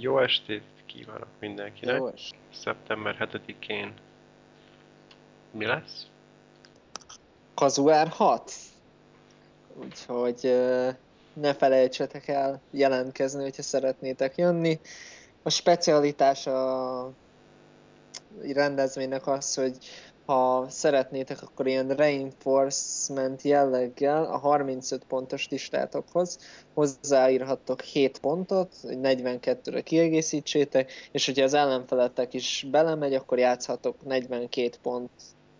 Jó estét kívánok mindenkinek. Jó est. Szeptember 7-én mi lesz? Kazuár 6. Úgyhogy ne felejtsetek el jelentkezni, hogyha szeretnétek jönni. A specialitás a rendezvénynek az, hogy ha szeretnétek, akkor ilyen reinforcement jelleggel a 35 pontos listátokhoz hozzáírhattok 7 pontot, hogy 42-re kiegészítsétek, és hogyha az ellenfeletek is belemegy, akkor játszhatok 42 pont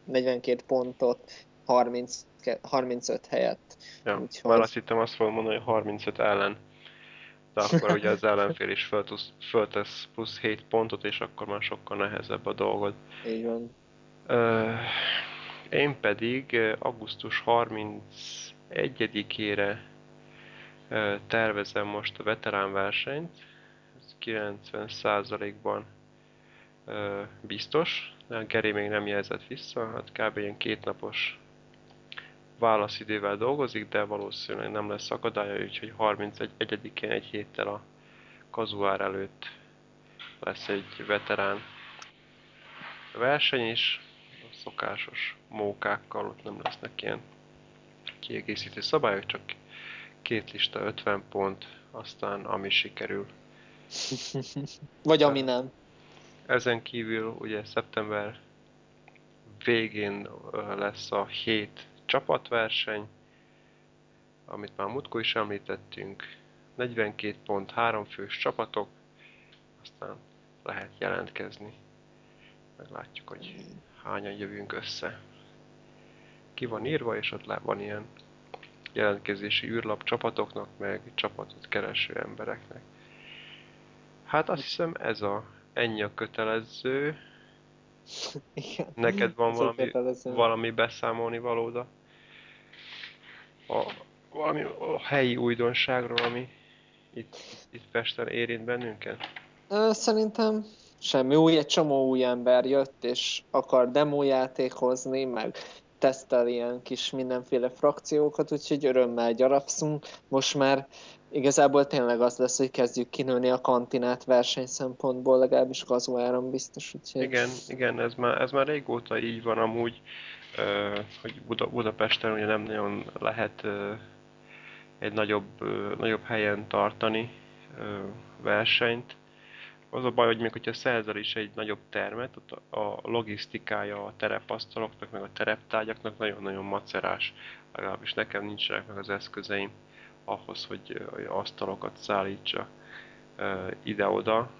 42 pontot 30, 35 helyett. Ja, Úgyhogy- már azt hittem azt fogom mondani, hogy 35 ellen. De akkor ugye az ellenfél is föltusz, föltesz plusz 7 pontot, és akkor már sokkal nehezebb a dolgod. Így van. Én pedig augusztus 31-ére ö, tervezem most a veterán versenyt. Ez 90%-ban ö, biztos. A Geri még nem jelzett vissza, hát kb. ilyen kétnapos válaszidővel dolgozik, de valószínűleg nem lesz akadálya, úgyhogy 31-én egy héttel a kazuár előtt lesz egy veterán verseny is, szokásos mókákkal, ott nem lesznek ilyen kiegészítő szabályok, csak két lista 50 pont, aztán ami sikerül. Vagy ami nem. Ezen kívül ugye szeptember végén lesz a hét csapatverseny, amit már múltkor is említettünk. 42 pont, három fős csapatok, aztán lehet jelentkezni. Meglátjuk, hogy hányan jövünk össze. Ki van írva, és ott van ilyen jelentkezési űrlap csapatoknak, meg csapatot kereső embereknek. Hát azt hiszem ez a ennyi a kötelező. Igen. Neked van valami, valami beszámolni valóda? A, valami a helyi újdonságról, ami itt, itt Pesten érint bennünket? Szerintem semmi új, egy csomó új ember jött, és akar demójátékozni, meg tesztel ilyen kis mindenféle frakciókat, úgyhogy örömmel gyarapszunk. Most már igazából tényleg az lesz, hogy kezdjük kinőni a kantinát verseny szempontból, legalábbis kazuáron biztos, úgyhogy... Igen, igen, ez már, ez már régóta így van amúgy, hogy Buda, Budapesten ugye nem nagyon lehet egy nagyobb, nagyobb helyen tartani versenyt. Az a baj, hogy még hogyha szerzel is egy nagyobb termet, ott a logisztikája a terepasztaloknak, meg a tereptárgyaknak nagyon-nagyon macerás. Legalábbis nekem nincsenek meg az eszközeim ahhoz, hogy asztalokat szállítsa ide-oda,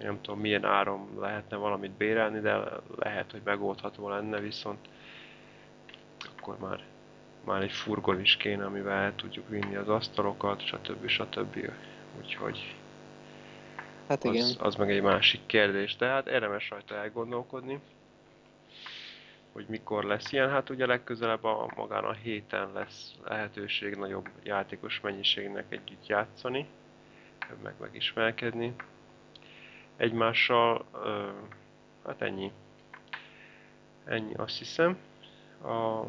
nem tudom milyen áron lehetne valamit bérelni, de lehet, hogy megoldható lenne, viszont akkor már, már egy furgon is kéne, amivel el tudjuk vinni az asztalokat, stb. stb. Úgyhogy Hát igen. az, az meg egy másik kérdés, de hát érdemes rajta elgondolkodni, hogy mikor lesz ilyen. Hát ugye legközelebb a magán a héten lesz lehetőség nagyobb játékos mennyiségnek együtt játszani, meg megismerkedni egymással. Ö, hát ennyi. Ennyi azt hiszem. A,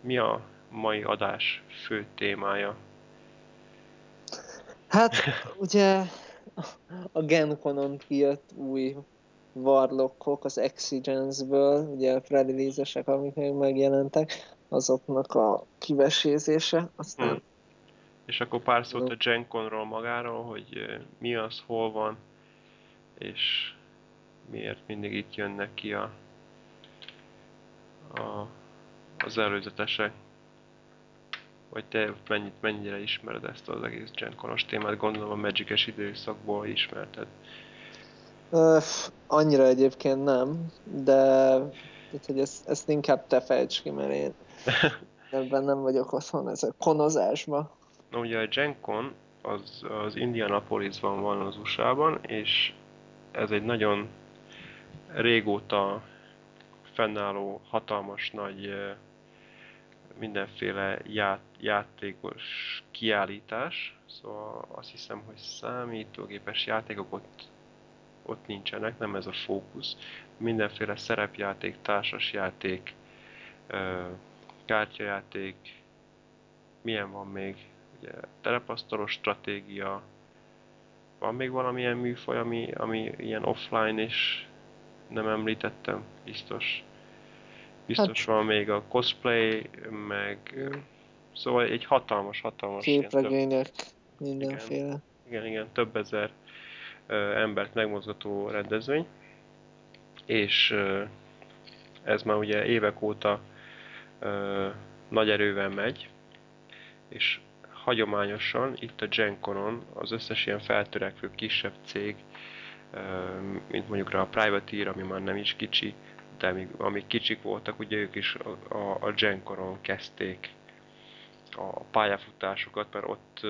mi a mai adás fő témája? Hát ugye a Genkonon kijött új warlockok az Exigence-ből, ugye a release amik még megjelentek, azoknak a kivesézése, aztán Hm. És akkor pár szót a Genconról magáról, hogy ö, mi az, hol van, és miért mindig itt jönnek ki a, a, az előzetesek. Vagy te mennyit, mennyire ismered ezt az egész Genconos témát? Gondolom a Magic-es időszakból ismerted. Ö, f- annyira egyébként nem, de tehát, hogy ezt, ezt inkább te fejtsd ki, mert én ebben nem vagyok otthon, ez a konozásban. Na ugye a GenCon az, az Indianapolisban van az USA-ban, és ez egy nagyon régóta fennálló, hatalmas nagy mindenféle ját, játékos kiállítás. Szóval azt hiszem, hogy számítógépes játékok ott, ott nincsenek, nem ez a fókusz. Mindenféle szerepjáték, társasjáték, kártyajáték, milyen van még? ugye terepasztalos stratégia, Van még valamilyen műfaj, ami, ami ilyen offline és nem említettem, biztos. Biztos hát, van még a cosplay, meg... Szóval egy hatalmas, hatalmas... Képregények, mindenféle. Igen, igen, igen, több ezer embert megmozgató rendezvény. És ez már ugye évek óta nagy erővel megy, és hagyományosan itt a Genconon az összes ilyen feltörekvő kisebb cég, mint mondjuk a Privateer, ami már nem is kicsi, de amíg, amíg kicsik voltak, ugye ők is a, a, a Genconon kezdték a pályafutásokat, mert ott,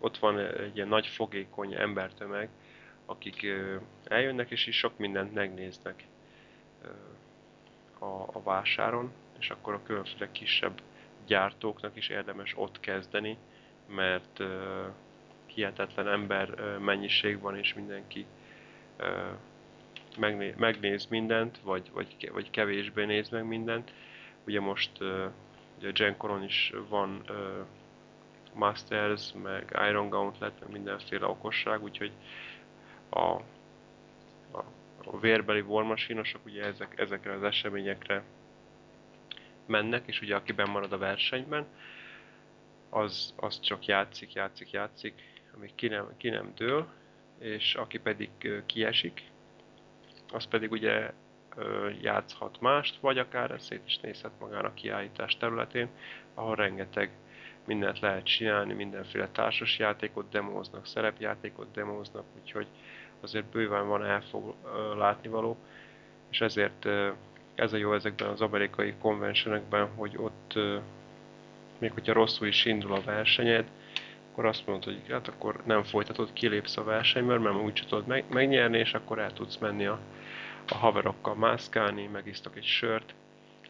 ott van egy ilyen nagy fogékony embertömeg, akik eljönnek és is sok mindent megnéznek a, a vásáron, és akkor a különféle kisebb gyártóknak is érdemes ott kezdeni, mert hihetetlen ember mennyiség van, és mindenki megnéz mindent, vagy, vagy, vagy kevésbé néz meg mindent. Ugye most ugye a Gencoron is van Masters, meg Iron Gauntlet, meg mindenféle okosság, úgyhogy a, a, a vérbeli warmasinosok ugye ezek, ezekre az eseményekre mennek, és ugye aki marad a versenyben, az, az csak játszik, játszik, játszik, amíg ki nem, ki nem dől, és aki pedig kiesik, az pedig ugye játszhat mást, vagy akár szét is nézhet magán a kiállítás területén, ahol rengeteg mindent lehet csinálni, mindenféle társas játékot demóznak, szerepjátékot demóznak, úgyhogy azért bőven van elfog látnivaló, és ezért ez a jó ezekben az amerikai konvencionekben, hogy ott még hogyha rosszul is indul a versenyed, akkor azt mondod, hogy hát akkor nem folytatod, kilépsz a versenyből, mert úgy tudod meg, megnyerni, és akkor el tudsz menni a, a haverokkal mászkálni, megisztok egy sört,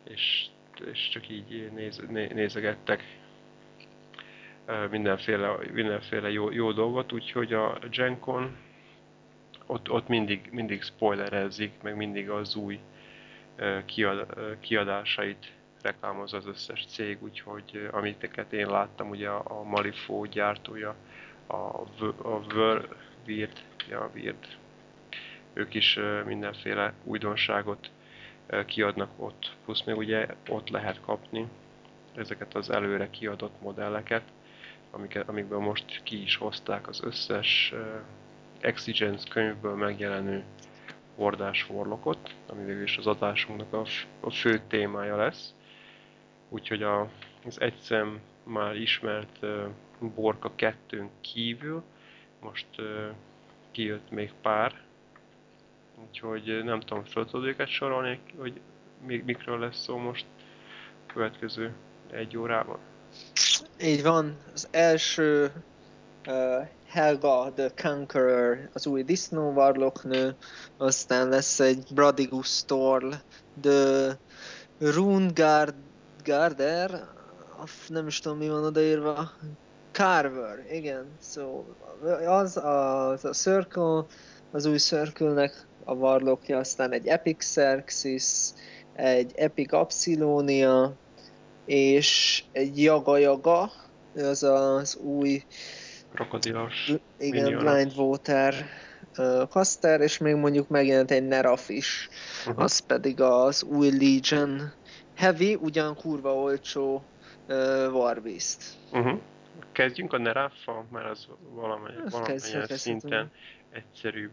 és, és csak így néz, né, nézegettek. Mindenféle, mindenféle jó, jó dolgot, úgyhogy a Gencon ott, ott mindig, mindig spoilerezik, meg mindig az új kiad, kiadásait reklámozza az összes cég, úgyhogy amiteket én láttam, ugye a Malifaux gyártója, a, a Weird, ja, ők is mindenféle újdonságot kiadnak ott, plusz még ugye ott lehet kapni ezeket az előre kiadott modelleket, amiket, amikből most ki is hozták az összes Exigence könyvből megjelenő hordás warlockot, ami végül is az adásunknak a, a fő témája lesz. Úgyhogy a, az egyszem már ismert uh, Borka 2 kívül most uh, kijött még pár, úgyhogy nem tudom, fel tudod sorolni, hogy mikről lesz szó most következő egy órában. Így van, az első uh, Helga the Conqueror, az új disznó nő, aztán lesz egy Bradigus Torl, the Rune Garder, nem is tudom mi van odaírva, Carver, igen, so, az a, az a Circle, az új Circle-nek a varlokja, aztán egy Epic Xerxes, egy Epic Absilonia, és egy Jaga Jaga, az az új krokodilos igen, Blind Blind Water uh, Caster, és még mondjuk megjelent egy Neraf is, uh-huh. az pedig az új Legion Heavy, ugyan kurva olcsó uh, Warbeast. Uh-huh. Kezdjünk a Neraffal, mert az valamely, valamilyen szinten egyszerűbb,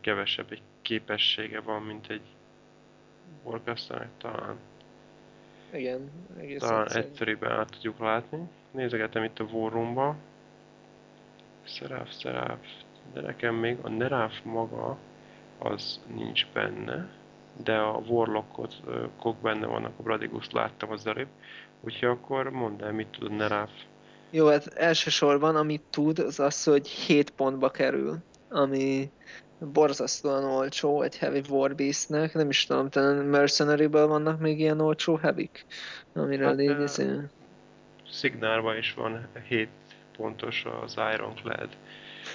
kevesebb egy képessége van, mint egy Warcasternek talán. Igen, egész Talán egyszerű. egyszerűbben át tudjuk látni. Nézegetem itt a War Room-ba. Seraph, Seraph. De nekem még a Neraf maga az nincs benne. De a Warlockot kok benne vannak, a Bradigus láttam az előbb. Úgyhogy akkor mondd el, mit tud a Neraf. Jó, hát elsősorban amit tud, az az, hogy 7 pontba kerül. Ami borzasztóan olcsó egy Heavy Warbeast-nek, nem is tudom, talán mercenary vannak még ilyen olcsó heavy amiről hát, így izé... Szignárban is van 7 pontos az Ironclad.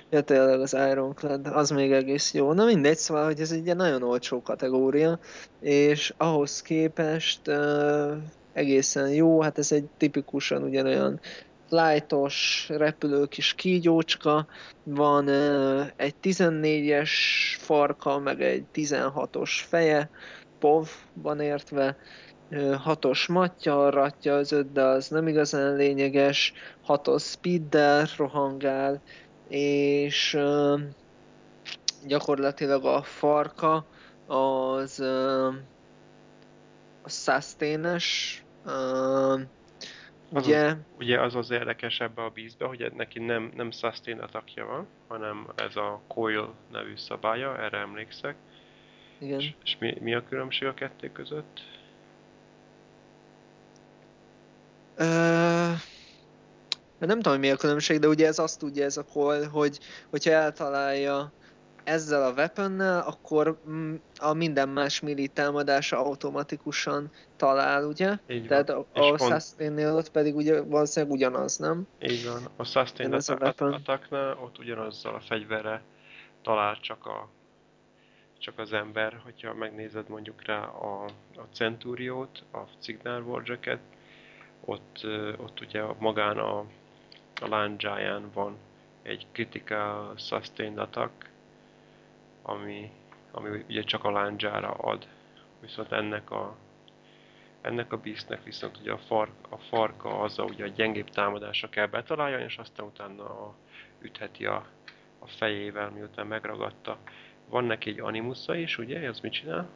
Ja, tényleg az Ironclad, az még egész jó. Na mindegy, szóval, hogy ez egy ilyen nagyon olcsó kategória, és ahhoz képest uh, egészen jó, hát ez egy tipikusan ugyanolyan flightos repülő kis kígyócska, van egy 14-es farka, meg egy 16-os feje, POV-ban értve, hatos matja, ratja az öt, de az nem igazán lényeges, hatos speeddel rohangál, és gyakorlatilag a farka az a sustain-es, Ugye? Az, ugye az az érdekes ebbe a bízbe, hogy neki nem, nem sustain atakja van, hanem ez a coil nevű szabálya, erre emlékszek. Igen. És, és mi, mi a különbség a kettő között? Uh, nem tudom, mi a különbség, de ugye ez azt tudja ez a coil, hogy hogyha eltalálja ezzel a weaponnel, akkor mm, a minden más milli támadása automatikusan talál, ugye? Így Tehát van. a, a sustain ott pedig ugye valószínűleg ugyanaz, nem? Így van. A sustain attacknál ott ugyanazzal a fegyverre talál csak a csak az ember, hogyha megnézed mondjuk rá a, a Centuriót, a Signal Warjacket, ott, ott ugye magán a, a lándzsáján van egy critical sustained attack, ami, ami ugye csak a lándzsára ad. Viszont ennek a, ennek a beastnek viszont ugye a, fark, a farka az, a, ugye a gyengébb támadásra kell betaláljon, és aztán utána a, ütheti a, a fejével, miután megragadta. Van neki egy animusza is, ugye? Ez mit csinál?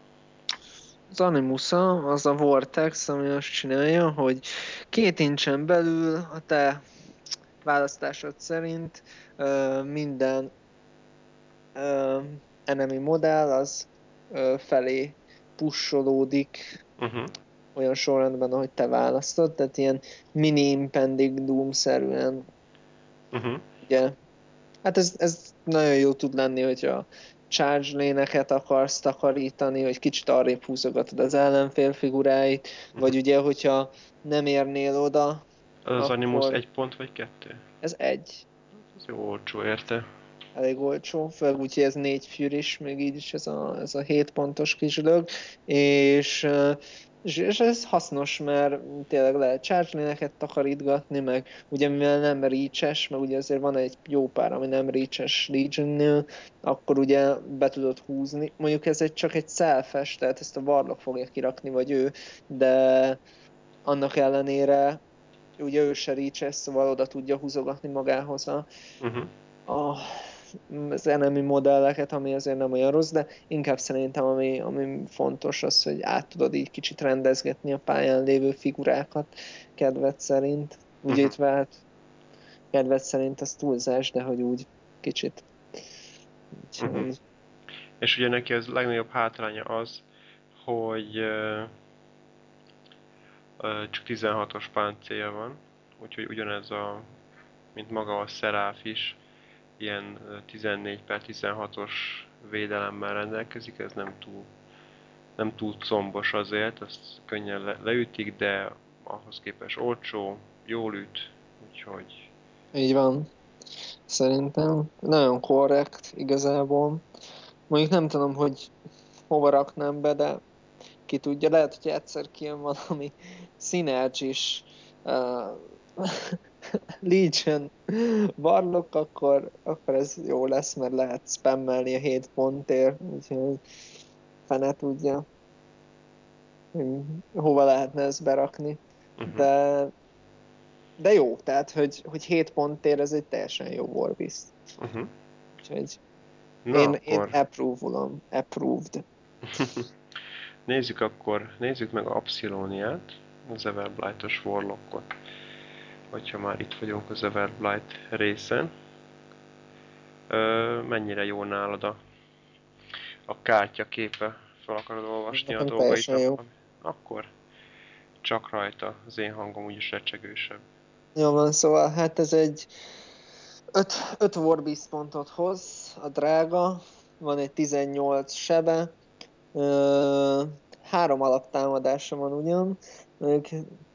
Az animusa az a vortex, ami azt csinálja, hogy két incsen belül a te választásod szerint minden enemy modell az ö, felé pusolódik uh-huh. olyan sorrendben, ahogy te választod, tehát ilyen mini impending doom-szerűen. Uh-huh. Ugye? Hát ez, ez nagyon jó tud lenni, hogyha charge léneket akarsz takarítani, hogy kicsit arrébb húzogatod az ellenfél figuráit, uh-huh. vagy ugye, hogyha nem érnél oda, Az akkor... Animus egy pont vagy kettő? Ez egy. Ez jó olcsó érte elég olcsó, főleg úgy, hogy ez négy fűr is, még így is ez a, ez a 7 pontos kis dolog, és, és, és ez hasznos, mert tényleg lehet charge takarítgatni, meg ugye mivel nem reach meg ugye azért van egy jó pár, ami nem reach-es legion akkor ugye be tudod húzni. Mondjuk ez egy, csak egy self tehát ezt a Warlock fogja kirakni, vagy ő, de annak ellenére ugye ő se reach szóval oda tudja húzogatni magához a, uh-huh. a az modelleket, ami azért nem olyan rossz, de inkább szerintem ami, ami fontos az, hogy át tudod így kicsit rendezgetni a pályán lévő figurákat kedvet szerint. Úgy uh-huh. itt vált kedvet szerint az túlzás, de hogy úgy kicsit. Úgyhogy... Uh-huh. És ugye neki az legnagyobb hátránya az, hogy uh, uh, csak 16-os páncélja van, úgyhogy ugyanez a, mint maga a Seraph is, ilyen 14 per 16-os védelemmel rendelkezik, ez nem túl, nem túl combos azért, azt könnyen le, leütik, de ahhoz képest olcsó, jól üt, úgyhogy... Így van. Szerintem nagyon korrekt igazából. Mondjuk nem tudom, hogy hova raknám be, de ki tudja, lehet, hogy egyszer kijön valami is uh, Legion Warlock, akkor, akkor ez jó lesz, mert lehet spammelni a 7 pontért, úgyhogy fene tudja, hova lehetne ezt berakni. Uh-huh. De, de jó, tehát, hogy, hogy 7 pontért ez egy teljesen jó Warbeast. Uh-huh. Úgyhogy Na, én, akkor... én approve-olom, approved. nézzük akkor, nézzük meg a Absiloniát, az Everblight-os Warlockot hogyha már itt vagyunk az Everblight részen. Ö, mennyire jó nálad a, a kártya képe? Fel akarod olvasni a dolgait? Jó. Akkor csak rajta, az én hangom úgyis recsegősebb. Jó van, szóval hát ez egy 5 Warbeast pontot hoz, a drága, van egy 18 sebe, ö, három alaptámadása van ugyan,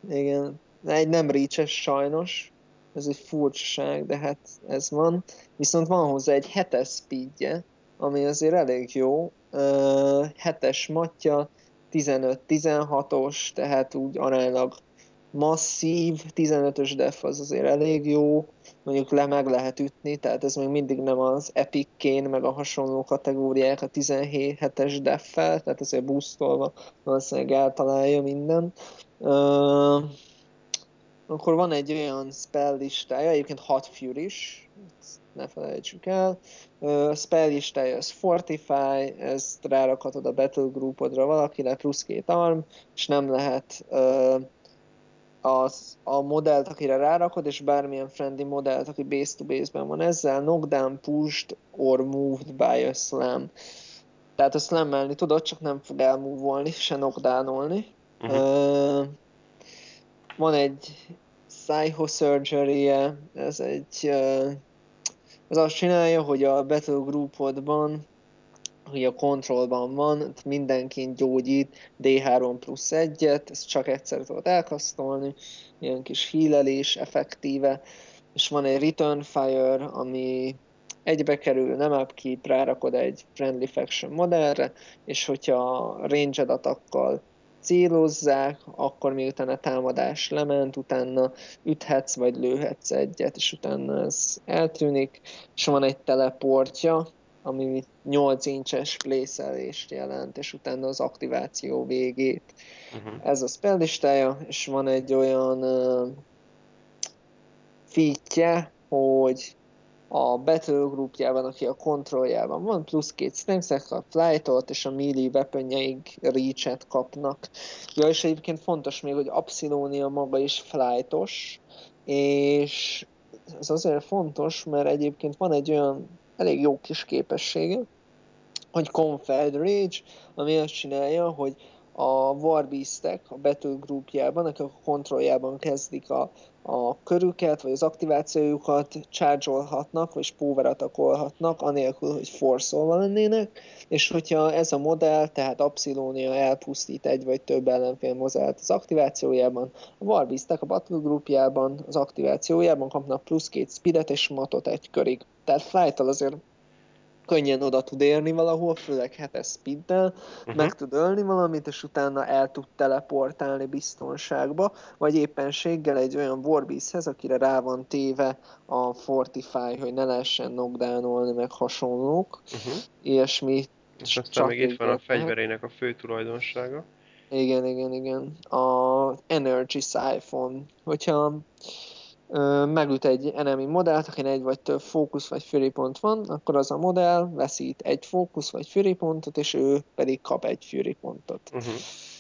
igen, egy nem reaches sajnos, ez egy furcsaság, de hát ez van. Viszont van hozzá egy hetes speedje, ami azért elég jó. Hetes matja, 15-16-os, tehát úgy aránylag masszív 15-ös def az azért elég jó, mondjuk le meg lehet ütni, tehát ez még mindig nem az Epic Kane, meg a hasonló kategóriák a 17-es deffel, tehát azért boostolva valószínűleg eltalálja minden. Uh, akkor van egy olyan spell listája, egyébként 6 fury is, ne felejtsük el. Uh, spell listája az Fortify, ezt rárakhatod a battle groupodra valakire, plusz két arm, és nem lehet uh, az, a modellt, akire rárakod, és bármilyen friendly modellt, aki base to base-ben van ezzel, knockdown, pushed or moved by a slam. Tehát a slammelni tudod, csak nem fog elmúvolni, se knockdownolni. Uh-huh. Uh, van egy psychosurgery -e, ez egy ez azt csinálja, hogy a battle groupodban hogy a kontrollban van, mindenkin gyógyít D3 plusz 1-et, ezt csak egyszer tudod elkasztolni, ilyen kis hílelés effektíve, és van egy Return Fire, ami egybe kerül, nem upkeep, rárakod egy Friendly Faction modellre, és hogyha range atakkal célozzák, akkor miután a támadás lement, utána üthetsz vagy lőhetsz egyet, és utána ez eltűnik, és van egy teleportja, ami 8 incses plészelést jelent, és utána az aktiváció végét. Uh-huh. Ez a spell listája, és van egy olyan uh, fitje, hogy a Battle groupjában, aki a kontrolljában van, plusz két strength a flight és a melee weaponjeig reach kapnak. Ja, és egyébként fontos még, hogy Absilonia maga is flightos, és ez azért fontos, mert egyébként van egy olyan elég jó kis képessége, hogy Confed Rage, ami azt csinálja, hogy a Warbeastek a Battle groupjában, akik a kontrolljában kezdik a, a körüket, vagy az aktivációjukat charge-olhatnak, vagy power atakolhatnak, anélkül, hogy forszolva lennének, és hogyha ez a modell, tehát Absilonia elpusztít egy vagy több ellenfél modellt az aktivációjában, a Warbeastek a Battle groupjában, az aktivációjában kapnak plusz két speedet és matot egy körig. Tehát flight azért könnyen oda tud érni valahol, főleg hetes speeddel, uh-huh. meg tud ölni valamit, és utána el tud teleportálni biztonságba, vagy éppenséggel egy olyan Warbeasthez, akire rá van téve a Fortify, hogy ne lehessen knockdownolni, meg hasonlók, uh-huh. ilyesmi. És aztán még itt van a fegyverének a fő tulajdonsága. Igen, igen, igen. A Energy Siphon. Hogyha megüt egy enemy modellt, akin egy vagy több fókusz vagy fury pont van, akkor az a modell veszít egy fókusz vagy fury pontot, és ő pedig kap egy fury pontot. Uh-huh.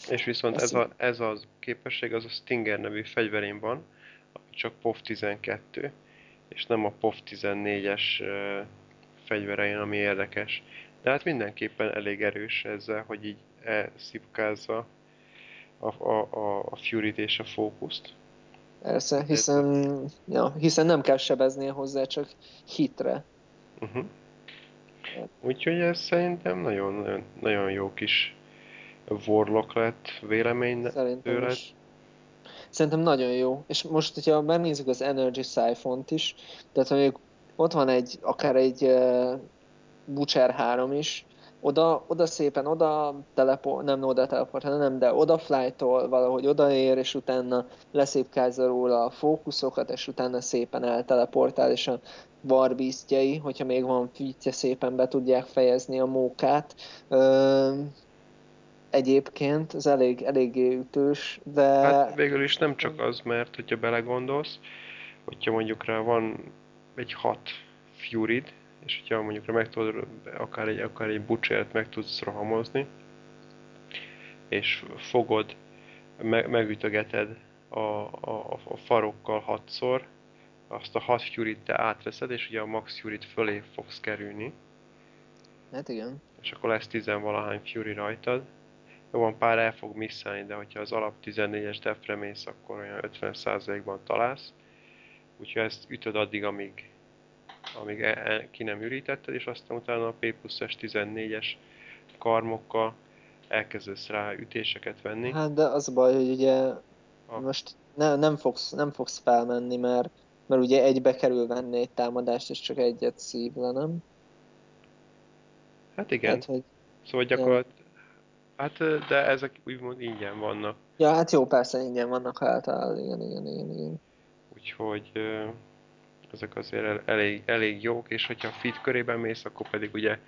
És viszont ez a, ez a képesség az a Stinger nevű fegyverén van, ami csak POV 12, és nem a POV 14-es uh, fegyverein, ami érdekes. De hát mindenképpen elég erős ezzel, hogy így elszipkázza a, a, a, a Fury-t és a fókuszt. Persze, hiszen, ja, hiszen nem kell sebeznie hozzá, csak hitre. Uh-huh. Úgyhogy ez szerintem nagyon, nagyon, nagyon jó kis Warlock lett vélemény Szerintem tőled. Szerintem nagyon jó. És most, hogyha megnézzük az Energy Siphon-t is, tehát mondjuk ott van egy, akár egy uh, Butcher 3 is, oda, oda szépen, oda teleport, nem oda teleport, nem, de oda flytol, valahogy odaér, és utána leszépkázza róla a fókuszokat, és utána szépen elteleportál, és a barbisztjai, hogyha még van fűtje, szépen be tudják fejezni a mókát. Ö, egyébként ez elég, eléggé ütős, de... Hát végül is nem csak az, mert hogyha belegondolsz, hogyha mondjuk rá van egy hat Fury-d, és hogyha mondjuk meg tudod, akár egy, akár egy bucsért meg tudsz rohamozni, és fogod, me, megütögeted a, a, a farokkal hatszor, azt a hat fury te átveszed, és ugye a max fury fölé fogsz kerülni. Hát igen. És akkor lesz tizenvalahány fury rajtad. Jó van, pár el fog misszálni, de hogyha az alap 14-es defre mész, akkor olyan 50%-ban találsz. Úgyhogy ezt ütöd addig, amíg amíg e, e, ki nem ürítetted, és aztán utána a P plusz-es 14-es karmokkal elkezdesz rá ütéseket venni. Hát de az a baj, hogy ugye a... most ne, nem, fogsz, nem fogsz felmenni, mert, mert ugye egybe kerül venni egy támadást, és csak egyet szív le, nem? Hát igen. Hát, hogy... Szóval gyakorlatilag Hát, de ezek úgymond ingyen vannak. Ja, hát jó, persze ingyen vannak, ha eltalál, igen, igen, igen, igen. Úgyhogy ezek azért elég, elég jók, és hogyha fit körében mész, akkor pedig ugye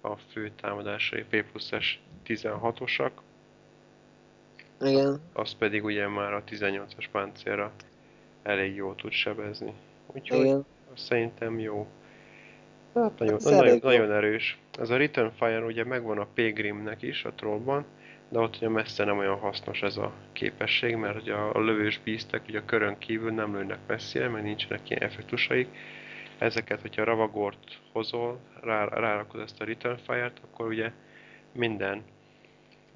a fő támadásai P plusz-es 16-osak. Igen. Az pedig ugye már a 18-as páncélra elég jól tud sebezni. Úgyhogy Igen. szerintem jó. Hát nagyon, Ez nagyon, jó. nagyon erős. Ez a Return Fire ugye megvan a Pilgrimnek is, a trollban, de ott ugye messze nem olyan hasznos ez a képesség, mert ugye a, a lövős bíztek ugye a körön kívül nem lőnek messzire, mert nincsenek ilyen effektusaik. Ezeket, hogyha ravagort hozol, rá, rárakod ezt a Return Fire-t, akkor ugye minden,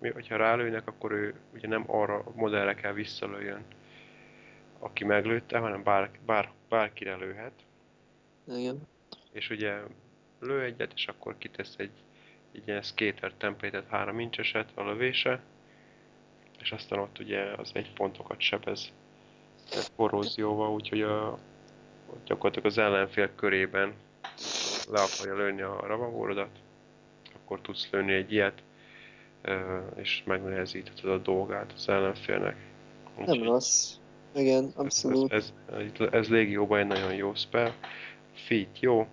mi- hogyha rálőnek, akkor ő ugye nem arra a modellre kell visszalőjön, aki meglőtte, hanem bár, bár, bárkire lőhet. Igen. És ugye lő egyet, és akkor kitesz egy, egy ilyen skater template-et, három incseset a lövése, és aztán ott ugye az egy pontokat sebez korrózióval, úgyhogy a, gyakorlatilag az ellenfél körében le akarja lőni a ravagórodat, akkor tudsz lőni egy ilyet, és megnehezítheted a dolgát az ellenfélnek. Nem Úgyhogy rossz. Igen, ez, abszolút. ez, ez, ez légióban egy nagyon jó spell. Feat jó,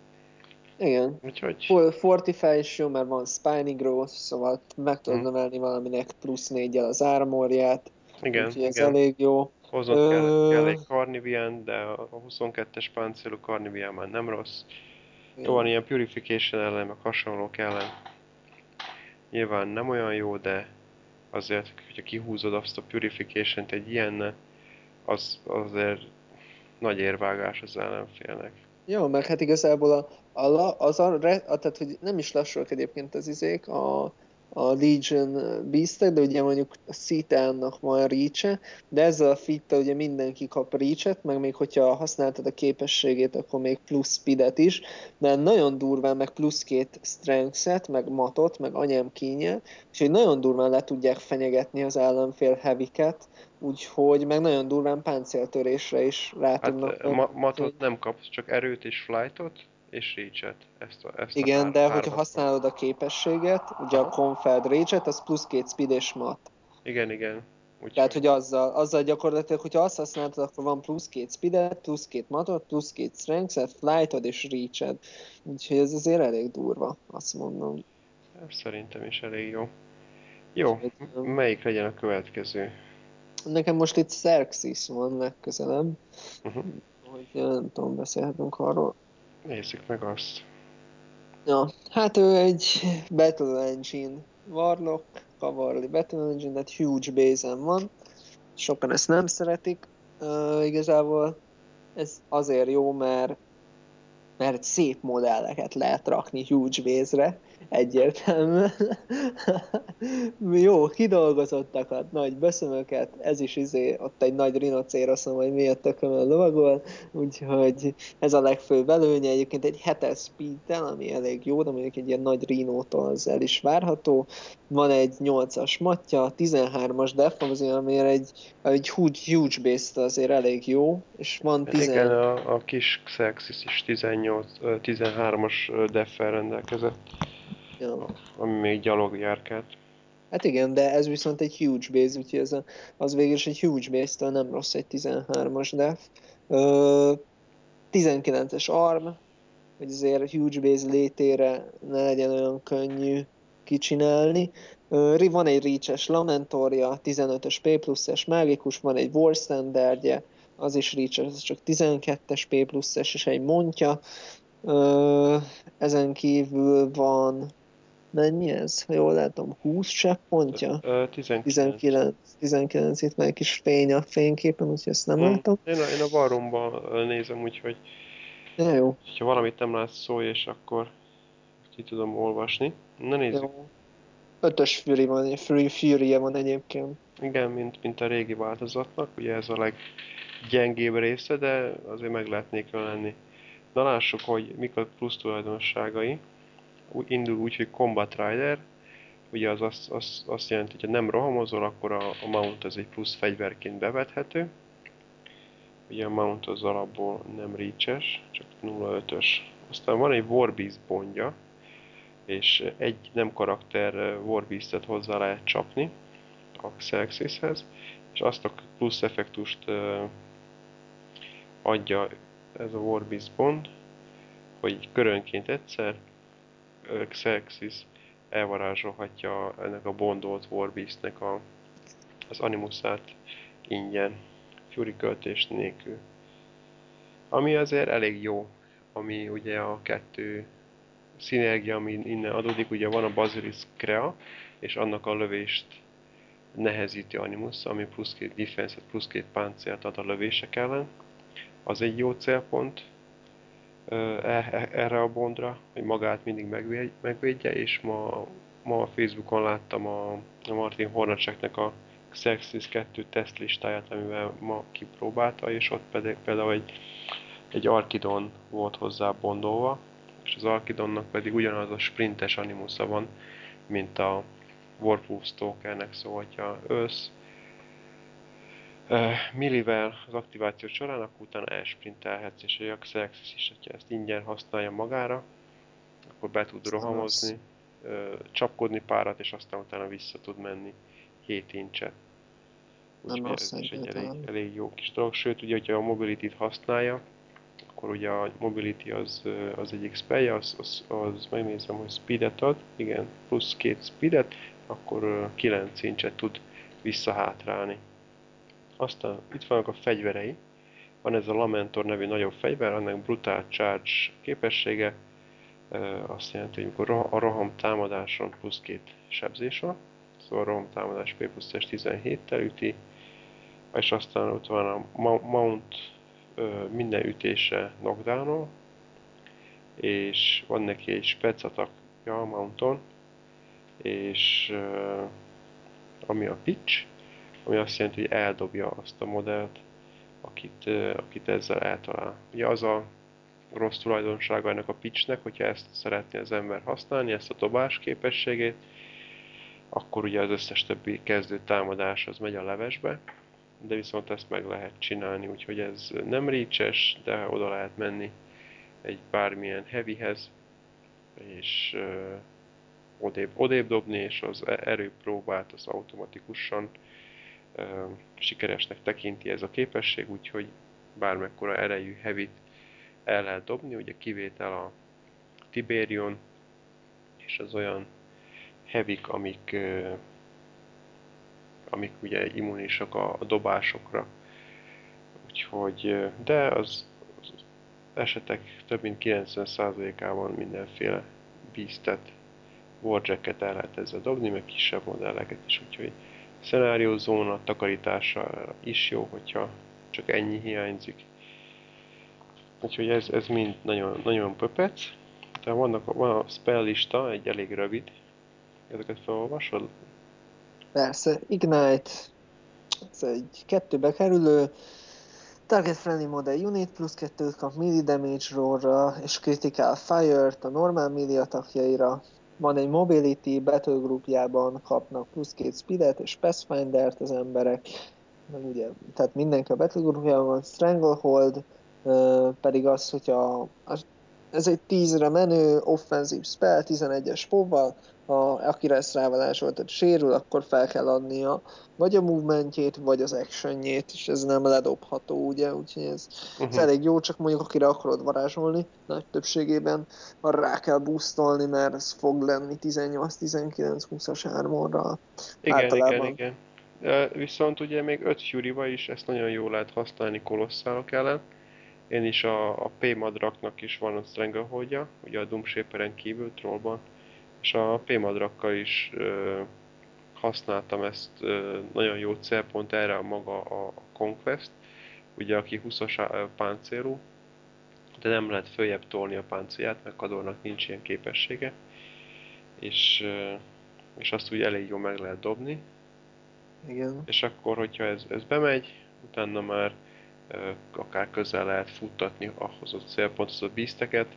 Igen. úgyhogy For- Fortify is jó, mert van Spiny Growth, szóval meg tudod Mhm. növelni valaminek plusz négyel az armorját, igen, úgyhogy ez igen. elég jó. Kell, Ö, kell egy Carnivian, de a 22-es páncélú Carnivian már nem rossz. Jó van, ilyen Purification ellen, meg hasonlók ellen. Nyilván nem olyan jó, de azért, hogyha kihúzod azt a Purification-t egy ilyenne, az azért nagy érvágás az ellenfélnek. Jó, meg hát igazából a, a, az a, a, tehát hogy nem is lassulok egyébként az izék, a, a Legion beastek, de ugye mondjuk a Citának van reach de ezzel a fit ugye mindenki kap reach meg még hogyha használtad a képességét, akkor még plusz speedet is, de nagyon durván meg plusz két strength meg matot, meg anyám kínje, és hogy nagyon durván le tudják fenyegetni az ellenfél heavyket, úgyhogy meg nagyon durván páncéltörésre is rá tudnak Hát menni, ma, matot nem kapsz, csak erőt és flightot, és reach-et. Ezt a, ezt a Igen, három, de hogyha hármat használod a képességet, ugye a. Confed Rage-et, az plusz két speed és mat. Igen, igen. Úgyhogy, Tehát, hogy azzal, azzal gyakorlatilag, hogyha azt használod, akkor van plusz két speedet, plusz két matot, plusz két strength flightod és reach Úgyhogy ez azért elég durva, azt mondom. Szerintem is elég jó. Jó, Úgyhogy, m- melyik legyen a következő? Nekem most itt Xerxes van legközelebb, Uh-huh. hogy nem tudom, beszélhetünk arról. Nézzük meg azt. Ja, hát ő egy Battle Engine Warlock, Cavalry Battle Engine, tehát huge base van. Sokan ezt nem szeretik. Uh, igazából ez azért jó, mert mert szép modelleket lehet rakni huge base-re, egyértelműen. Jó, kidolgozottakat, nagy beszömöket, ez is izé, ott egy nagy rinocéroszon, vagy miért tökömön lovagol, úgyhogy ez a legfőbb előnye, egyébként egy hetes speed ami elég jó, de mondjuk egy ilyen nagy rinótól az el is várható. Van egy 8-as matja, 13-as def, azért, ami egy, egy huge, huge base azért elég jó, és van 10... Igen, a, a kis Xerxes is 18, ö, 13-as deffel rendelkezett, Ja. ami még gyalog járkált. Hát igen, de ez viszont egy huge base, úgyhogy ez a, az végül is egy huge base-től nem rossz egy 13-as def. Ö, 19-es arm, hogy azért huge base létére ne legyen olyan könnyű kicsinálni. Ö, van egy reach-es lamentorja, 15-ös P plusz-es mágikus, van egy war standardje, az is reach az csak 12-es P plusz-es, és egy montja. Ö, ezen kívül van mennyi ez? Ha jól látom, 20 checkpointja? Ö, 19. 19, 19 itt már kis fény a fényképen, úgyhogy ezt nem Mm. látom. Én a, én a baromban nézem, úgyhogy Ja, jó, ha valamit nem látsz, szólj, és akkor ki tudom olvasni. Na nézzük. jó. Ötös Fury van, Fury, fury van egyébként. Igen, mint, mint a régi változatnak, ugye ez a leggyengébb része, de azért meg lehetnék lenni. Na lássuk, hogy mik a plusz tulajdonságai. Indul úgy, hogy Combat Rider, ugye az azt, azt, azt jelenti, hogy ha nem rohamozol, akkor a, a mount az egy plusz fegyverként bevethető. Ugye a mount az alapból nem reaches, csak 0.5-ös. Aztán van egy Warbeast bondja, és egy nem karakter Warbeast-et hozzá lehet csapni a Xerxeshez, és azt a plusz effektust adja ez a Warbeast Bond, hogy körönként egyszer Xerxes elvarázsolhatja ennek a bondolt Warbeastnek a, az animuszát ingyen, Fury költés nélkül. Ami azért elég jó, ami ugye a kettő szinergia, ami innen adódik, ugye van a Basilisk Crea, és annak a lövést nehezíti Animus, ami plusz két defense plusz két páncélt ad a lövések ellen. Az egy jó célpont erre a bondra, hogy magát mindig megvédje, és ma, ma a Facebookon láttam a, Martin Hornacseknek a Xerxes 2 tesztlistáját, amivel ma kipróbálta, és ott pedig például egy, egy Arkidon volt hozzá bondolva, és az Arkidonnak pedig ugyanaz a sprintes animusza van, mint a Warproof Stalkernek, szóval hogyha ősz uh, millivel az aktiváció során, akkor utána elsprintelhetsz, és a Jaxexis is, hogyha ezt ingyen használja magára, akkor be tud rohamozni, uh, csapkodni párat, és aztán utána vissza tud menni 7 incset. Úgyhogy ez is egy elég, elég jó kis dolog. Sőt, ugye, hogyha a mobility-t használja, akkor ugye a mobility az, az egyik spellje, az, az, az megnézem, hogy speedet ad, igen, plusz két speedet, akkor 9 incset tud visszahátrálni. Aztán itt vannak a fegyverei, van ez a Lamentor nevű nagyobb fegyver, annak brutál charge képessége, azt jelenti, hogy amikor a roham támadáson plusz két sebzés van, szóval a roham támadás P plusz 17-tel üti, és aztán ott van a Mount minden ütése knockdown és van neki egy specatakja a Mounton, és ami a pitch, ami azt jelenti, hogy eldobja azt a modellt, akit, akit ezzel eltalál. Ugye az a rossz tulajdonsága ennek a pitchnek, hogyha ezt szeretné az ember használni, ezt a dobás képességét, akkor ugye az összes többi kezdő támadás az megy a levesbe, de viszont ezt meg lehet csinálni, úgyhogy ez nem reaches, de oda lehet menni egy bármilyen heavyhez, és uh, odébb, odébb dobni, és az e- erőpróbát az automatikusan sikeresnek tekinti ez a képesség, úgyhogy bármekkora erejű heavy el lehet dobni, ugye kivétel a Tiberion, és az olyan heavy amik amik ugye immunisak a, dobásokra. Úgyhogy, de az, az esetek több mint 90%-ában mindenféle beastet, warjacket el lehet ezzel dobni, meg kisebb modelleket is, úgyhogy szenárió zóna takarítása is jó, hogyha csak ennyi hiányzik. Úgyhogy ez, ez mind nagyon, nagyon pöpec. De vannak, van a spell lista, egy elég rövid. Ezeket felolvasod? Persze, Ignite, ez egy kettőbe kerülő, Target Friendly Model Unit plusz 2 kap melee damage rollra és Critical Fire-t a normál melee atakjaira. Van egy Mobility Battlegroupjában kapnak plusz két speedet és Pathfinder-t az emberek. Meg ugye, tehát mindenki a Battlegroupjában van. Stranglehold pedig az, hogyha ez egy 10-re menő offenzív spell 11-es povval, ha, akire ezt rávadásolt, tehát sérül, akkor fel kell adnia vagy a movementjét, vagy az actionjét, és ez nem ledobható, ugye, úgyhogy ez, uh-huh. ez mhm. elég jó, csak mondjuk akire akarod varázsolni, nagy többségében arra rá kell boostolni, mert ez fog lenni 18-19-20-as armorral. Igen, általában. igen, igen. Viszont ugye még 5 fury is ezt nagyon jól lehet használni kolosszálok ellen. Én is a, a P-madraknak is van a Strangleholdja, ugye a Doom Shaperen kívül trollban és a P-madrakkal is ö, használtam ezt ö, nagyon jó célpont erre a maga a Conquest, ugye aki 20-as páncélú, de nem lehet följebb tolni a páncélját, mert Kadornak nincs ilyen képessége, és, ö, és azt úgy elég jól meg lehet dobni. Igen. És akkor, hogyha ez, ez bemegy, utána már akár közel lehet futtatni ahhoz a célponthoz a bízteket,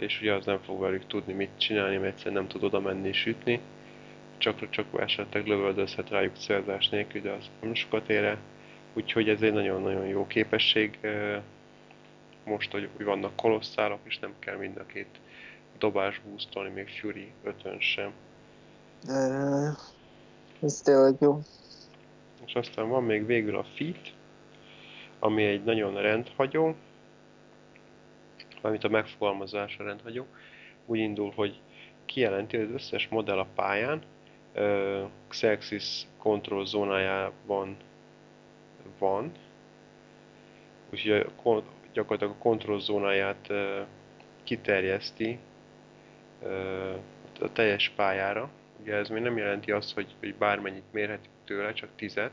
és ugye az nem fog velük tudni mit csinálni, mert egyszerűen nem tud oda menni és ütni. Csak, csak esetleg lövöldözhet rájuk célzás nélkül, de az nem sokat ér el. Úgyhogy ez egy nagyon-nagyon jó képesség. Most, hogy vannak kolosszálok, és nem kell mind a két dobás boostolni, még Fury 5 sem. Ez tényleg jó. És aztán van még végül a Fit, ami egy nagyon rendhagyó, amit a megfogalmazása rendhagyó, úgy indul, hogy kijelenti, hogy az összes modell a pályán uh, Xerxes control zónájában van, úgyhogy gyakorlatilag a control zónáját uh, kiterjeszti uh, a teljes pályára. Ugye ez még nem jelenti azt, hogy, hogy bármennyit mérhetünk tőle, csak tizet,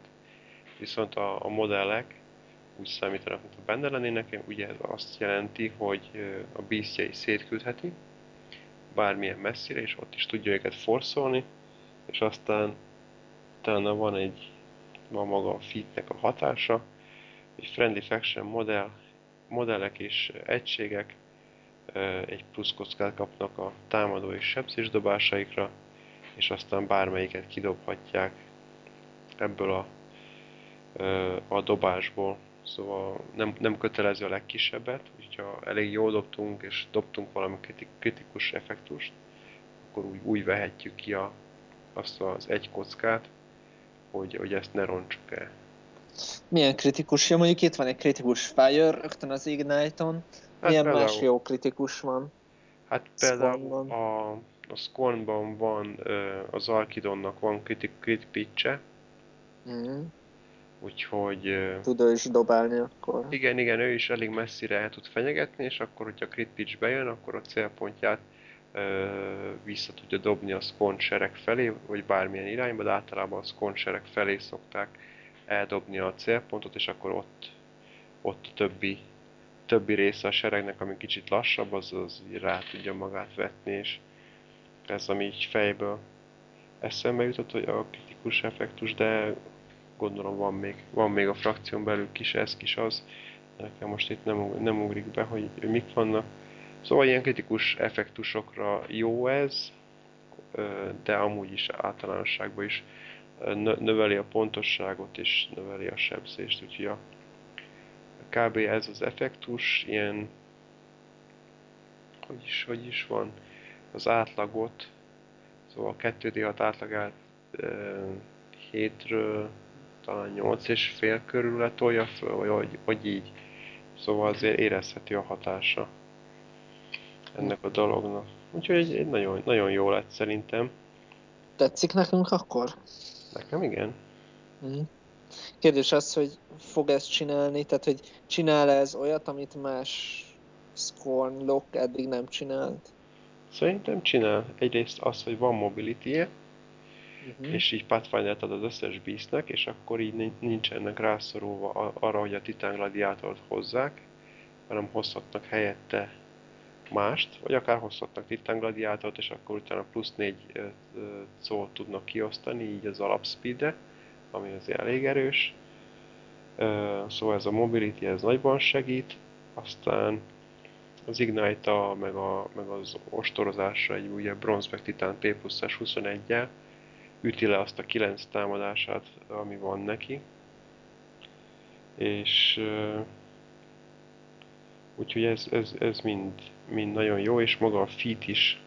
viszont a, a modellek úgy számítanak, mint a benne lennének, ugye ez azt jelenti, hogy a beastjei szétküldheti bármilyen messzire, és ott is tudja őket forszolni, és aztán utána van egy, van maga a fitnek a hatása, egy friendly faction modell, modellek és egységek egy plusz kockát kapnak a támadó és sebzés dobásaikra, és aztán bármelyiket kidobhatják ebből a, a dobásból. Szóval nem, nem kötelező a legkisebbet, hogyha elég jól dobtunk és dobtunk valami kritikus effektust, akkor úgy, úgy vehetjük ki a, azt az egy kockát, hogy, hogy ezt ne roncsuk el. Milyen kritikus? Ja, mondjuk itt van egy kritikus Fire rögtön az Ignite-on. Hát Milyen például, más jó kritikus van? Hát például a, a Scornban van, az Arkidonnak van kritik, crit pitch mm. Úgyhogy... Tud ő is dobálni akkor. Igen, igen, ő is elég messzire el tud fenyegetni, és akkor, hogyha crit pitch bejön, akkor a célpontját ö, vissza tudja dobni a Scorn sereg felé, vagy bármilyen irányba, de általában a Scorn sereg felé szokták eldobni a célpontot, és akkor ott, ott a többi, többi része a seregnek, ami kicsit lassabb, az, az rá tudja magát vetni, és ez ami így fejből eszembe jutott, hogy a kritikus effektus, de gondolom van még, van még a frakción belül kis ez, kis az, de nekem most itt nem, nem ugrik be, hogy, mik vannak. Szóval ilyen kritikus effektusokra jó ez, de amúgy is általánosságban is növeli a pontosságot és növeli a sebzést, úgyhogy a kb. ez az effektus, ilyen hogy is, hogy is van, az átlagot, szóval a 2D6 átlagát e, 7-ről talán 8 és fél körül letolja föl, vagy hogy, hogy így. Szóval azért érezheti a hatása ennek a dolognak. Úgyhogy egy, egy nagyon, nagyon jó lett szerintem. Tetszik nekünk akkor? Nekem igen. Mm. Kérdés az, hogy fog ezt csinálni, tehát hogy csinál -e ez olyat, amit más Scorn Lock eddig nem csinált? Szerintem csinál. Egyrészt az, hogy van mobility -e, uh-huh. és így Pathfinder-t ad az összes beastnek, és akkor így nincsenek rászorulva arra, hogy a Titán Gladiátort hozzák, hanem hozhatnak helyette mást, vagy akár hozhatnak Titán Gladiátort, és akkor utána plusz négy szót tudnak kiosztani, így az alapspeedre, ami azért elég erős. Szóval ez a mobility, ez nagyban segít, aztán az Ignite-a, meg, a, meg az ostorozásra egy ugye Bronze meg Titán P plusz 21-jel üti le azt a 9 támadását, ami van neki. És úgyhogy ez, ez, ez mind, mind nagyon jó, és maga a feat is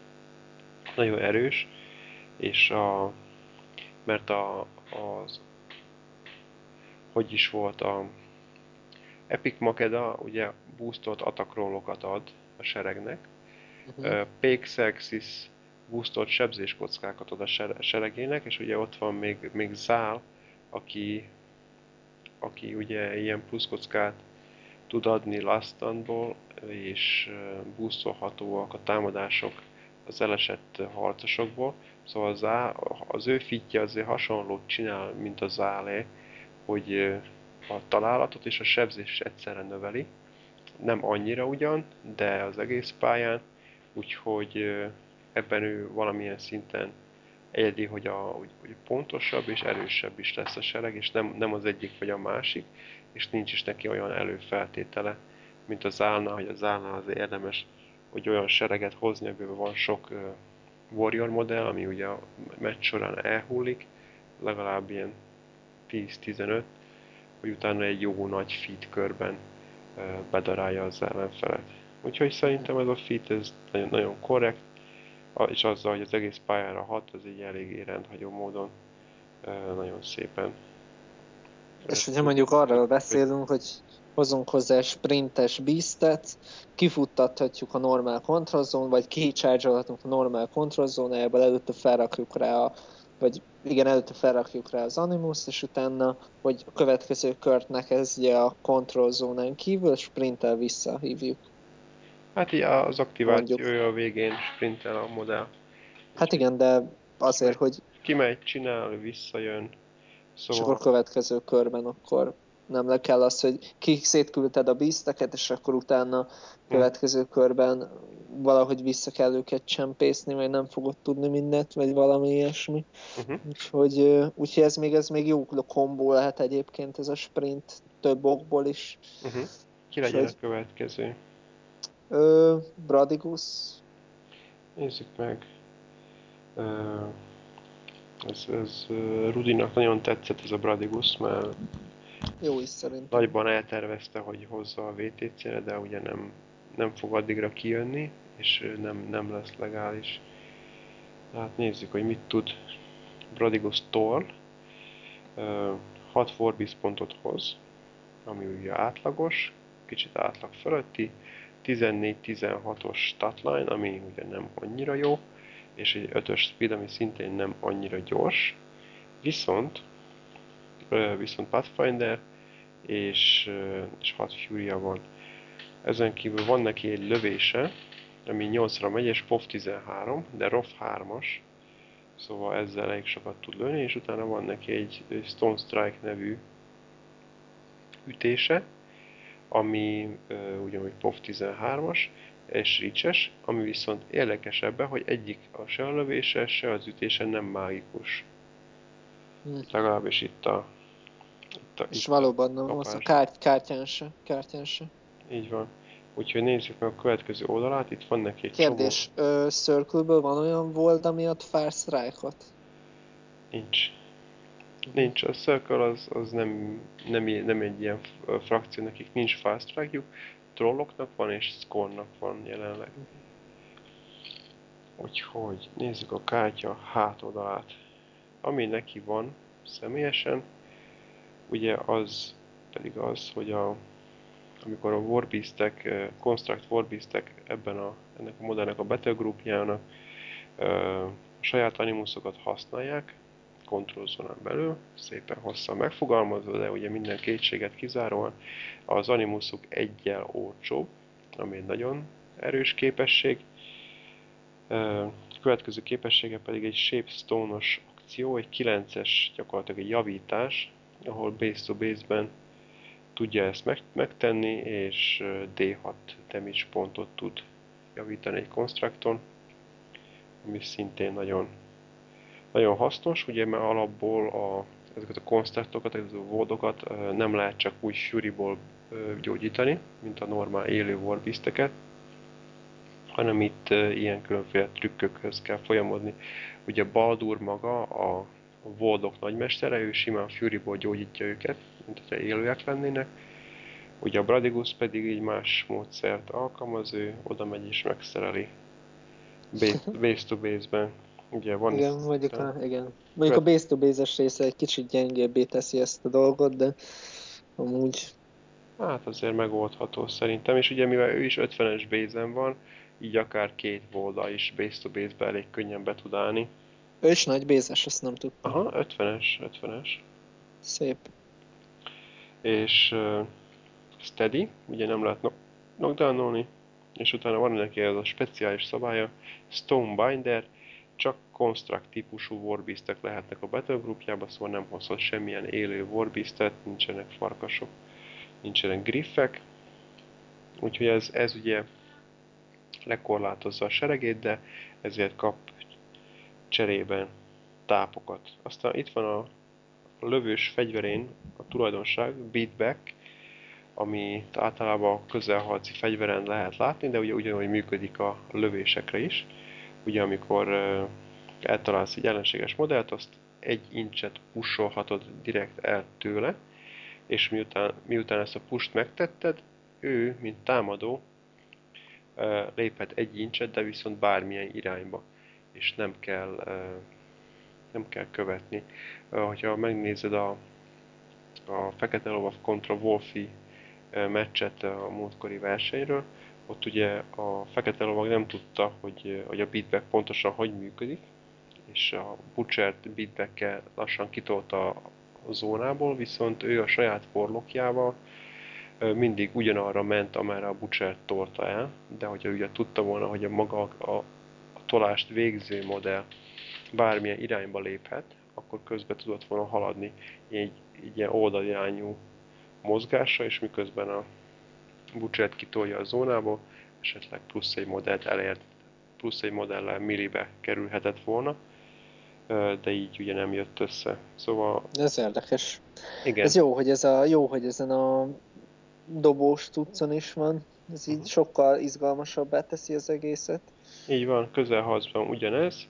nagyon erős, és a, mert a, az, hogy is volt a Epic Makeda, ugye boostolt attack ad a seregnek, uh-huh. uh, Pexexis boostolt sebzéskockákat ad a seregének, és ugye ott van még, még Zál, aki, aki ugye ilyen pluszkockát tud adni Lastandból, és boostolhatóak a támadások az elesett harcosokból. Szóval az, á, az ő fitje azért hasonlót csinál, mint a Zálé, hogy a találatot és a sebzést egyszerre növeli. Nem annyira ugyan, de az egész pályán, úgyhogy ebben ő valamilyen szinten egyedi, hogy, a, hogy, hogy pontosabb és erősebb is lesz a sereg, és nem, nem az egyik vagy a másik, és nincs is neki olyan előfeltétele, mint az állna, hogy az állna az érdemes, hogy olyan sereget hozni, amiben van sok uh, warrior modell, ami ugye a meccs során elhullik, legalább ilyen 10-15, hogy utána egy jó nagy feed körben uh, bedarálja az ellenfelet. Úgyhogy szerintem ez a fit ez nagyon, nagyon korrekt, és azzal, hogy az egész pályára hat, az így eléggé rendhagyó módon nagyon szépen. És hogyha mondjuk arról beszélünk, hogy hozunk hozzá sprintes beastet, kifuttathatjuk a normál control zone, vagy kicharge a normál control zónájából, előtte felrakjuk rá a vagy igen, előtte felrakjuk rá az animus, és utána, hogy a következő kört ne kezdje a control zónán kívül, sprintel visszahívjuk. Hát így az aktivációja a végén sprintel a modell. Hát igen, de azért, hogy... Kimegy, csinál, visszajön. Szóval... És akkor következő körben akkor nem le kell az, hogy ki szétküldted a bízteket, és akkor utána következő körben valahogy vissza kell őket csempészni, vagy nem fogod tudni mindent, vagy valami ilyesmi. Uh-huh. Úgyhogy, úgyhogy ez még, ez még jó kombó lehet egyébként ez a sprint több okból is. Uh-huh. Ki legyen Úgyhogy... a következő? Ö, Bradigus. Nézzük meg. Ö, ez, ez Rudinak nagyon tetszett ez a Bradigus, mert jó is szerintem. Nagyban eltervezte, hogy hozza a VTC-re, de ugye nem, nem fog addigra kijönni, és nem, nem lesz legális. Hát nézzük, hogy mit tud Bradigus Torl. 6 Forbis pontot hoz, ami ugye átlagos, kicsit átlag fölötti, 14-16-os statline, ami ugye nem annyira jó, és egy 5-ös speed, ami szintén nem annyira gyors, viszont viszont Pathfinder, és, és 6 fury van. Ezen kívül van neki egy lövése, ami 8-ra megy, és POV 13, de ROF 3-as, szóval ezzel elég sokat tud lőni, és utána van neki egy Stone Strike nevű ütése, ami uh, ugyanúgy POV 13-as, és ricses, ami viszont érdekesebb, hogy egyik a se a lövése, se az ütése nem mágikus. Hmm. Legalábbis itt a... Itt a És itt valóban nem, az a kárt, kártyán se, kártyán se. Így van. Úgyhogy nézzük meg a következő oldalát, itt van neki egy Kérdés, csomó... circle van olyan volt, amiatt Fire Strike-ot? Nincs. Nincs, a Circle az, az nem, nem, nem egy ilyen frakció, nekik nincs Fast Strike-juk, Trolloknak van és Scornnak van jelenleg. Úgyhogy nézzük a kártya hátoldalát. Ami neki van személyesen, ugye az pedig az, hogy a, amikor a Warbeastek, Construct Warbeastek ebben a, ennek a modellnek a eh, a saját animusokat használják, kontrollzónán belül, szépen hosszan megfogalmazva, de ugye minden kétséget kizáróan az animusuk egyel olcsóbb, ami egy nagyon erős képesség. Következő képessége pedig egy Shapestone-os akció, egy 9-es gyakorlatilag egy javítás, ahol base-to-base-ben tudja ezt megtenni, és D6 damage pontot tud javítani egy konstrukton, ami szintén nagyon nagyon hasznos, ugye mert alapból a, ezeket a konstruktokat, ezeket a voldokat nem lehet csak úgy Furyból gyógyítani, mint a normál élő warbeasteket, hanem itt ilyen különféle trükkökhöz kell folyamodni. Ugye Baldur maga a Voldok nagymestere, ő simán Furyból gyógyítja őket, mint hogyha élőek lennének. Ugye a Bradigus pedig így más módszert alkalmaz, ő oda megy és megszereli base to base-ben. Ugye van igen, mondjuk, a, igen. mondjuk a base to base része egy kicsit gyengébbé teszi ezt a dolgot, de amúgy... Hát azért megoldható szerintem, és ugye mivel ő is 50-es base van, így akár két volda is base to base-be elég könnyen be tud állni. Ő is nagy bézes, azt nem tudtam. Aha, 50-es, 50-es. Szép. És uh, steady, ugye nem lehet knockdownolni, és utána van neki ez a speciális szabálya, Stonebinder, csak construct típusú warbeastek lehetnek a battlegroupjába, szóval nem hozhat semmilyen élő warbeastet, nincsenek farkasok, nincsenek griffek, úgyhogy ez, ez ugye lekorlátozza a seregét, de ezért kap cserében tápokat. Aztán itt van a, a lövős fegyverén a tulajdonság, beatback, ami általában a közelharci fegyveren lehet látni, de ugye ugyanúgy működik a lövésekre is ugye amikor eltalálsz egy ellenséges modellt, azt egy incset pusolhatod direkt el tőle, és miután, miután ezt a pust megtetted, ő, mint támadó, léphet egy incset, de viszont bármilyen irányba, és nem kell, nem kell követni. Hogyha megnézed a, a Fekete Lovav kontra Wolfi meccset a múltkori versenyről, ott ugye a Fekete Lovag nem tudta, hogy, hogy a beatback pontosan hogy működik, és a Butchert beatback lassan kitolta a zónából, viszont ő a saját forlokjával mindig ugyanarra ment, amerre a Butchert tolta el, de hogyha ugye tudta volna, hogy a maga a, a tolást végző modell bármilyen irányba léphet, akkor közben tudott volna haladni egy, egy ilyen oldalirányú mozgása, és miközben a Butchert kitolja a zónából, esetleg plusz egy modellt elért, plusz egy modellel millibe kerülhetett volna, de így ugye nem jött össze. Szóval... Ez érdekes. Igen. Ez jó, hogy ez a, jó, hogy ezen a dobós tudcon is van. Ez így uh-huh. sokkal izgalmasabbá teszi az egészet. Így van, közelharcban ugyanez,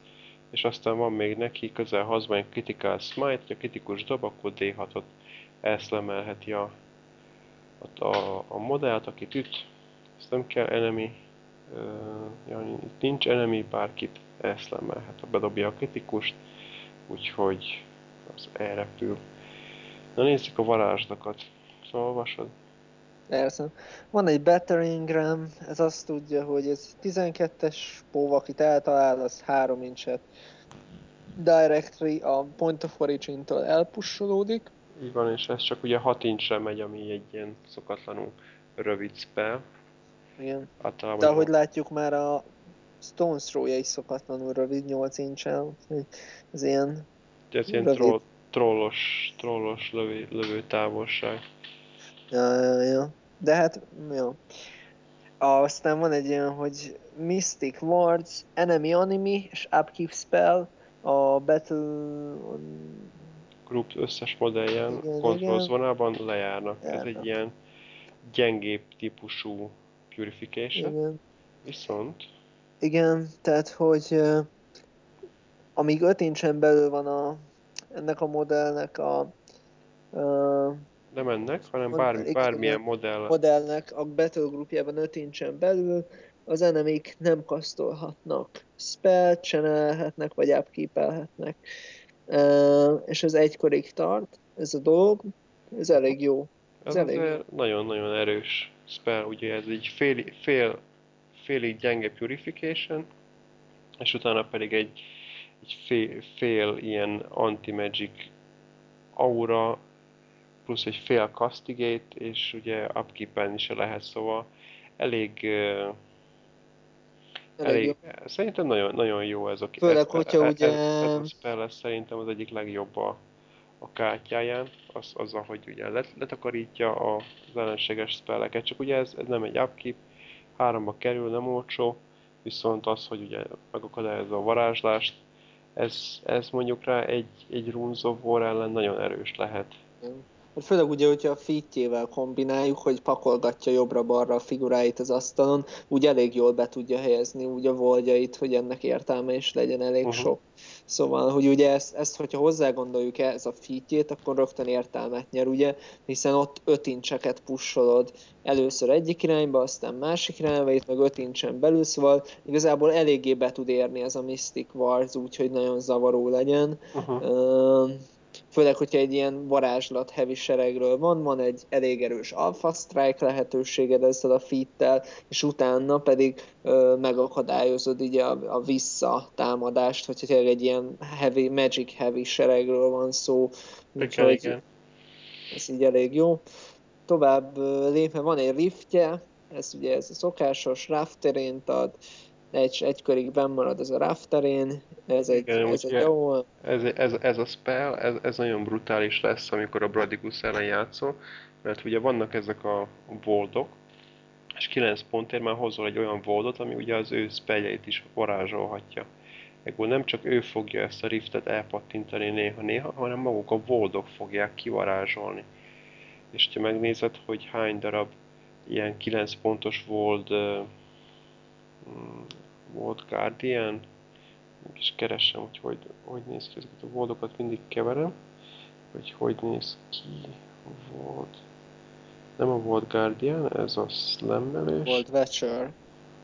és aztán van még neki közelharcban egy critical smite, hogy a kritikus dob, akkor D6-ot elszlemelheti a, a, a, a modellt, akit üt. Ezt nem kell enemy, uh, itt nincs enemy, bárkit elszlemelhet, ha bedobja a kritikust, úgyhogy az elrepül. Na nézzük a varázslakat. Szóval olvasod? Persze. Van egy battering ram, ez azt tudja, hogy ez 12-es póv, akit eltalál, az 3 incset directly a point of origin-től elpussolódik. Így van, és ez csak ugye 6 incsre megy, ami egy ilyen szokatlanul rövid spell. Igen. Általában De ahogy látjuk már a Stones throw is szokatlanul rövid, 8 incsel. Ez ilyen Ez ilyen troll, trollos, trollos lövő, lövő távolság. Ja, ja, ja. De hát, jó. Aztán van egy ilyen, hogy Mystic Words, Enemy Enemy és Upkeep Spell a Battle... Group összes modelljen kontrollzónában lejárnak. Járna. Ez egy ilyen gyengébb típusú purification. Igen. Viszont... Igen, tehát hogy amíg 5 incsen belül van a, ennek a modellnek a uh, nem ennek, hanem bármi, bármilyen modell. modellnek a Battle groupjában 5 incsen belül az enemik nem kasztolhatnak spell csinálhatnak, vagy upkeepelhetnek. És ez egykorig tart, ez a dolog, ez elég jó. Ez, ez elég nagyon-nagyon erős spell, ugye ez egy fél, fél, félig gyenge purification, és utána pedig egy, egy fél, fél ilyen anti-magic aura plusz egy fél castigate, és ugye upkeep is lehet, szóval elég, uh, elég, elég. szerintem nagyon, nagyon jó ez a Főleg, ez, hogyha ez, ugye... ez, ez lesz szerintem az egyik legjobb a, a kártyáján, az, az hogy ugye let, letakarítja az ellenséges spelleket, csak ugye ez, ez nem egy upkeep, háromba kerül, nem olcsó, viszont az, hogy ugye megakadályozza a varázslást, ez, ez mondjuk rá egy, egy Runes of War ellen nagyon erős lehet. Hát főleg ugye, hogyha a fitjével kombináljuk, hogy pakolgatja jobbra-balra a figuráit az asztalon, úgy elég jól be tudja helyezni úgy a voldjait, hogy ennek értelme is legyen elég uh-huh. sok. Szóval, hogy ugye ezt, ezt hogyha hozzá gondoljuk ez a fitjét, akkor rögtön értelmet nyer, ugye, hiszen ott öt incseket pusolod először egyik irányba, aztán másik irányba, itt meg öt incsen belül, szóval igazából eléggé be tud érni ez a Mystic Wars, úgyhogy nagyon zavaró legyen. Uh-huh. Uh, főleg, hogyha egy ilyen varázslat heavy seregről van, van egy elég erős alpha strike lehetőséged ezzel a fittel, és utána pedig ö, megakadályozod így a, a visszatámadást, hogyha egy ilyen heavy, magic heavy seregről van szó, úgyhogy ez így elég jó. Tovább lépve van egy riftje, ez ugye ez a szokásos rafterént ad, egy, egy körig benn marad ez a rafterén, ez egy, Igen, ez egy jó... Ez, ez, ez a spell, ez, ez nagyon brutális lesz, amikor a Bradigus ellen játszol, mert ugye vannak ezek a voldok, és 9 pontért már hozol egy olyan voldot, ami ugye az ő spelljeit is varázsolhatja. Ebből nem csak ő fogja ezt a riftet elpattintani néha-néha, hanem maguk a voldok fogják kivarázsolni. És ha megnézed, hogy hány darab ilyen 9 pontos volt volt Guardian, és keresem, hogy hogy, hogy néz ki ezeket a voldokat, mindig keverem, hogy hogy néz ki volt. Nem a volt Guardian, ez a slammelős. Volt Watcher.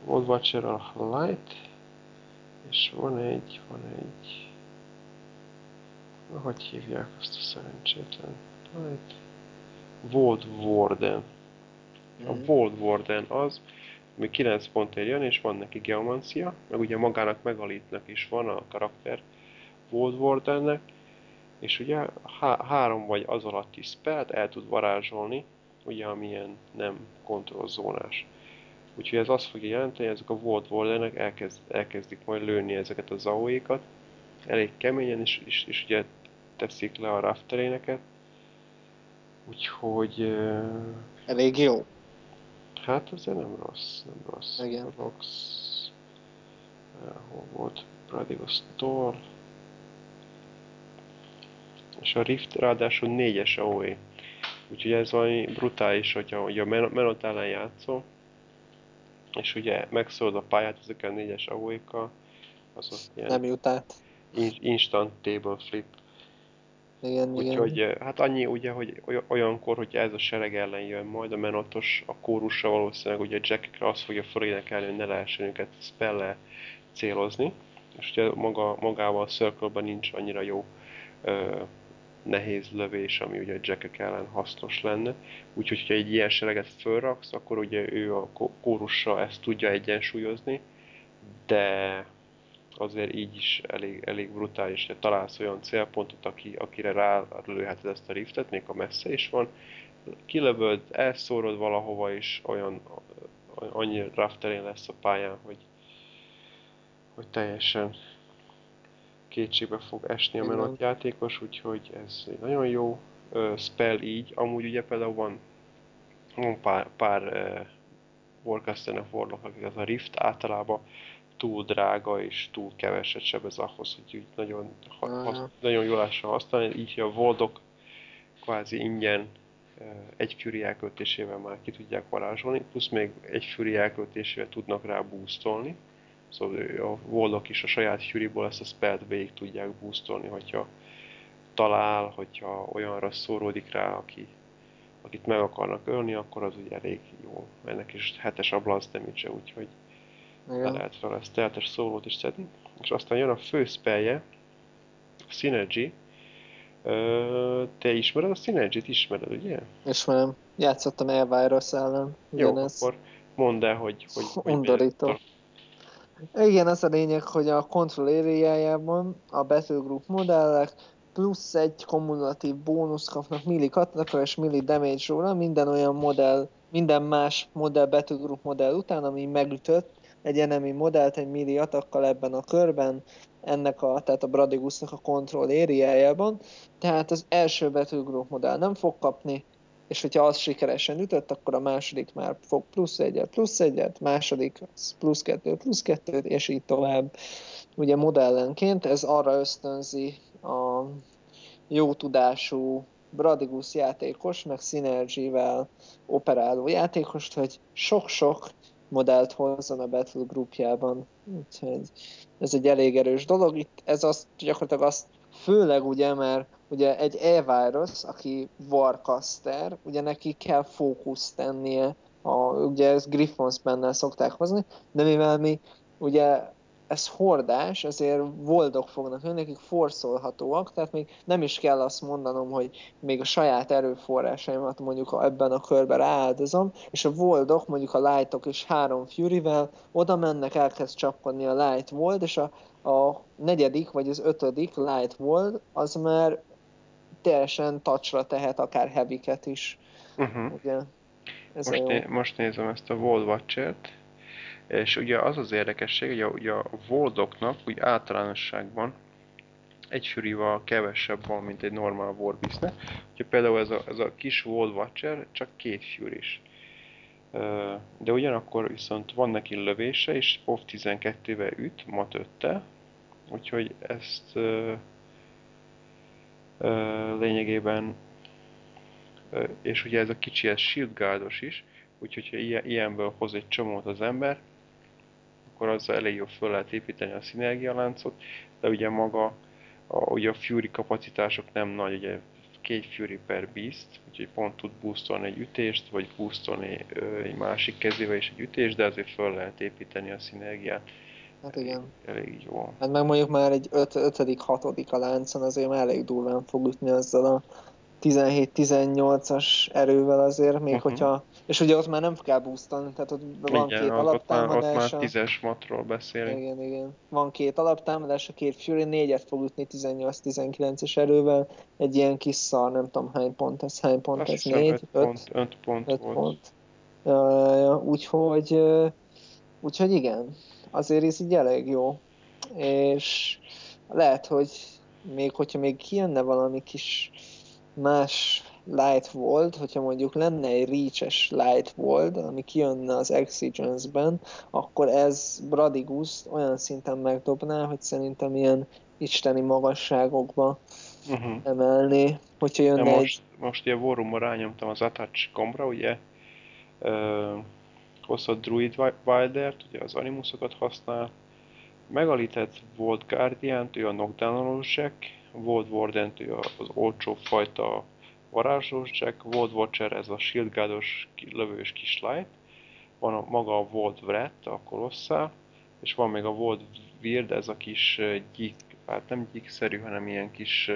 World Watcher a Light, és van egy, van egy, hogy hívják azt a szerencsétlen? Light. World Warden. A mm. World Warden az, ami 9 pontért jön, és van neki geomancia, meg ugye magának megalitnak is van a karakter World Wardennek, és ugye há három vagy az alatti spelt el tud varázsolni, ugye amilyen nem kontrollzónás. Úgyhogy ez azt fogja jelenteni, hogy ezek a World Wardenek elkezd, elkezdik majd lőni ezeket a zaóékat, elég keményen, és, és, és ugye teszik le a rafteréneket. Úgyhogy... Elég jó. Hát azért nem rossz, nem rossz. Igen. Rox... Uh, hol volt? Prodigal Store. És a Rift ráadásul 4-es AOE. Úgyhogy ez valami brutális, hogyha ugye a Menot ellen játszol, és ugye megszólod a pályát ezekkel a 4-es AOE-kkal, az ott ilyen... Nem jut át. Instant table flip. Igen, Úgyhogy igen. hát annyi ugye, hogy olyankor, hogyha ez a sereg ellen jön majd, a menotos, a kórusa valószínűleg ugye a jackekre azt fogja fölénekelni, hogy ne lehessen őket spell célozni. És ugye maga, magával a circle nincs annyira jó ö, nehéz lövés, ami ugye a jackek ellen hasznos lenne. Úgyhogy, ha egy ilyen sereget fölraksz, akkor ugye ő a kórussal ezt tudja egyensúlyozni, de azért így is elég, elég brutális, hogy találsz olyan célpontot, aki, akire rálőheted ezt a riftet, még a messze is van, kilövöd, elszórod valahova, és olyan annyi rafterén lesz a pályán, hogy, hogy teljesen kétségbe fog esni a menot játékos, úgyhogy ez egy nagyon jó uh, spell így. Amúgy ugye például van, van pár, pár uh, Warcaster Warlock, akik az a Rift általában túl drága és túl keveset sebez ahhoz, hogy úgy nagyon, ha, nagyon jól lássa használni. Így a Voldok kvázi ingyen egy Fury elköltésével már ki tudják varázsolni, plusz még egy Fury elköltésével tudnak rá boostolni. Szóval a Voldok is a saját Furyból ezt a spelt végig tudják boostolni, hogyha talál, hogyha olyanra szóródik rá, aki, akit meg akarnak ölni, akkor az ugye elég jó. Ennek is hetes a blast damage úgyhogy igen. le lehet fel ezt teltes szólót is szedni. És aztán jön a fő spellje, a Synergy. Te ismered a Synergy-t? Ismered, ugye? Ismerem. Játszottam Elvirus ellen. Ugyanez. Jó, akkor mondd el, hogy... hogy, hogy Undorító. Igen, az a lényeg, hogy a Control area a Battlegroup modellek plusz egy kumulatív bónusz kapnak milli katakra és milli damage róla, minden olyan modell, minden más modell Battlegroup modell után, ami megütött, egy enemy modellt egy milli atakkal ebben a körben, ennek a, tehát a Bradigusnak a control area tehát az első Battlegroup modell nem fog kapni, és hogyha az sikeresen ütött, akkor a második már fog plusz egyet, plusz egyet, második plusz kettő, plusz kettőt, és így tovább. Ugye modellenként ez arra ösztönzi a jó tudású Bradigus játékos, meg Synergy-vel operáló játékost, hogy sok-sok modellt hozzon a Battle groupjában. Úgyhogy ez egy elég erős dolog. Itt ez azt gyakorlatilag azt főleg ugye, mert ugye egy e-virus, aki Warcaster, ugye neki kell fókusz tennie, a, ugye ez Griffons benne szokták hozni, de mivel mi ugye ez hordás, ezért voldok fognak jönni, nekik forszolhatóak, tehát még nem is kell azt mondanom, hogy még a saját erőforrásaimat mondjuk ebben a körben rááldozom, és a voldok, mondjuk a lightok és három fury-vel oda mennek, elkezd csapkodni a light volt, és a, a negyedik vagy az ötödik light volt, az már teljesen tacsra tehet akár heavy is. Uh-huh. Ugye? Ez most, né- most nézem ezt a World Watcher-t, és ugye az az érdekesség, hogy a, ugye a Voldoknak úgy általánosságban egy furival kevesebb van, mint egy normál Warbeastnek. Ugye például ez a, ez a kis World Watcher csak két is. De ugyanakkor viszont van neki lövése, és off 12-vel üt, mat 5 úgyhogy ezt ö, ö, lényegében és ugye ez a kicsi, ez shield is, úgyhogy ha ilyenből hoz egy csomót az ember, akkor azzal elég jó föl lehet építeni a szinergialáncot, de ugye maga a, ugye a Fury kapacitások nem nagy, ugye két Fury per Beast, úgyhogy pont tud boostolni egy ütést, vagy boostolni ö, egy másik kezével is egy ütést, de azért föl lehet építeni a szinergiát. Hát igen. Elég jó. Hát meg mondjuk már egy 5 ötödik, hatodik a láncon azért már elég durván fog ütni azzal a 17-18-as erővel azért, még uh-huh. hogyha... És ugye ott már nem kell boostolni, tehát ott van Igen, két ott, alaptámadása. Ott már, ott már tízes matról beszélünk. Igen, igen. Van két alaptámadás, a két Fury négyet fog ütni 18-19-es erővel. Egy ilyen kis szar, nem tudom hány pont ez, hány pont Azt ez, négy, öt pont, öt pont öt volt. pont. Úgyhogy, úgyhogy igen, azért ez így elég jó. És lehet, hogy még hogyha még kijönne valami kis más Light World, hogyha mondjuk lenne egy Reach-es Light World, ami kijönne az Exigence-ben, akkor ez Bradigus olyan szinten megdobná, hogy szerintem ilyen isteni magasságokba uh-huh. emelni, hogyha jönne ja, egy... most, most ilyen Warroom-ra rányomtam az Attach gombra, ugye uh, hozott Druid Wildert, ugye az animusokat használ, megalített Volt Guardian-t, ő a knockdown Volt Warden, ő az olcsó fajta varázslós Jack, Volt Watcher, ez a Shield Guard-os lövős kis light, van a, maga a Volt Wrath, a kolosszál, és van még a Volt Weird, ez a kis gyík, hát nem gyíkszerű, hanem ilyen kis...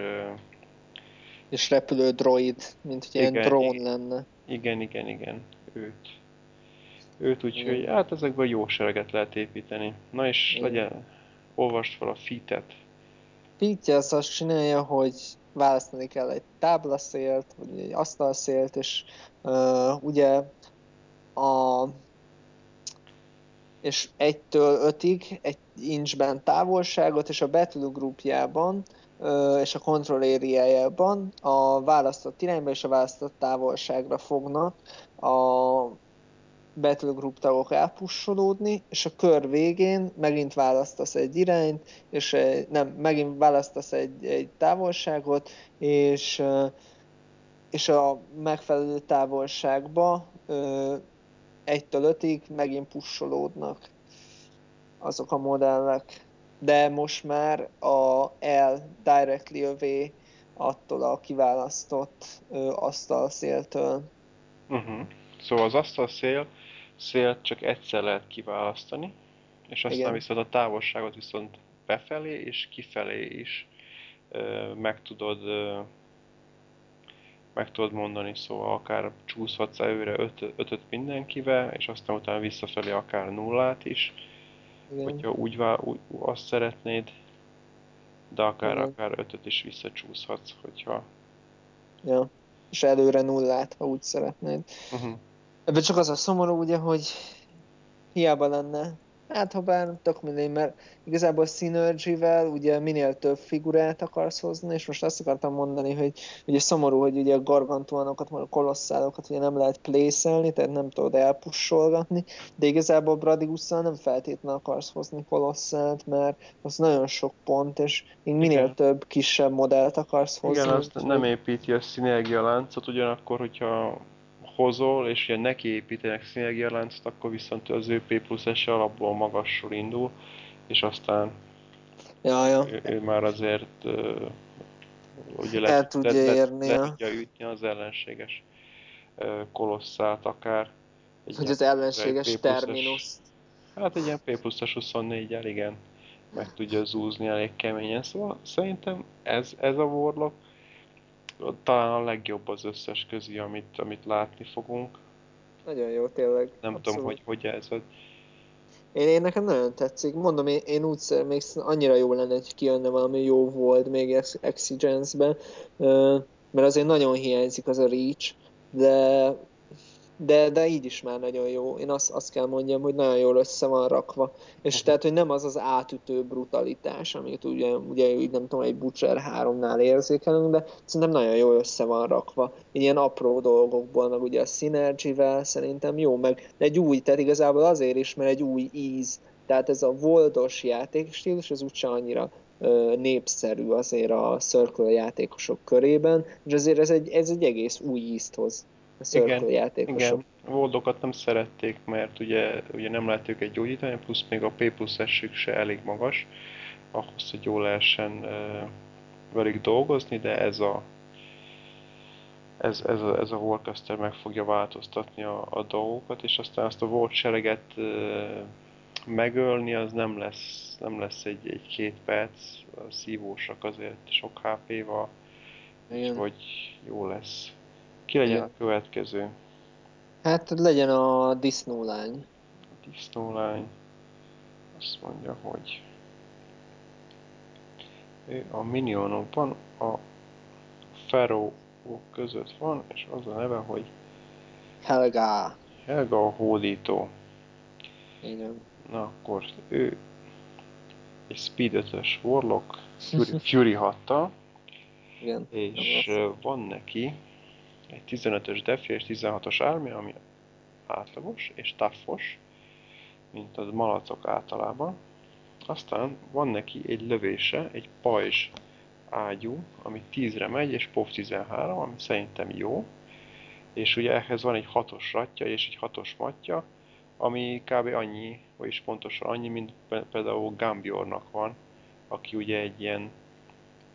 És repülő droid, mint hogy ilyen drón lenne. Igen, igen, igen, őt. Őt úgyhogy, hát ezekből jó sereget lehet építeni. Na és igen. legyen, olvast fel a fitet. Fitje az azt csinálja, hogy választani kell egy táblaszélt, vagy egy asztalszélt, és uh, ugye a és 1-től 5-ig egy inchben távolságot, és a battle groupjában uh, és a control area a választott irányba és a választott távolságra fognak a Battlegroup tagok elpussolódni, és a kör végén megint választasz egy irányt, és nem, megint választasz egy, egy távolságot, és, és a megfelelő távolságba 1-től 5-ig megint pussolódnak azok a modellek. De most már a L directly away attól a kiválasztott asztalszéltől. Uh-huh. Szóval az asztalszél szélt csak egyszer lehet kiválasztani, és aztán Igen. viszont a távolságot viszont befelé és kifelé is ö, meg tudod ö, meg tudod mondani, szóval akár csúszhatsz előre öt, ötöt mindenkivel, és aztán utána visszafelé akár nullát is, Igen. hogyha úgy, vál, úgy azt szeretnéd, de akár, Igen. akár ötöt is visszacsúszhatsz, hogyha... Ja, és előre nullát, ha úgy szeretnéd. Uh-huh. Ebben csak az a szomorú, ugye, hogy hiába lenne Hát, ha bár tök mindegy, mert igazából Synergy-vel ugye minél több figurát akarsz hozni, és most azt akartam mondani, hogy ugye szomorú, hogy ugye a gargantuanokat, meg a kolosszálokat ugye nem lehet plészelni, tehát nem tudod elpussolgatni, de igazából Bradigusszal nem feltétlenül akarsz hozni kolosszált, mert az nagyon sok pont, és még minél Igen. több kisebb modellt akarsz hozni. Igen, azt nem építi a szinergia láncot, ugyanakkor, hogyha hozol, és ilyen neki építenek szinergialáncot, akkor viszont az ő P plusz S alapból magasról indul, és aztán ja, ja. Ő, ő, már azért uh, ugye le, El tudja le, érni. Le, le tudja ütni az ellenséges uh, kolosszált akár. Egy hogy az ellenséges terminus. Hát egy ilyen P pluszes 24-el, igen, meg tudja zúzni elég keményen, szóval szerintem ez, ez a Warlock talán a legjobb az összes közé, amit, amit látni fogunk. Nagyon jó, tényleg. Nem Abszolút. tudom, hogy hogy ez. Én, én nekem nagyon tetszik. Mondom, én, én úgy még annyira jó lenne, hogy kijönne valami jó volt még Exigence-ben, mert azért nagyon hiányzik az a Reach, de de, de így is már nagyon jó. Én azt, azt kell mondjam, hogy nagyon jól össze van rakva. És uh-huh. tehát, hogy nem az az átütő brutalitás, amit ugye, ugye úgy nem tudom, egy Butcher 3-nál érzékelünk, de szerintem nagyon jól össze van rakva. Ilyen apró dolgokból, meg ugye a Synergy-vel szerintem jó, meg egy új, tehát igazából azért is, mert egy új íz. Tehát ez a voldos játékstílus, ez úgyse annyira népszerű azért a Circle játékosok körében, és azért ez egy, ez egy egész új ízt hoz a Circle játékosok. Igen, Voldokat nem szerették, mert ugye, ugye nem lehet őket gyógyítani, plusz még a P plusz se elég magas, ahhoz, hogy jól lehessen uh, velük dolgozni, de ez a ez, ez, a, ez a Warcaster meg fogja változtatni a, a dolgokat, és aztán azt a volt sereget megölni, az nem lesz, nem lesz egy, egy két perc, szívósak azért sok HP-val, és hogy jó lesz. Ki legyen Igen. a következő? Hát legyen a disznólány. A disznólány. Azt mondja, hogy a minionokban a Pharaoh között van, és az a neve, hogy Helga. Helga a hódító. Igen. Na akkor ő egy Speed 5-ös Warlock, Fury, Fury 6 Igen. és van neki egy 15-ös Defi és 16-os Army, ami átlagos és taffos, mint a malacok általában. Aztán van neki egy lövése, egy pajzs ágyú, ami 10-re megy, és POV 13, ami szerintem jó. És ugye ehhez van egy hatos ratja és egy hatos matja, ami kb. annyi, vagyis pontosan annyi, mint például Gambiornak van, aki ugye egy ilyen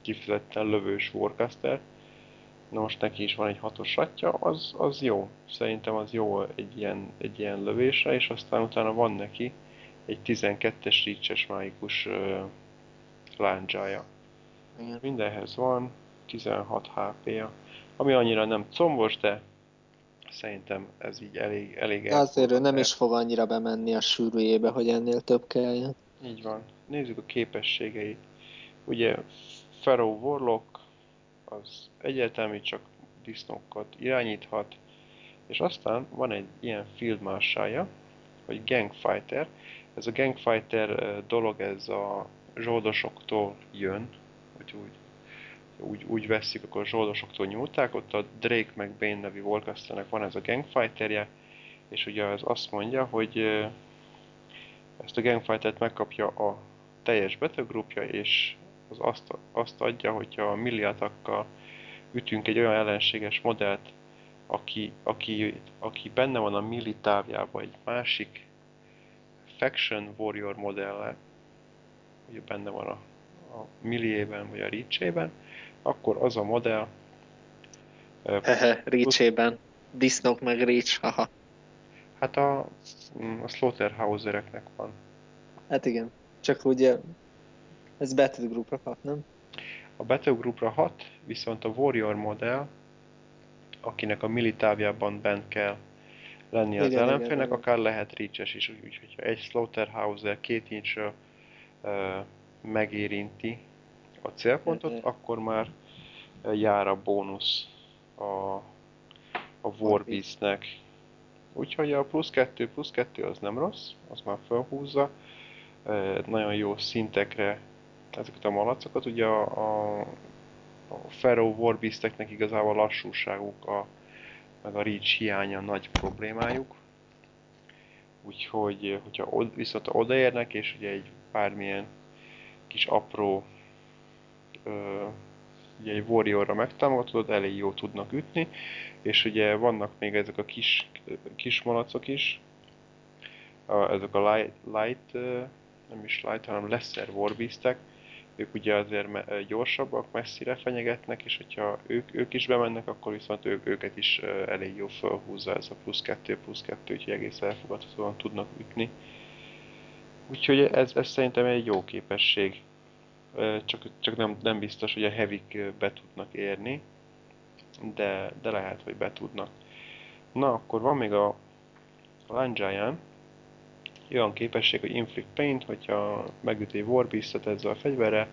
kifejezetten lövős warcaster. Na most neki is van egy hatos ratja, az, az jó. Szerintem az jó egy ilyen, egy ilyen lövésre, és aztán utána van neki egy 12-es ricses mágikus uh, lándzsája. Igen. Mindenhez van 16 HP-ja, ami annyira nem combos, de szerintem ez így elég, elég Azért ő nem is fog annyira bemenni a sűrűjébe, hogy ennél több kelljen. Így van. Nézzük a képességeit. Ugye Pharaoh Warlock az egyértelmű csak disznókat irányíthat, és aztán van egy ilyen field marshal hogy Gangfighter. Ez a Gangfighter dolog, ez a zsoldosoktól jön, hogy úgy, úgy, úgy veszik, akkor a zsoldosoktól nyúlták, ott a Drake meg Bane nevű Warcasternek van ez a Gangfighterje, és ugye az azt mondja, hogy ezt a Gangfightert megkapja a teljes betegrupja, és az azt, azt adja, hogyha a milliatakkal ütünk egy olyan ellenséges modellt, aki, aki, aki benne van a milli távjában egy másik Faction Warrior modellel, ugye benne van a a milliében vagy a reach akkor az a modell... Hehe, reach Disznók meg reach, haha. Hát a, a Slaughterhousereknek van. Hát igen, csak ugye ez Battlegroupra hat, nem? A Battlegroupra hat, viszont a Warrior modell, akinek a militávjában bent kell lenni az ellenfélnek, akár lehet reach is, úgyhogy hogyha egy Slaughterhouser két incsről megérinti a célpontot, mm-hmm. akkor már jár a bónusz a, a Warbeast-nek. Úgyhogy a plusz 2 plusz 2 az nem rossz, az már felhúzza. Nagyon jó szintekre ezeket a malacokat. Ugye a, a, a Pharaoh Warbeasteknek igazából a lassúságuk, a, meg a reach hiánya nagy problémájuk. Úgyhogy, hogyha od, viszont odaérnek, és ugye egy bármilyen kis apró ugye egy Warriorra megtámogatod, elég jó tudnak ütni, és ugye vannak még ezek a kis, kis malacok is, a, ezek a light, light, nem is light, hanem lesser warbeastek, ők ugye azért gyorsabbak, messzire fenyegetnek, és hogyha ők, ők is bemennek, akkor viszont ők, őket is elég jó felhúzza ez a plusz 2, plusz 2, úgyhogy egész elfogadhatóan tudnak ütni. Úgyhogy ez, ez szerintem egy jó képesség. Csak, csak nem, nem biztos, hogy a hevik be tudnak érni, de, de lehet, hogy be tudnak. Na, akkor van még a Lanjayan, olyan képesség, hogy Inflict Paint, hogyha megüt egy Warbeast-et ezzel a fegyverre,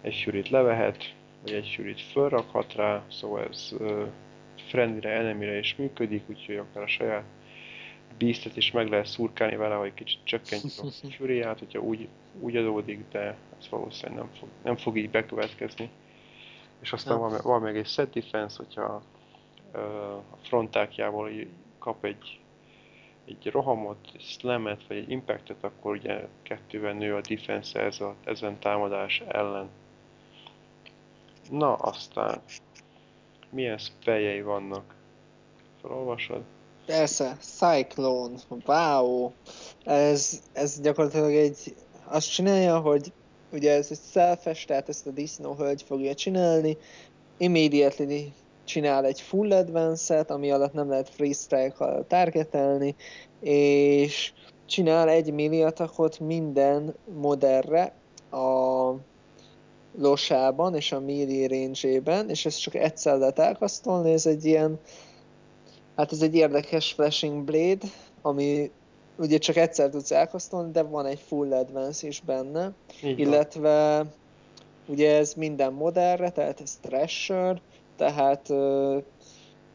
egy sűrűt levehet, vagy egy sűrűt fölrakhat rá, szóval ez uh, friendlyre, enemire is működik, úgyhogy akár a saját beastet is meg lehet szurkálni vele, hogy kicsit csökkentjük a fűriát, hogyha úgy, úgy adódik, de ez valószínűleg nem fog, nem fog így bekövetkezni. És aztán van, van még egy set defense, hogyha uh, a frontákjából kap egy, egy rohamot, egy slamet, vagy egy impactet, akkor ugye kettővel nő a defense ez a, ezen támadás ellen. Na aztán, milyen spelljei vannak? Felolvasod? Persze, Cyclone, wow! Ez, ez gyakorlatilag egy, azt csinálja, hogy ugye ez egy selfes, tehát ezt a disznó hölgy fogja csinálni, immediately csinál egy full advance-et, ami alatt nem lehet freestrike-kal targetelni, és csinál egy milliatakot minden modellre a losában és a melee range és ezt csak egyszer lehet elkasztolni, ez egy ilyen, hát ez egy érdekes flashing blade, ami ugye csak egyszer tudsz elkasztolni, de van egy full advance is benne, Így illetve ugye ez minden modellre, tehát ez Thrasher, tehát,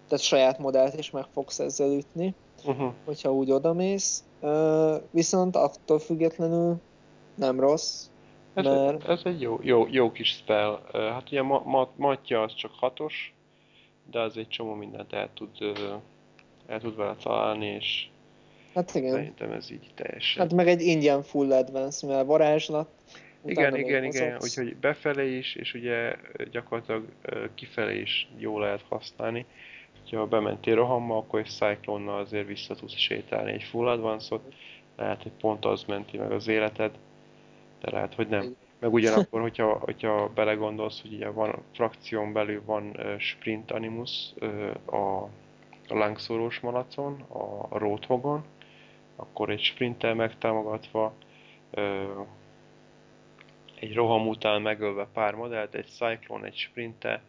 tehát saját modellt is meg fogsz ezzel ütni, uh-huh. hogyha úgy odamész, viszont attól függetlenül nem rossz, ez, mert... ez egy jó, jó, jó kis spell. Hát ugye ma, ma, matja az csak hatos, de az egy csomó mindent el tud, el tud vele találni, és hát igen. szerintem ez így teljesen. Hát meg egy ingyen full advance, mert varázslat, igen, igen, igen, úgyhogy befelé is, és ugye gyakorlatilag kifelé is jól lehet használni. Ha bementél rohamma, akkor egy cyclonnal azért vissza tudsz sétálni egy full advance-ot, lehet, hogy pont az menti meg az életed, de lehet, hogy nem. Meg ugyanakkor, hogyha, hogyha belegondolsz, hogy ugye van frakción belül van sprint animus a lángszórós malacon, a roadhogon, akkor egy sprinttel megtámogatva, egy roham után megölve pár modellt, egy Cyclone, egy sprinte,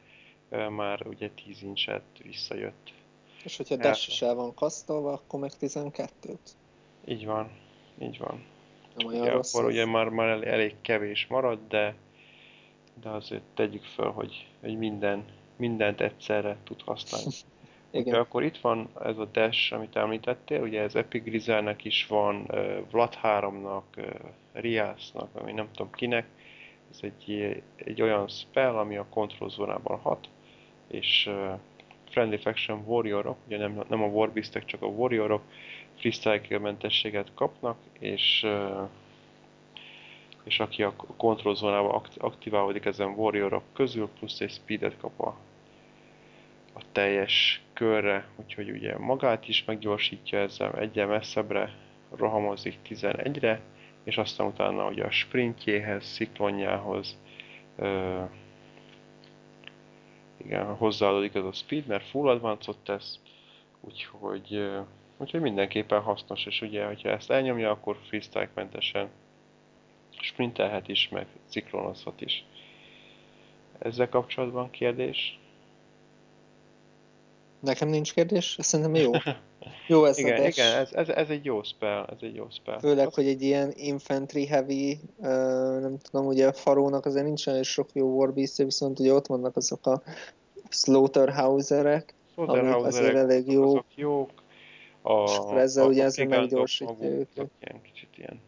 már ugye 10 incset visszajött. És hogyha dash is el van kasztolva, akkor meg 12-t. Így van, így van. Nem olyan ugye, rossz akkor ugye már, már elég, elég kevés marad, de, de azért tegyük fel, hogy, hogy minden, mindent egyszerre tud használni. Igen. Ugye akkor itt van ez a Dash, amit említettél, ugye ez Epic Grizelnek is van, Vlad 3-nak, uh, Riasnak, ami nem tudom kinek. Ez egy, egy olyan spell, ami a control zónában hat, és uh, Friendly Faction Warriorok, ugye nem, nem a Warbeastek, csak a Warriorok, freestyle mentességet kapnak, és és aki a kontrollzónában aktiválódik ezen warriorok közül, plusz egy speedet kap a, a teljes körre, úgyhogy ugye magát is meggyorsítja ezzel, egyen messzebbre rohamozik 11-re, és aztán utána ugye a sprintjéhez, sziklonjához ö, igen, hozzáadódik ez a speed, mert full advance-ot tesz, úgyhogy Úgyhogy mindenképpen hasznos, és ugye, hogyha ezt elnyomja, akkor freestyle-mentesen sprintelhet is, meg ciklonozhat is. Ezzel kapcsolatban kérdés? Nekem nincs kérdés, szerintem jó. Jó ez igen, a. Igen, ez, ez, ez, egy jó spell, ez egy jó spell. Főleg, hogy egy ilyen infantry heavy, uh, nem tudom, ugye a farónak azért nincsen sok jó warbeast viszont ugye ott vannak azok a slaughterhouserek, amik azért elég jó. Azok jók, a, és akkor ezzel a, ugye ezzel meggyorsítja őket. Ilyen kicsit ilyen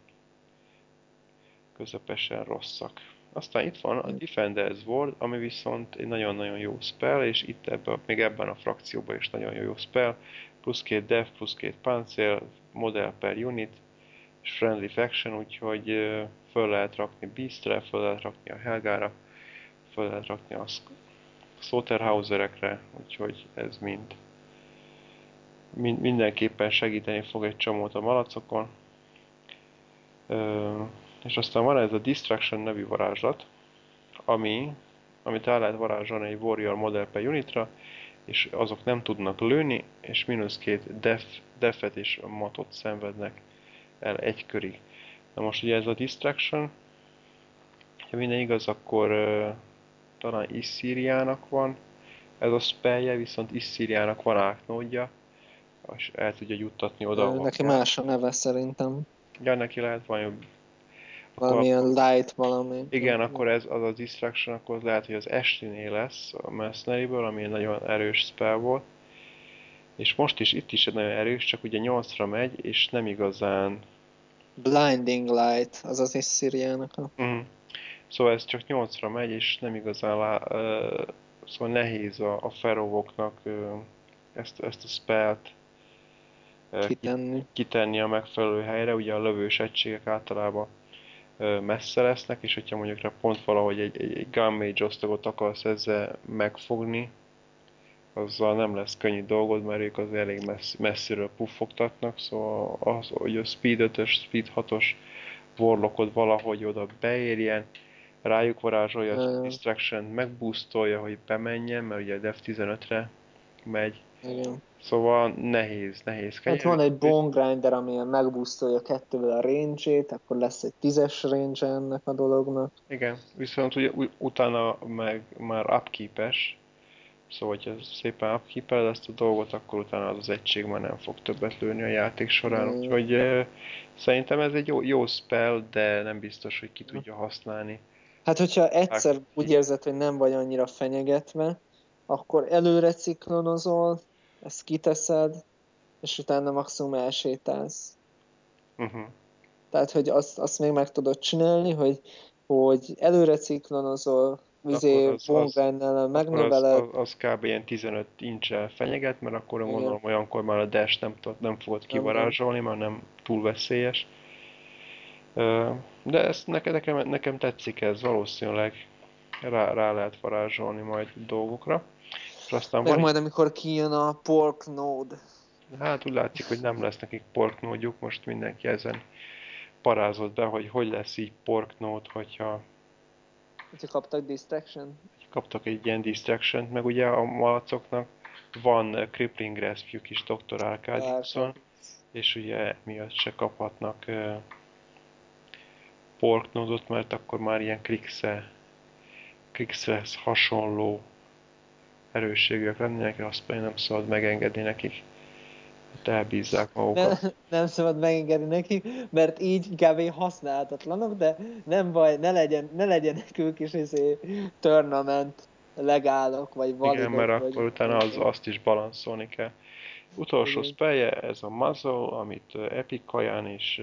közepesen rosszak. Aztán itt van a Defender's Ward, ami viszont egy nagyon-nagyon jó spell, és itt ebben, még ebben a frakcióban is nagyon jó spell. Plusz két def, plusz két páncél, modell per unit, és friendly faction, úgyhogy föl lehet rakni Beastre, föl lehet rakni a Helgára, föl lehet rakni a Slaughterhouserekre, úgyhogy ez mind mindenképpen segíteni fog egy csomót a malacokon. És aztán van ez a Distraction nevű varázslat, ami, amit el lehet varázsolni egy Warrior modell per unitra, és azok nem tudnak lőni, és mínusz két def, defet és matot szenvednek el egy körig. Na most ugye ez a Distraction, ha minden igaz, akkor uh, talán Isszíriának van ez a spellje, viszont Isszíriának van áknódja, és el tudja juttatni oda. Neki más a neve szerintem. Ja, neki lehet valami Valamilyen light valami. Igen, akkor ez az a distraction, akkor lehet, hogy az Ashley-nél lesz a Mercenary-ből, ami egy nagyon erős spell volt. És most is, itt is egy nagyon erős, csak ugye 8-ra megy, és nem igazán... Blinding Light, az az is Szíriának a... Mm. Szóval ez csak 8-ra megy, és nem igazán lá... Uh, szóval nehéz a, a ferovoknak uh, ezt, ezt a spellt kitenni. kitenni a megfelelő helyre. Ugye a lövős egységek általában messze lesznek, és hogyha mondjuk rá pont valahogy egy, egy, egy Gunmage osztagot akarsz ezzel megfogni, azzal nem lesz könnyű dolgod, mert ők az elég messz, messziről puffogtatnak, szóval az, hogy a Speed 5-ös, Speed 6-os Warlockod valahogy oda beérjen, rájuk varázsolja, a distraction megboostolja, hogy bemenjen, mert ugye a Dev 15-re megy. Igen. Szóval nehéz, nehéz. Hát van egy bone grinder, ami megboostolja kettővel a range akkor lesz egy tízes range ennek a dolognak. Igen, viszont ugye utána meg már upkeepes, szóval hogyha szépen upkeepeled ezt a dolgot, akkor utána az az egység már nem fog többet lőni a játék során. Mm. Úgyhogy szerintem ez egy jó, jó spell, de nem biztos, hogy ki tudja használni. Hát, hogyha egyszer hát, úgy érzed, hogy nem vagy annyira fenyegetve, akkor előre ciklonozol, ezt kiteszed, és utána maximum elsétálsz. Uh-huh. Tehát, hogy azt, azt még meg tudod csinálni, hogy, hogy előre ciklonozol, vizé bongránnál megnöveled. Az, az, az, kb. ilyen 15 incsel fenyeget, mert akkor Igen. gondolom olyankor már a dash nem, nem fogod kivarázsolni, mert nem túl veszélyes. De ezt nekem, nekem, nekem tetszik ez, valószínűleg rá, rá lehet varázsolni majd dolgokra. És aztán Meg van majd amikor kijön a pork node. Hát úgy látszik, hogy nem lesz nekik pork node most mindenki ezen parázott be, hogy hogy lesz így pork node, hogyha... Hogyha kaptak distraction? Kaptak egy ilyen distraction meg ugye a malacoknak van crippling rescue is Dr. Arcadiuson, és ugye miatt se kaphatnak uh, pork node mert akkor már ilyen krixe, krixe hasonló erősségűek lennének, azt pedig nem szabad megengedni nekik. Elbízzák magukat. Nem, nem szabad megengedni nekik, mert így kb. használhatatlanok, de nem baj, ne, legyen, ne legyenek ők is izé tournament legálok, vagy validok. Igen, mert vagy akkor utána az, azt is balanszolni kell. Utolsó spellje, ez a muzzle, amit Epic kaján és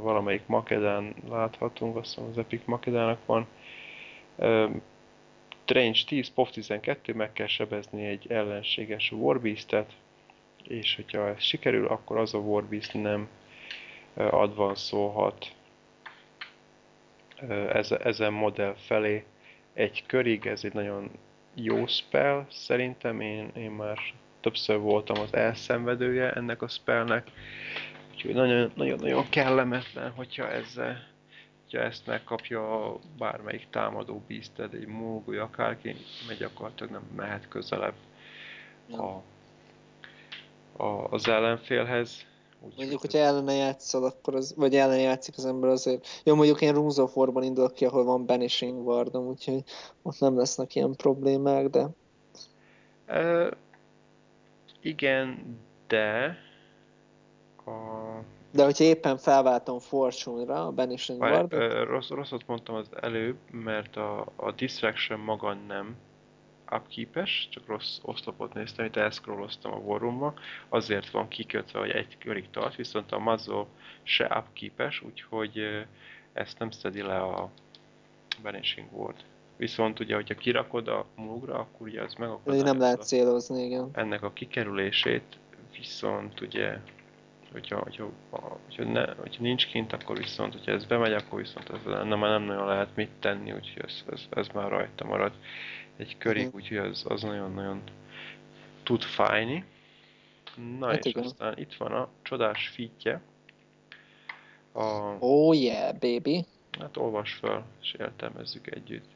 valamelyik Makedán láthatunk, azt hiszem az Epic Makedának van. Range 10, POV 12, meg kell sebezni egy ellenséges Warbeast-et, és hogyha ez sikerül, akkor az a Warbeast nem advanszolhat ezen modell felé. Egy körig, ez egy nagyon jó spell, szerintem. Én, én már többször voltam az elszenvedője ennek a spellnek, úgyhogy nagyon-nagyon kellemetlen, hogyha ezzel hogyha ezt megkapja bármelyik támadó bízted, egy vagy akárki, megy gyakorlatilag nem mehet közelebb a, a, az ellenfélhez. Úgy mondjuk, hogyha ellene játszol, akkor az, vagy ellen játszik az ember azért. Jó, mondjuk én Rooms of War-ban indulok ki, ahol van Banishing Wardom, úgyhogy ott nem lesznek ilyen problémák, de... Uh, igen, de a de hogyha éppen felváltom Fortune-ra, a Banishing Ward... Rossz, rosszat mondtam az előbb, mert a, a Distraction maga nem upkeepes, csak rossz oszlopot néztem, itt elszkrolloztam a War azért van kikötve, hogy egy körig tart, viszont a Muzzle se upkeepes, úgyhogy ezt nem szedi le a Banishing Ward. Viszont ugye, hogyha kirakod a múlgra, akkor ugye az meg Nem lehet célozni, igen. Ennek a kikerülését, viszont ugye hogyha, hogyha, hogyha, ne, hogyha nincs kint, akkor viszont, hogyha ez bemegy, akkor viszont ez nem, már nem nagyon lehet mit tenni, úgyhogy ez, ez, ez már rajta marad egy körig, uh-huh. úgyhogy az, az nagyon-nagyon tud fájni. Na hát és igen. aztán itt van a csodás fitje. A... Oh yeah, baby! Hát olvas fel, és értelmezzük együtt.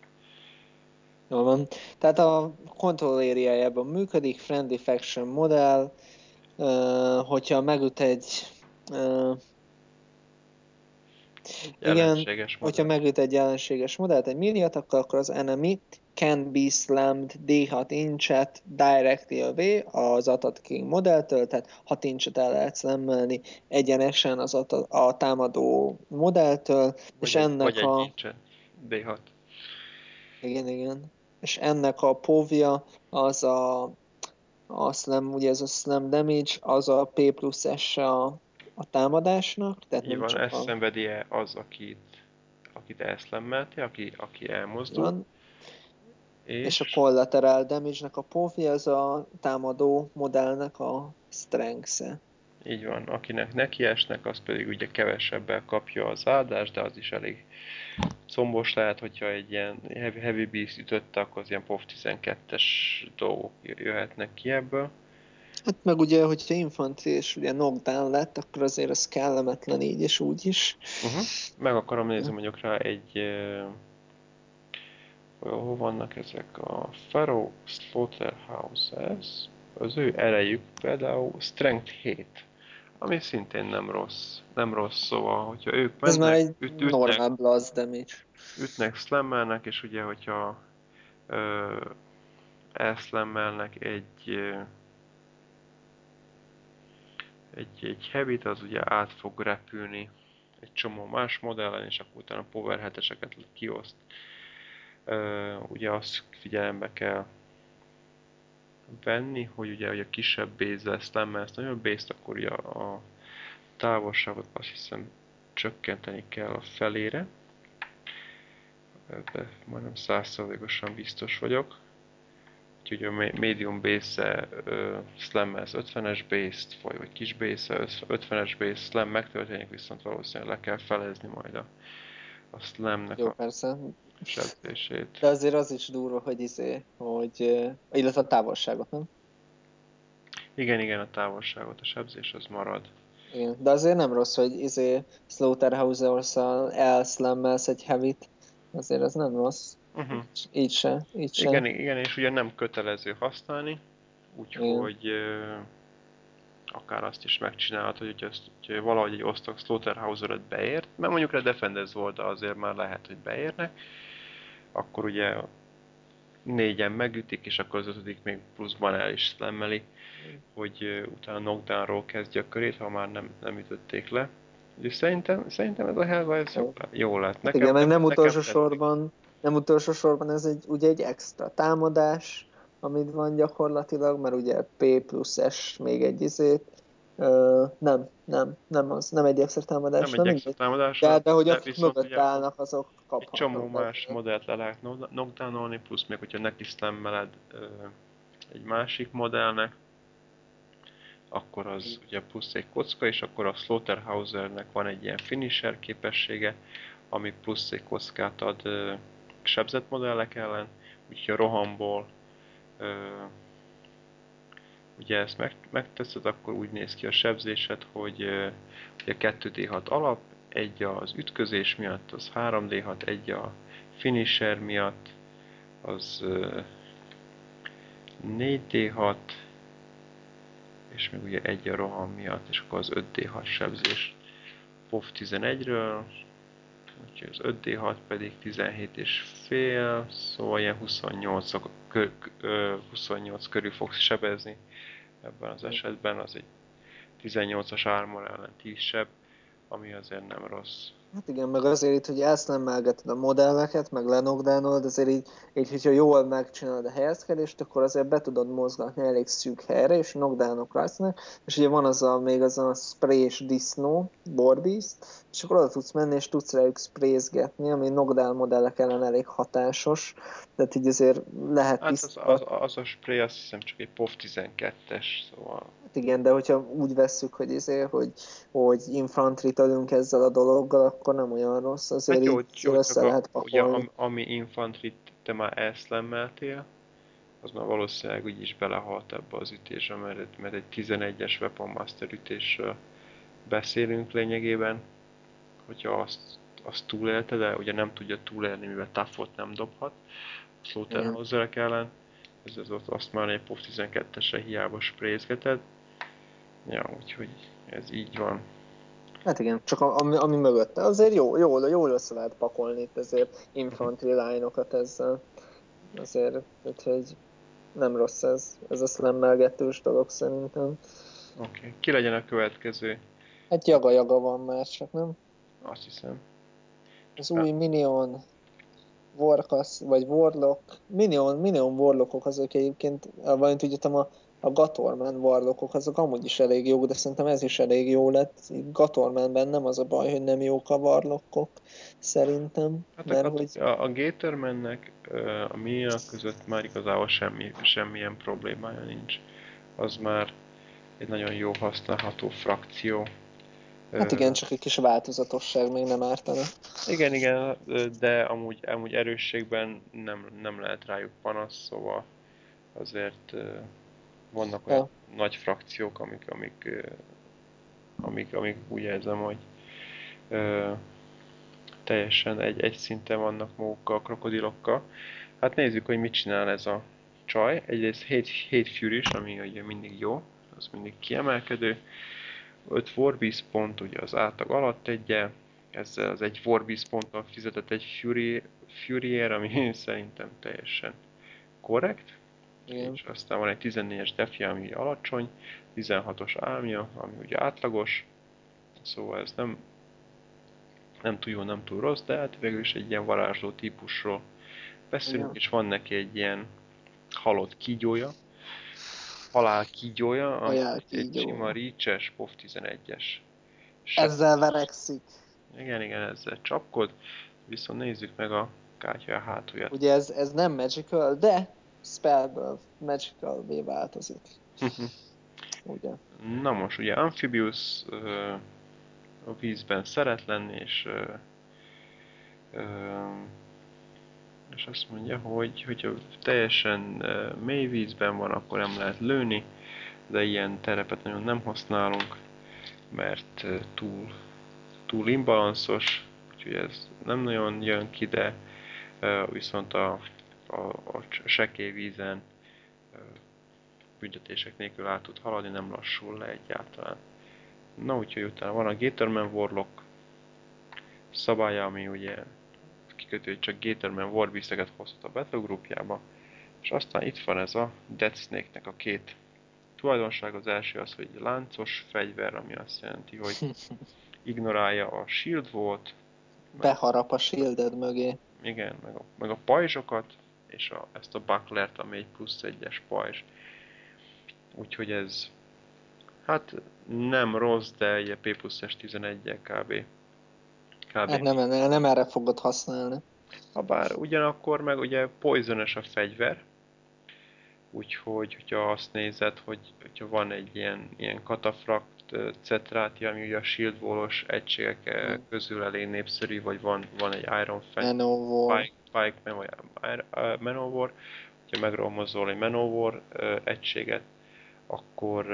Jól van. Tehát a control működik, friendly faction modell, hogyha megüt egy igen, hogyha megüt egy ellenséges modellt, egy milliót, akkor, akkor az enemy can be slammed D6 incset directly away az attacking modelltől, tehát 6 incset el lehet slammelni egyenesen az a, a támadó modelltől, vagy és egy, ennek vagy a... Egy D6. Igen, igen. És ennek a povja az a a slam, ugye ez a slam damage, az a P plusz S a, a támadásnak. Tehát Így nem van, ezt a... szenvedi -e az, akit, akit elszlemmelte, aki, aki elmozdul. Van. És... és a collateral damage-nek a povja, az a támadó modellnek a strength -e. Így van, akinek nekiesnek, az pedig ugye kevesebbel kapja az áldást, de az is elég combos lehet, hogyha egy ilyen heavy, heavy beast ütötte, akkor az ilyen POV 12-es dolgok jöhetnek ki ebből. Hát meg ugye, hogyha infantry és ugye knockdown lett, akkor azért az kellemetlen így és úgy is. Uh-huh. Meg akarom nézni mondjuk rá egy hol vannak ezek a Pharaoh Slaughterhouses, az ő erejük például Strength 7, ami szintén nem rossz, nem rossz, szóval, hogyha ők mennek, Ez már egy üt, ütnek, normál blast damage. ütnek, slammelnek, és ugye, hogyha ö, elslammelnek egy ö, egy, egy heavy az ugye át fog repülni egy csomó más modellen, és akkor utána power 7-eseket kioszt. Ö, ugye azt figyelembe kell venni, hogy ugye hogy a kisebb base lesz, nem mert nagyobb base akkor ugye a távolságot azt hiszem csökkenteni kell a felére. Ebbe majdnem százszerzalékosan biztos vagyok. Úgyhogy a medium base-e slammelsz 50-es base-t, vagy, vagy kis base 50-es base slam megtörténik, viszont valószínűleg le kell felezni majd a, a slamnek Jó, a persze. Sebzését. De azért az is durva, hogy izé, hogy, eh, illetve a távolságot, nem? Igen, igen, a távolságot, a sebzés az marad. Igen. De azért nem rossz, hogy izé Slaughterhouse-szal elslammelsz egy heavy-t. Azért ez nem rossz. Uh-huh. Így se, így se. Igen, igen, és ugye nem kötelező használni, úgyhogy uh, akár azt is megcsinálhat, hogy ezt, hogy valahogy egy osztag Slaughterhouser-öt beért, mert mondjuk a Defenders volt, azért már lehet, hogy beérnek, akkor ugye négyen megütik, és akkor az ötödik még pluszban el is szlemmeli, hogy utána knockdownról kezdje a körét, ha már nem, nem ütötték le. Úgyhogy szerintem, szerintem ez a ez jó, jó lett. Nekem, Igen, meg nem utolsó sorban, nem utolsó sorban ez egy, ugye egy extra támadás, amit van gyakorlatilag, mert ugye P plusz S még egy izét, Nem, nem, nem az, nem egy extra támadás. Nem, nem egy extra támadás. De, de hogy akik mögött állnak, azok kaphatnak. Egy csomó más modellt le lehet knockdownolni, plusz még hogyha neki slammeled egy másik modellnek, akkor az ugye plusz egy kocka, és akkor a Slaughterhausernek van egy ilyen finisher képessége, ami plusz egy kockát ad uh, sebzett modellek ellen, úgyhogy a rohamból uh, ugye ezt meg, megteszed, akkor úgy néz ki a sebzésed, hogy ugye 2D6 alap, egy az ütközés miatt, az 3D6, egy a finisher miatt, az uh, 4D6, és még ugye egy a roham miatt, és akkor az 5D6 sebzés. POV 11-ről, úgyhogy az 5D6 pedig 17 és fél, szóval ilyen 28, kör, 28 körül fogsz sebezni ebben az esetben, az egy 18-as armor ellen 10 seb, ami azért nem rossz. Hát igen, meg azért itt, hogy ezt nem melgeted a modelleket, meg lenokdánolod, azért így, így, hogyha jól megcsinálod a helyezkedést, akkor azért be tudod mozgatni elég szűk helyre, és knockdownok lesznek, és ugye van az a, még az a sprays disznó, Borbeast, és akkor oda tudsz menni, és tudsz rájuk sprayzgetni, ami knockdown modellek ellen elég hatásos, tehát így azért lehet hát az, az, az, a spray azt hiszem csak egy POV 12-es, szóval Hát igen, de hogyha úgy vesszük, hogy, izé, hogy, hogy infantrit adunk ezzel a dologgal, akkor nem olyan rossz, azért hát jó, így jó, össze lehet pakolni. Ugye, ami infantrit te már elszlemmeltél, az már valószínűleg úgy is belehalt ebbe az ütésbe, mert, mert egy 11-es Weapon Master ütésről beszélünk lényegében, hogyha azt, azt túlélte, de ugye nem tudja túlélni, mivel Taffot nem dobhat, Slaughterhauserek ellen, ez, az, azt már egy POV 12-esre hiába sprézgeted, Ja, úgyhogy ez így van. Hát igen, csak ami, ami mögötte. Azért jó, jól, jól össze lehet pakolni itt ezért infantry line ezzel. Azért, úgyhogy nem rossz ez, ez a slammelgetős dolog szerintem. Oké, okay. ki legyen a következő? Hát jaga-jaga van már, csak nem? Azt hiszem. Az új Minion Warcast, vagy Warlock, Minion, Minion Warlockok azok egyébként, vagy tudjátok, a a Gatorman warlockok azok amúgy is elég jók, de szerintem ez is elég jó lett. Gatormanben nem az a baj, hogy nem jók a warlockok, szerintem. Hát mert a, hogy... a, a Gatormannek a Minion között már igazából semmi, semmilyen problémája nincs. Az már egy nagyon jó használható frakció. Hát igen, csak egy kis változatosság még nem ártana. Igen, igen, de amúgy, amúgy erősségben nem, nem lehet rájuk panasz, szóval azért vannak olyan ja. nagy frakciók, amik, amik, amik, amik úgy érzem, hogy ö, teljesen egy, egy szinten vannak magukkal, a krokodilokkal. Hát nézzük, hogy mit csinál ez a csaj. Egyrészt 7, 7 fury ami ugye mindig jó, az mindig kiemelkedő. 5 Warbeast pont, ugye az átlag alatt egyel, ezzel az egy Warbeast ponttal fizetett egy Fury, Fury-ért, ami szerintem teljesen korrekt. Igen. És aztán van egy 14-es defja, ami alacsony, 16-os álmja, ami ugye átlagos. Szóval ez nem, nem túl jó, nem túl rossz, de hát végül is egy ilyen varázsló típusról beszélünk, Igen. és van neki egy ilyen halott kígyója, halál kígyója, ami egy sima Reach-es, POV 11-es. Ezzel verekszik. Igen, igen, ezzel csapkod, viszont nézzük meg a kártya hátulját. Ugye ez, ez nem magical, de spellből magical változik. ugye? Na most, ugye Amphibius a vízben szeret lenni, és és azt mondja, hogy hogyha teljesen mély vízben van, akkor nem lehet lőni, de ilyen terepet nagyon nem használunk, mert túl, túl imbalanszos, úgyhogy ez nem nagyon jön ki, de viszont a, a, a sekély vízen büntetések nélkül át tud haladni, nem lassul le egyáltalán. Na úgyhogy utána van a Gatorman Warlock szabálya, ami ugye kikötő, hogy csak Gatorman Warbeast-eket hozhat a Battlegroupjába, és aztán itt van ez a Dead Snake-nek a két tulajdonság. Az első az, hogy láncos fegyver, ami azt jelenti, hogy ignorálja a shield volt. Beharap a shielded mögé. Igen, meg a, meg a pajzsokat, és a, ezt a bucklert, ami egy plusz egyes pajzs. Úgyhogy ez hát nem rossz, de egy P plusz S 11 kb. kb. Hát nem, nem, nem erre fogod használni. Habár ugyanakkor meg ugye poisonos a fegyver, úgyhogy hogyha azt nézed, hogy hogyha van egy ilyen, ilyen katafrakt cetráti, ami ugye a shield wallos egységek hmm. közül elég népszerű, vagy van, van egy Iron Fan, Manowar. Pike, Manowar, hogyha megromozol egy Manowar egységet, akkor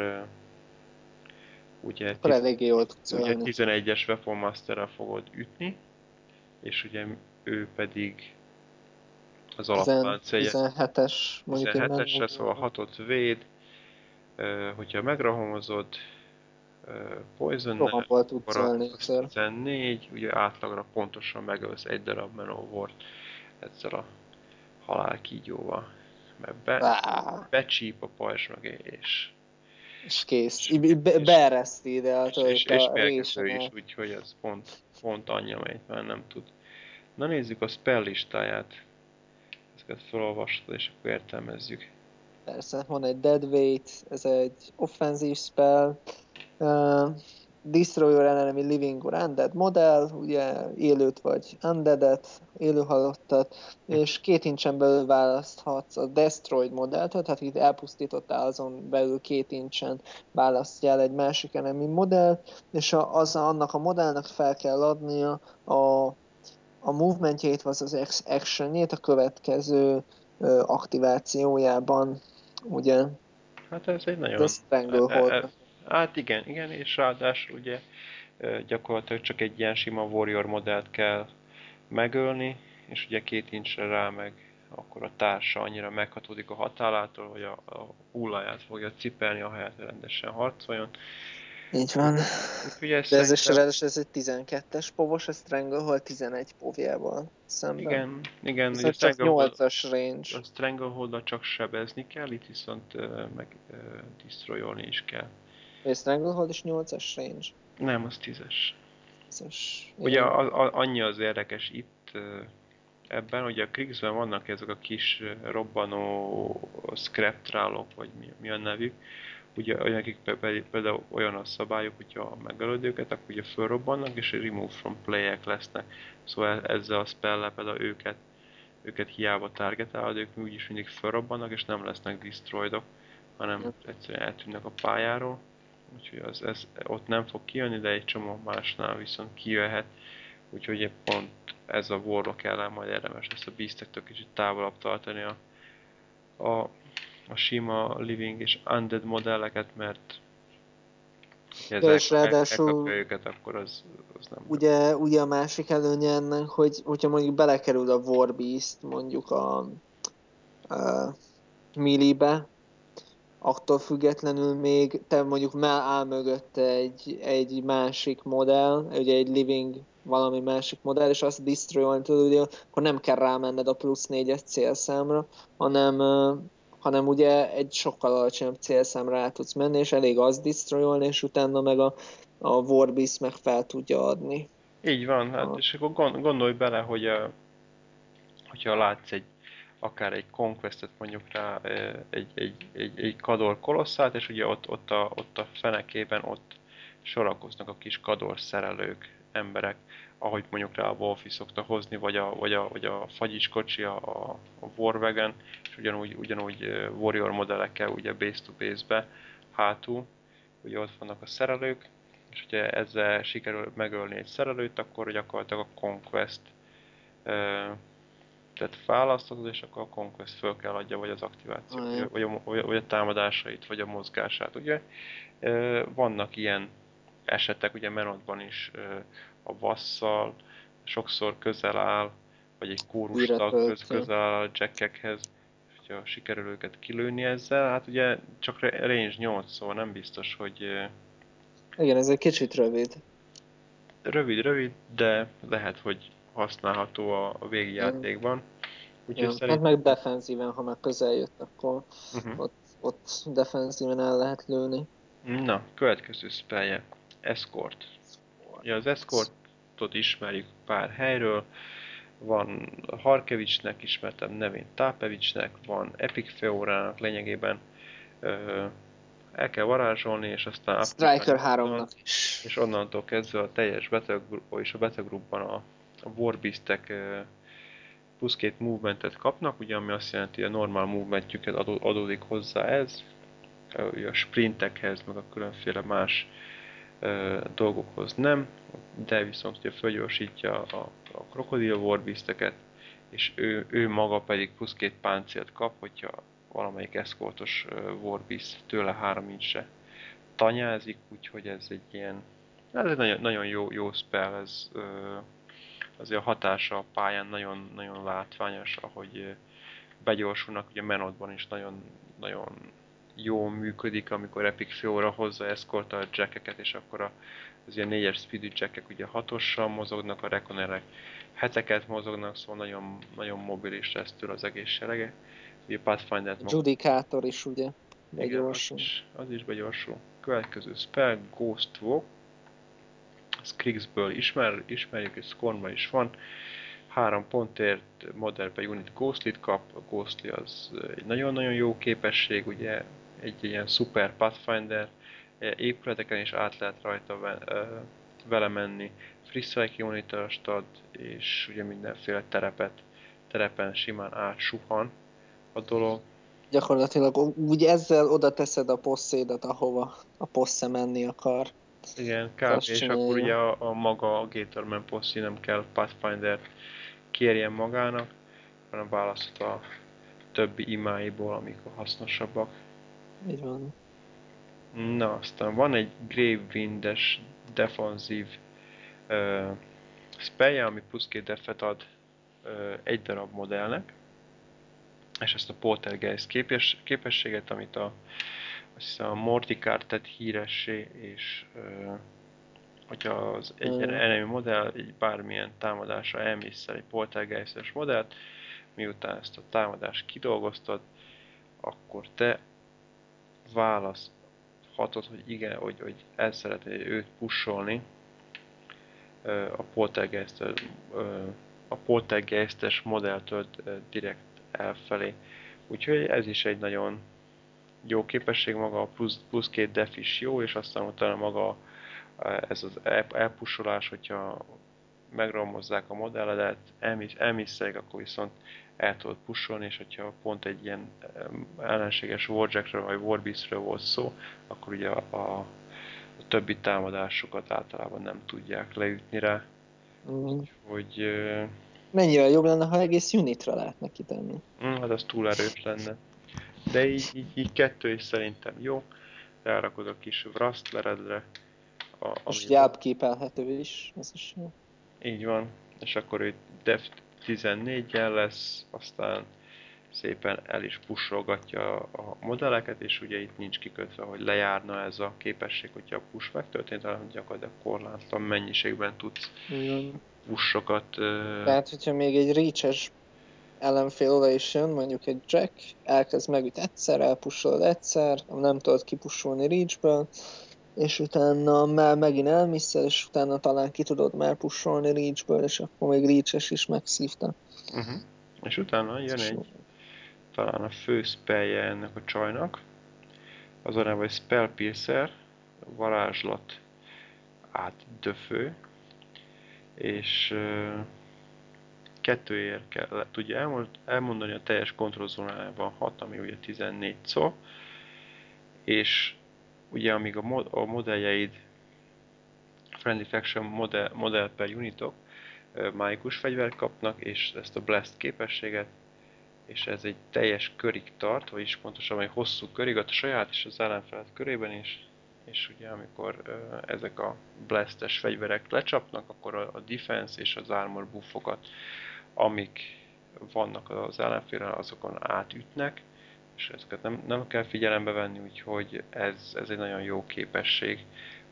ugye, akkor eléggé jól ugye 11-es Weapon master fogod ütni, és ugye ő pedig az alaplánc 17-es, mondjuk 17-esre, szóval 6-ot véd, hogyha megrahomozod poison akkor a 14, ugye átlagra pontosan megölsz egy darab Manowar-t ezzel a halálkígyóval mert be, becsíp a pajzs mögé, és és kész. És, be, beereszti ide a és, és, és mérgező is, úgyhogy ez pont, pont annyi, amelyet már nem tud. Na nézzük a spell listáját. Ezeket felolvastad, és akkor értelmezzük. Persze, van egy dead weight, ez egy offensive spell. Uh, Destroy your enemy living or undead modell, ugye élőt vagy undeadet, élő halottat, és két incsen belül választhatsz a destroyed modellt, tehát itt elpusztítottál azon belül két incsen választja el egy másik enemy modell, és a, az annak a modellnek fel kell adnia a, a movementjét, vagy az actionjét a következő ö, aktivációjában, ugye? Hát ez egy nagyon... The Hát igen, igen, és ráadásul ugye gyakorlatilag csak egy ilyen sima warrior modellt kell megölni, és ugye két incsre rá meg akkor a társa annyira meghatódik a hatálától, hogy a, a hulláját fogja cipelni, ahelyett rendesen harcoljon. Így van. Ez De ez, szerintem... is, ez egy 12-es povos, a Stranglehold 11 povjával szemben. Igen, igen. Ez ugye csak 8-as range. A stranglehold csak sebezni kell, itt viszont uh, meg uh, destroyolni is kell. A Stranglehold is 8-as range? Nem, az 10-es. 10-es. Ugye a, a, annyi az érdekes itt ebben, hogy a Kriegsben vannak ezek a kis robbanó scrap vagy mi, mi a nevük, ugye akik például olyan a szabályok, hogyha megölöd őket, akkor ugye fölrobbannak, és remove from play-ek lesznek. Szóval ezzel a spell például őket, őket hiába targetálod, ők úgyis mindig fölrobbannak, és nem lesznek destroyedok, hanem egyszerűen eltűnnek a pályáról úgyhogy az, ez ott nem fog kijönni, de egy csomó másnál viszont kijöhet. Úgyhogy pont ez a Warlock ellen majd érdemes ezt a beastektől kicsit távolabb tartani a, a, a sima living és undead modelleket, mert ezek, és ráadásul őket, akkor az, az nem ugye, ugye a másik előnye ennek, hogy hogyha mondjuk belekerül a Warbeast mondjuk a millibe, attól függetlenül még te mondjuk áll mögött egy, egy másik modell, ugye egy living valami másik modell, és azt destroyolni tudod, ugye, akkor nem kell rámenned a plusz négyes célszámra, hanem, hanem ugye egy sokkal alacsonyabb célszámra rá tudsz menni, és elég az destroyolni, és utána meg a, a Warbeast meg fel tudja adni. Így van, hát a... és akkor gondolj bele, hogy a, hogyha látsz egy akár egy Conquestet mondjuk rá, egy, egy, egy, egy Kador kolosszát, és ugye ott, ott, a, ott a fenekében ott sorakoznak a kis Kador szerelők, emberek, ahogy mondjuk rá a Wolfi szokta hozni, vagy a, vagy a, vagy a fagyis kocsi, a, a Warwagon, és ugyanúgy, ugyanúgy Warrior modellekkel ugye base to base-be hátul, ugye ott vannak a szerelők, és hogyha ezzel sikerül megölni egy szerelőt, akkor gyakorlatilag a Conquest tehát választod, és akkor a Conquest föl kell adja, vagy az aktiváció, vagy a, vagy a támadásait, vagy a mozgását, ugye. Vannak ilyen esetek, ugye Menotban is a vasszal sokszor közel áll, vagy egy kórustal köz, közel áll a jackekhez, hogyha sikerül őket kilőni ezzel, hát ugye csak range 8, szóval nem biztos, hogy... Igen, ez egy kicsit rövid. Rövid, rövid, de lehet, hogy használható a, a végjátékban. Úgyhogy ja, szerint... Hát meg defenzíven, ha már közel jött, akkor uh-huh. ott, ott defenzíven el lehet lőni. Na, következő spellje. Escort. Ja, az Escortot ismerjük pár helyről. Van Harkevicsnek ismertem nevén Tápevicsnek, van Epic Feorának lényegében ö, el kell varázsolni, és aztán... Striker 3-nak is. És onnantól kezdve a teljes Battle és a Battle a a Warbeastek plusz két movementet kapnak, ugye, ami azt jelenti, hogy a normál movementjüket adódik hozzá ez, a sprintekhez, meg a különféle más dolgokhoz nem, de viszont ugye fölgyorsítja a, a krokodil warbeasteket, és ő, ő maga pedig plusz két páncélt kap, hogyha valamelyik eszkortos warbeast tőle három incsre tanyázik, úgyhogy ez egy ilyen, ez egy nagyon, nagyon jó, jó spell, ez azért a hatása a pályán nagyon, nagyon látványos, ahogy begyorsulnak, ugye Menodban is nagyon, nagyon jó működik, amikor Epic Fiora hozza eszkorta a jackeket, és akkor a, az ilyen négyes speedy jackek ugye hatossal mozognak, a Reconerek heteket mozognak, szóval nagyon, nagyon mobilis lesz tőle az egész serege. Ugye Pathfinder-t Judikátor is ugye begyorsul. Igen, az is, az is begyorsul. Következő spell, Ghost Walk ezt Kriegsből ismer, ismerjük, és Scornban is van. Három pontért modellbe unit Ghostly-t kap, a Ghostly az egy nagyon-nagyon jó képesség, ugye egy ilyen super Pathfinder, épületeken is át lehet rajta vele menni, free strike unitást ad, és ugye mindenféle terepet, terepen simán átsuhan a dolog. Gyakorlatilag úgy ezzel oda teszed a posszédat, ahova a possze menni akar. Igen, kb. és akkor ugye a, a maga a Gatorman poszi nem kell Pathfinder kérjen magának, hanem választhat a többi imáiból, amik a hasznosabbak. Így van. Na, aztán van egy Gravewind-es defensív uh, spellje, ami plusz két defet ad uh, egy darab modellnek, és ezt a Poltergeist képes, képességet, amit a azt hiszem a Mortikár tett híressé, és uh, hogyha az egy mm. enemy modell egy bármilyen támadásra elmészszel egy poltergeistes modellt, miután ezt a támadást kidolgoztad, akkor te választhatod, hogy igen, hogy, hogy el szeretnél őt pusolni a poltergeist a poltergeistes modelltől direkt elfelé. Úgyhogy ez is egy nagyon jó képesség, maga a plusz, plusz két def is jó, és aztán utána maga ez az elpusolás, hogyha megromozzák a modelledet, elmisszelik, akkor viszont el tudod pusolni, és hogyha pont egy ilyen ellenséges Warjackről vagy Warbeastről volt szó, akkor ugye a, a, többi támadásokat általában nem tudják leütni rá. Mm. Hogy, Mennyire jobb lenne, ha egész unitra lehetne kitenni? Mm, hát az túl erős lenne. De így, így, így kettő is szerintem jó. Elrakod a kis wrastleredre. A, és jábképelhető is, ez is jó. Így van, és akkor ő def 14-jel lesz, aztán szépen el is pusolgatja a modelleket, és ugye itt nincs kikötve, hogy lejárna ez a képesség, hogyha a push megtörtént, hanem gyakorlatilag korlátlan mennyiségben tudsz pushokat... Tehát, hogyha még egy reach ellenfél oda is jön, mondjuk egy Jack, elkezd megüt egyszer, elpusolod egyszer, nem tudod kipusolni reachből, és utána már megint elmisszel, és utána talán ki tudod már pusolni reachből, és akkor még reaches is megszívta. Uh-huh. És utána jön egy, talán a fő spellje ennek a csajnak, az a neve, hogy Spell Piercer, varázslat átdöfő, és uh, kettőért kell, tudja elmondani a teljes kontrollzónájában 6, ami ugye 14 szó, és ugye amíg a, mod, a modelljeid Friendly Faction modell, modell per unitok mágikus fegyvert kapnak, és ezt a Blast képességet, és ez egy teljes körig tart, vagyis pontosan egy hosszú körig, a saját és az ellenfelet körében is, és ugye amikor ezek a blastes fegyverek lecsapnak, akkor a defense és az armor buffokat, amik vannak az ellenfélen, azokon átütnek, és ezeket nem, nem kell figyelembe venni, úgyhogy ez, ez egy nagyon jó képesség.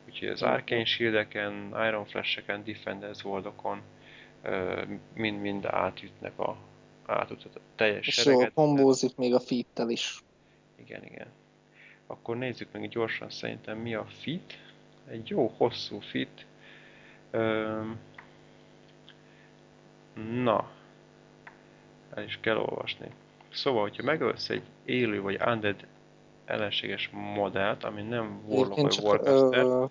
Úgyhogy az Arcane Shieldeken, Iron Flash-eken, Defenders Wardokon mind-mind átütnek a, átütnek a teljes és sereget. És kombózik még a fit is. Igen, igen. Akkor nézzük meg gyorsan szerintem mi a fit. Egy jó hosszú fit. Üm, na, el is kell olvasni. Szóval, hogyha megölsz egy élő vagy undead ellenséges modellt, ami nem Warlock vagy Warcaster, ö,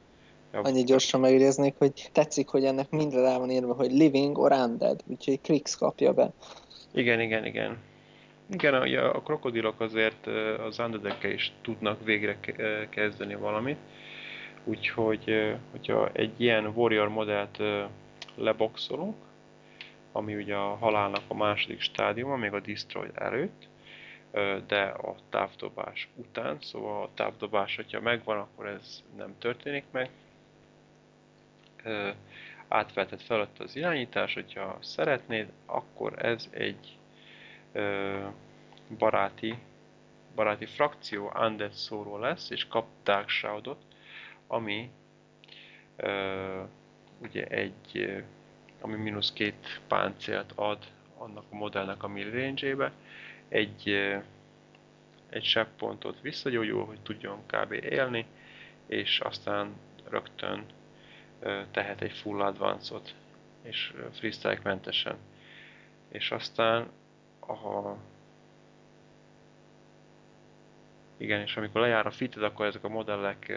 Annyi gyorsan megérznék, hogy tetszik, hogy ennek mindre rá van írva, hogy living or undead, úgyhogy Krix kapja be. Igen, igen, igen. Igen, a, a krokodilok azért az undead is tudnak végre kezdeni valamit, úgyhogy hogyha egy ilyen warrior modellt leboxolunk, ami ugye a halálnak a második stádiuma, még a destroy előtt, de a távdobás után, szóval a távdobás, hogyha megvan, akkor ez nem történik meg. Átvetted felett az irányítás, hogyha szeretnéd, akkor ez egy baráti, baráti frakció undead szóról lesz, és kap Dark Shroudot, ami ugye egy ami mínusz két páncélt ad annak a modellnek a midrange egy, egy sebpontot visszagyógyul, hogy tudjon kb. élni, és aztán rögtön tehet egy full advance-ot, és freestyle mentesen. És aztán a igen, és amikor lejár a fited, akkor ezek a modellek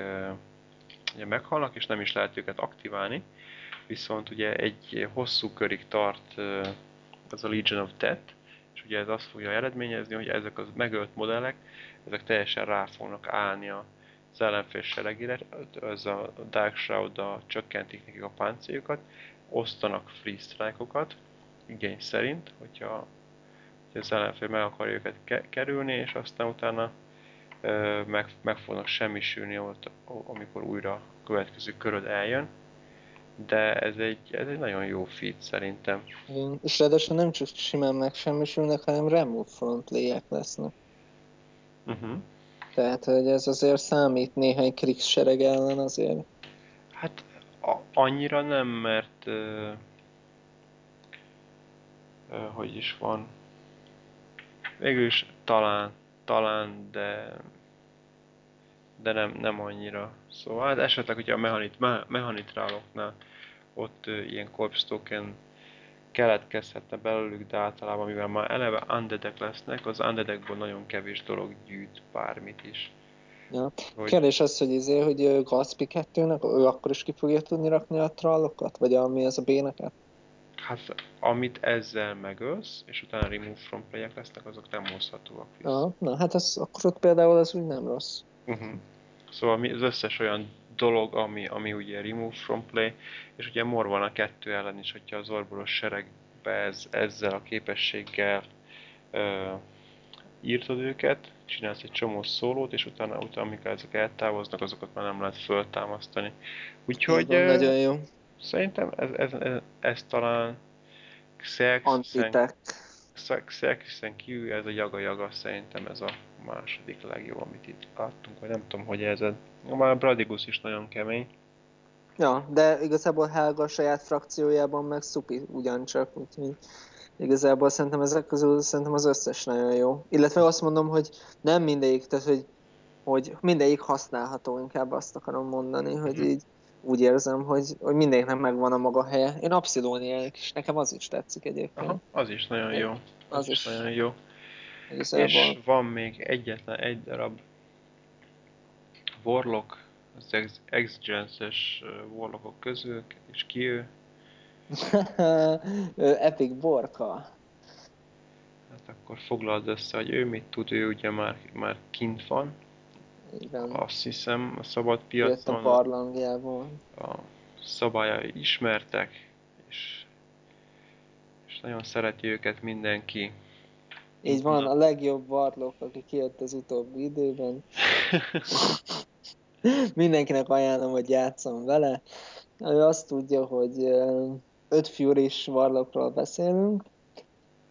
ugye meghalnak, és nem is lehet őket aktiválni, viszont ugye egy hosszú körig tart az a Legion of Death, és ugye ez azt fogja eredményezni, hogy ezek az megölt modellek, ezek teljesen rá fognak állni az ellenfél seregére, az a Dark shroud csökkentik nekik a páncéljukat, osztanak free strike-okat, igény szerint, hogyha, hogyha az ellenfél meg akarja őket ke- kerülni, és aztán utána ö, meg, meg fognak semmisülni ott, amikor újra a következő köröd eljön de ez egy, ez egy nagyon jó fit szerintem. Igen, és ráadásul nem csak simán megsemmisülnek, hanem remove frontlayek lesznek. Uh-huh. Tehát, hogy ez azért számít néhány Krix sereg ellen azért. Hát a, annyira nem, mert uh, uh, hogy is van. Végül talán, talán, de de nem, nem annyira. Szóval hát esetleg, hogyha a mechanit, me, mechanitráloknál ott uh, ilyen corpse token keletkezhetne belőlük, de általában, mivel már eleve undeadek lesznek, az undeadekből nagyon kevés dolog gyűjt bármit is. Ja. Hogy... Kérdés az, hogy izé, hogy Gatsby 2-nek, ő akkor is ki fogja tudni rakni a trallokat? Vagy ami az a béneket? Hát, amit ezzel megölsz, és utána remove from play lesznek, azok nem hozhatóak vissza. Ja, na, hát az, akkor ott például az úgy nem rossz. Uh-huh. Szóval az összes olyan dolog, ami, ami ugye remove from play, és ugye mor van a kettő ellen is, hogyha az orboros seregbe ez, ezzel a képességgel ö, írtad őket, csinálsz egy csomó szólót, és utána, utána amikor ezek eltávoznak, azokat már nem lehet föltámasztani. Úgyhogy van, nagyon jó. Szerintem ez, ez, ez, ez talán. Xerxesen kívül ez a jaga-jaga szerintem ez a második legjobb, amit itt láttunk, vagy nem tudom, hogy ez a... Már Bradigus is nagyon kemény. Ja, de igazából Helga a saját frakciójában meg Szupi ugyancsak, úgyhogy igazából szerintem ezek közül szerintem az összes nagyon jó. Illetve azt mondom, hogy nem mindegyik, tehát hogy, hogy mindegyik használható, inkább azt akarom mondani, hogy mhm. így úgy érzem, hogy, hogy mindenkinek megvan a maga helye. Én Abszilóniának és nekem az is tetszik egyébként. Aha, az is nagyon jó. Az, az is, is nagyon jó. Igazából... És van még egyetlen egy darab Warlock, az Ex-Gens-es Warlockok közül, és ki ő? Epic Borka. Hát akkor foglald össze, hogy ő mit tud, ő ugye már, már kint van. Igen. Azt hiszem a szabad piacon. Jött a barlangjából. A szabályai ismertek, és, és nagyon szereti őket mindenki. Így van, a legjobb Warlock, aki kijött az utóbbi időben. Mindenkinek ajánlom, hogy játszom vele. Ő azt tudja, hogy öt Fury-s Warlockról beszélünk.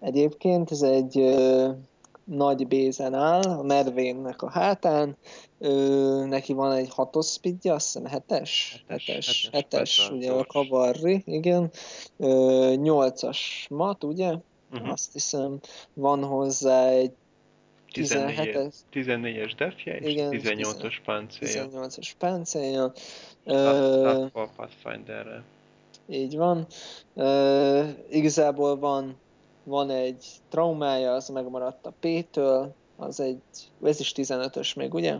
Egyébként ez egy nagy bézen áll, a Mervénnek a hátán, ö, neki van egy hatos speedje, azt hiszem hetes, hetes, hetes, hetes, hetes ugye a kavarri, igen, ö, nyolcas mat, ugye, uh-huh. azt hiszem, van hozzá egy 17-es 14-es defje és 18-as páncélja. 18-as páncélja. Uh, Pathfinderre. Így van. Uh, igazából van van egy traumája, az megmaradt a P-től, az egy, ez is 15-ös még, ugye?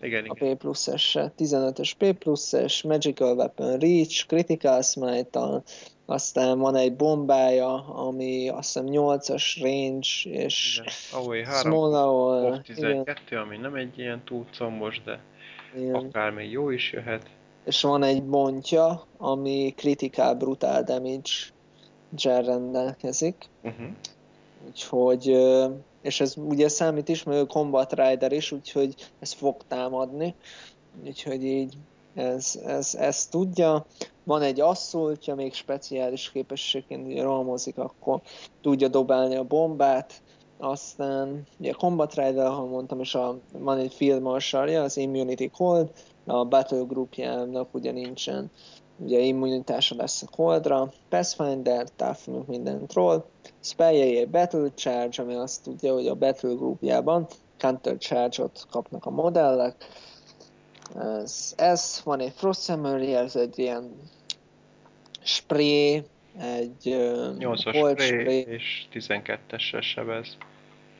Igen, a P plusz 15-ös P plusz Magical Weapon Reach, Critical smite aztán van egy bombája, ami azt hiszem 8-as range, és igen. 3 Small Owl, 12, igen. ami nem egy ilyen túl combos, de igen. akár még jó is jöhet. És van egy bontja, ami Critical Brutal Damage gel rendelkezik. Uh-huh. Úgyhogy, és ez ugye számít is, mert ő Combat Rider is, úgyhogy ez fog támadni. Úgyhogy így ez, ez, ez tudja. Van egy asszultja, még speciális képességként, hogy rohamozik, akkor tudja dobálni a bombát. Aztán ugye Combat Rider, ahol mondtam, és a, van egy Field Marshalja, az Immunity Cold, a Battle Groupjának ugye nincsen ugye immunitása lesz a Coldra, Pathfinder, Tough, mint minden troll, spelljei Battle Charge, ami azt tudja, hogy a Battle groupjában Counter Charge-ot kapnak a modellek. Ez, ez van egy Frost Summary, ez egy ilyen spray, egy uh, 8-as spray, spray, és 12-essel sebez.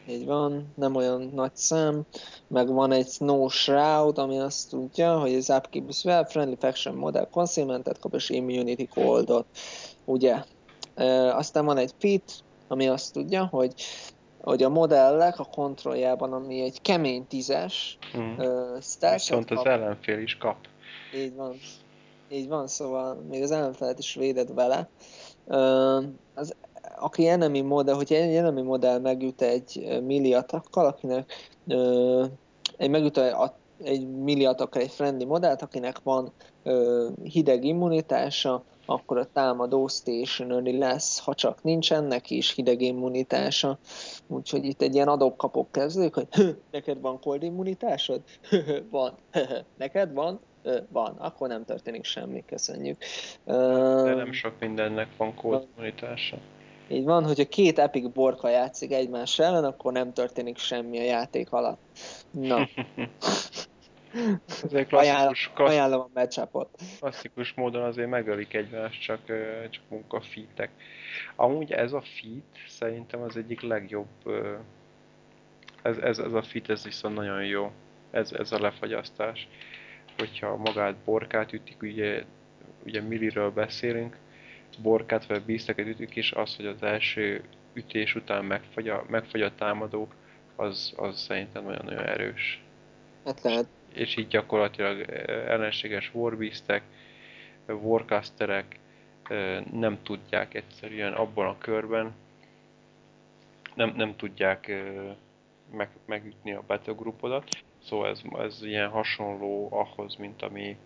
Így van, nem olyan nagy szám, meg van egy Snow Shroud, ami azt tudja, hogy az upkeep is well, friendly faction model concealmentet kap, és immunity coldot, ugye. E, aztán van egy fit, ami azt tudja, hogy hogy a modellek a kontrolljában, ami egy kemény tízes hmm. uh, Viszont az ellenfél is kap. Így van. Így van, szóval még az ellenfelet is véded vele. Uh, az aki enemy modell, hogyha egy enemy modell megüt egy milliatakkal, akinek ö, egy megüt a, egy milliatakkal egy friendly modellt, akinek van ö, hideg immunitása, akkor a támadó stationary lesz, ha csak nincsen neki is hideg immunitása. Úgyhogy itt egy ilyen adok-kapok kezdődik, hogy neked van cold immunitásod? van. neked van? van. Akkor nem történik semmi, köszönjük. De nem sok mindennek van cold immunitása. Így van, hogyha két epic borka játszik egymás ellen, akkor nem történik semmi a játék alatt. Na. Egy klasszikus, Ajánl, ajánlom a matchupot. Klasszikus módon azért megölik egymást, csak, csak munkafítek. Amúgy ez a feat szerintem az egyik legjobb ez, ez, ez a fit, ez viszont nagyon jó. Ez, ez a lefagyasztás. Hogyha magát borkát ütik, ugye, ugye milliről beszélünk, borkát vagy bízteket ütünk, és az, hogy az első ütés után megfagy a, megfagy a támadó, az, az szerintem nagyon-nagyon erős. Hát lehet. És, így gyakorlatilag ellenséges warbíztek, warcasterek nem tudják egyszerűen abban a körben, nem, nem tudják meg, megütni a battlegroupodat. Szóval ez, ez ilyen hasonló ahhoz, mint ami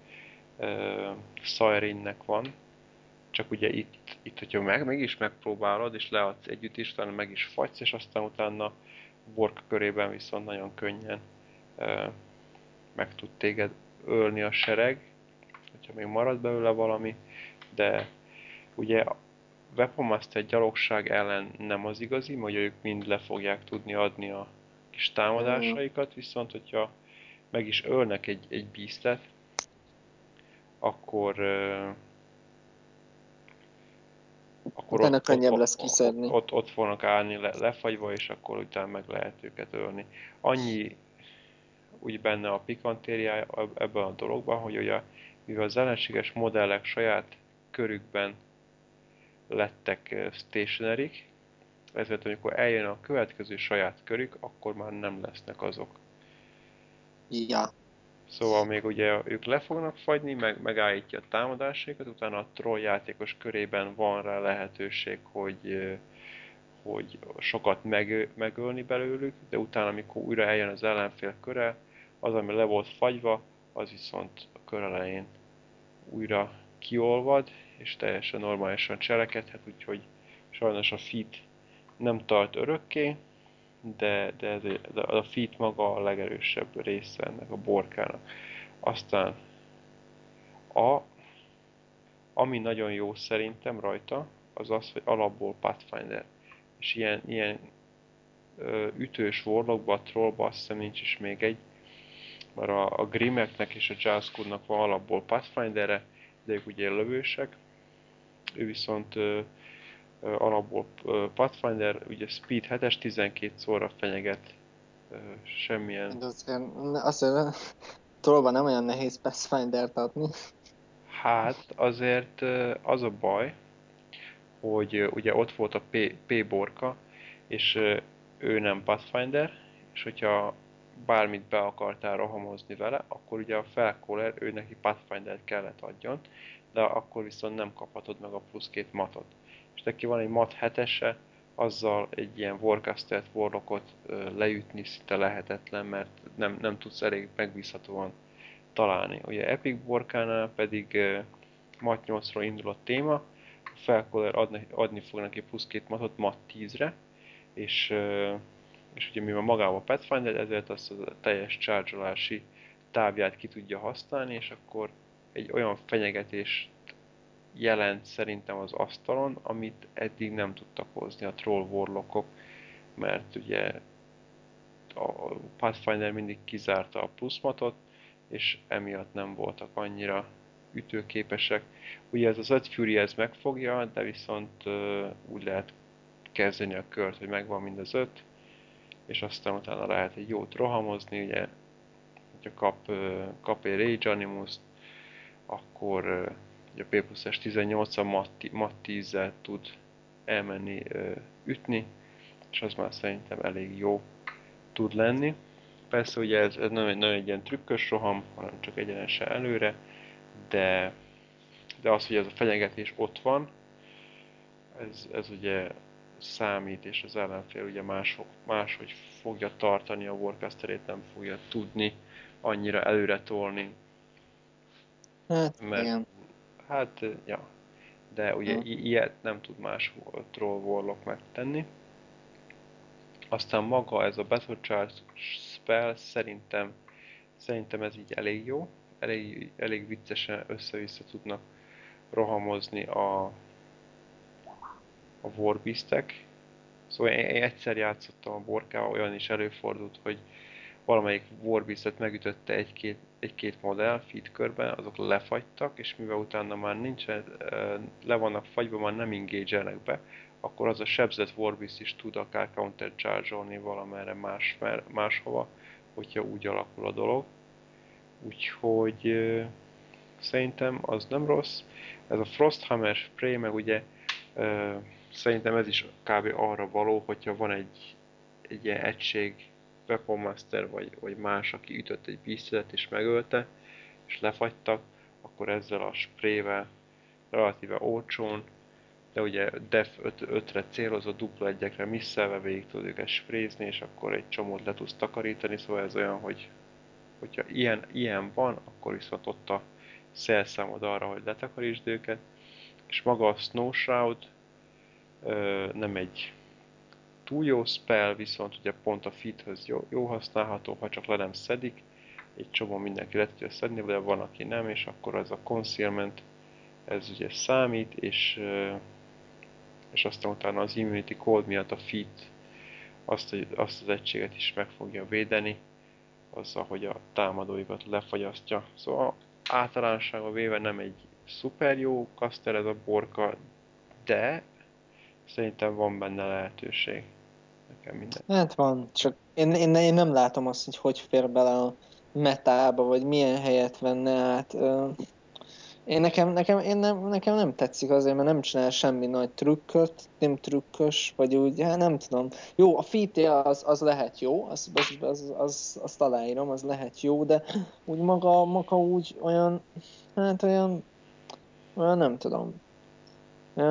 uh, Sirennek van, csak ugye itt, itt hogyha meg, meg is megpróbálod, és leadsz együtt is, utána meg is fagysz, és aztán utána Borka körében viszont nagyon könnyen e, meg tud téged ölni a sereg, hogyha még marad belőle valami, de ugye Weaponmaster gyalogság ellen nem az igazi, hogy ők mind le fogják tudni adni a kis támadásaikat, viszont hogyha meg is ölnek egy, egy beastet, akkor uh, akkor utána ott, könnyebb ott, lesz kiszedni. Ott, ott, ott fognak állni le, lefagyva, és akkor utána meg lehet őket ölni. Annyi úgy benne a pikantériája ebben a dologban, hogy ugye, mivel az ellenséges modellek saját körükben lettek stationary ezért amikor eljön a következő saját körük, akkor már nem lesznek azok. Ja. Szóval még ugye ők le fognak fagyni, meg, megállítja a támadásaikat, utána a troll játékos körében van rá lehetőség, hogy, hogy sokat meg, megölni belőlük, de utána, amikor újra eljön az ellenfél köre, az, ami le volt fagyva, az viszont a kör elején újra kiolvad, és teljesen normálisan cselekedhet, úgyhogy sajnos a fit nem tart örökké, de, de, ez, de a fit maga a legerősebb része ennek a borkának. Aztán a, ami nagyon jó szerintem rajta, az az, hogy alapból Pathfinder. És ilyen, ilyen ö, ütős warlockba, trollba azt hiszem nincs is még egy, mert a, a Grimeknek és a Jazzkudnak van alapból Pathfinderre, de ők ugye lövősek, ő viszont ö, ö, alapból ö, Pathfinder, ugye Speed 7-es 12 szóra fenyeget ö, semmilyen... De azért, mondja, trollban nem olyan nehéz Pathfinder-t adni. Hát azért az a baj, hogy ugye ott volt a P, P borka, és ő nem Pathfinder, és hogyha bármit be akartál rohamozni vele, akkor ugye a felcaller ő neki Pathfinder-t kellett adjon, de akkor viszont nem kaphatod meg a plusz két matot. És neki van egy mat hetese, azzal egy ilyen Warcaster Warlockot leütni szinte lehetetlen, mert nem, nem tudsz elég megbízhatóan találni. Ugye Epic Borkánál pedig mat 8-ról indul a téma, a felcaller adni, adni fog neki plusz két matot mat 10-re, és, és ugye mivel magával Pathfinder, ezért azt a teljes charge távját ki tudja használni, és akkor egy olyan fenyegetést jelent szerintem az asztalon, amit eddig nem tudtak hozni a troll warlockok, mert ugye a Pathfinder mindig kizárta a pluszmatot, és emiatt nem voltak annyira ütőképesek. Ugye ez az 5 Fury ez megfogja, de viszont uh, úgy lehet kezdeni a kört, hogy megvan mind az 5, és aztán utána lehet egy jót rohamozni, ugye, hogyha kap, kap egy Rage Animus, akkor ugye a P plusz 18 a mat, mat 10-zel tud elmenni, ütni, és az már szerintem elég jó tud lenni. Persze ugye ez, ez nem, egy, nem egy ilyen trükkös roham, hanem csak egyenesen előre, de, de az, hogy ez a fenyegetés ott van, ez, ez ugye számít, és az ellenfél ugye mások, máshogy fogja tartani a warcasterét, nem fogja tudni annyira előre tolni. Hát, mert, igen. Hát, ja. De ugye hmm. ilyet nem tud más Troll Warlock megtenni. Aztán maga ez a Battle Charge spell szerintem, szerintem ez így elég jó. Elég, elég viccesen össze-vissza tudnak rohamozni a, a Warbeastek. Szóval én, egyszer játszottam a borkával, olyan is előfordult, hogy valamelyik Warbeastet megütötte egy-két egy-két modell feed körben, azok lefagytak, és mivel utána már nincsen, le vannak fagyva, már nem engage be, akkor az a sebzett Warbeast is tud akár counter charge valamerre más, máshova, hogyha úgy alakul a dolog. Úgyhogy szerintem az nem rossz. Ez a Frosthammer spray, meg ugye szerintem ez is kb. arra való, hogyha van egy, egy ilyen egység, Weapon Master vagy, vagy más, aki ütött egy beastet és megölte, és lefagytak, akkor ezzel a sprével relatíve olcsón, de ugye def 5-re célozó dupla egyekre misszelve végig tud őket sprézni, és akkor egy csomót le tudsz takarítani, szóval ez olyan, hogy hogyha ilyen, ilyen van, akkor viszont ott a szelszámod arra, hogy letakarítsd őket, és maga a Snow Shroud nem egy túl jó spell, viszont ugye pont a fithöz jó, jó használható, ha csak le nem szedik. Egy csomó mindenki le tudja szedni, de van, aki nem, és akkor ez a concealment, ez ugye számít, és, és aztán utána az immunity code miatt a fit azt, azt az egységet is meg fogja védeni, azzal, hogy a támadóikat lefagyasztja. Szóval általánosságban véve nem egy szuper jó kaster ez a borka, de szerintem van benne lehetőség. Nekem minden. Hát van, csak én, én, én nem látom azt, hogy hogy fér bele a metába, vagy milyen helyet venne át. Én nekem, nekem, én nem, nekem nem tetszik azért, mert nem csinál semmi nagy trükköt, nem trükkös, vagy úgy, hát nem tudom. Jó, a FT az, az lehet jó, az, az, az, az, azt aláírom, az lehet jó, de úgy maga, maga úgy olyan, hát olyan, olyan nem tudom.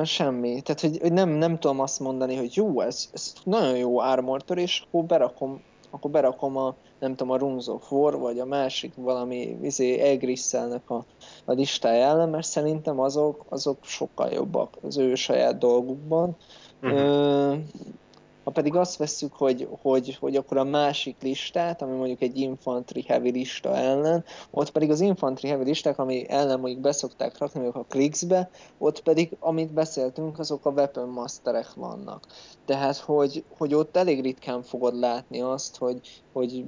Semmi. Tehát, hogy, hogy nem, nem tudom azt mondani, hogy jó, ez, ez nagyon jó armor és akkor berakom akkor berakom a, nem tudom, a Runes of War, vagy a másik valami izé, Egrisselnek a, a listája ellen, mert szerintem azok, azok sokkal jobbak az ő saját dolgukban. Uh-huh. Ö, ha pedig azt vesszük, hogy, hogy, hogy akkor a másik listát, ami mondjuk egy infantry heavy lista ellen, ott pedig az infantry heavy listák, ami ellen mondjuk beszokták rakni mondjuk a clicksbe, ott pedig, amit beszéltünk, azok a weapon masterek vannak. Tehát, hogy, hogy ott elég ritkán fogod látni azt, hogy, hogy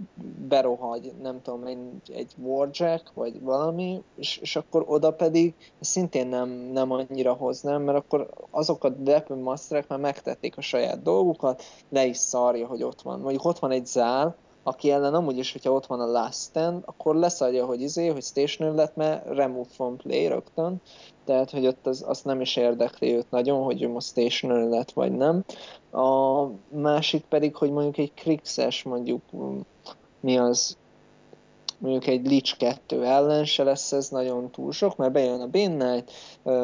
berohagy, nem tudom, egy, egy warjack, vagy valami, és, és akkor oda pedig szintén nem, nem annyira hoznám, mert akkor azok a weapon masterek már megtették a saját dolgukat, le is szarja, hogy ott van. Mondjuk ott van egy zál, aki ellen amúgy is, hogyha ott van a last stand, akkor leszarja, hogy izé, hogy stationer lett, mert remove from play rögtön, tehát, hogy ott az, azt nem is érdekli őt nagyon, hogy ő most stationer lett, vagy nem. A másik pedig, hogy mondjuk egy Krixes mondjuk mi az mondjuk egy Lich 2 ellen se lesz ez nagyon túl sok, mert bejön a Bane Knight,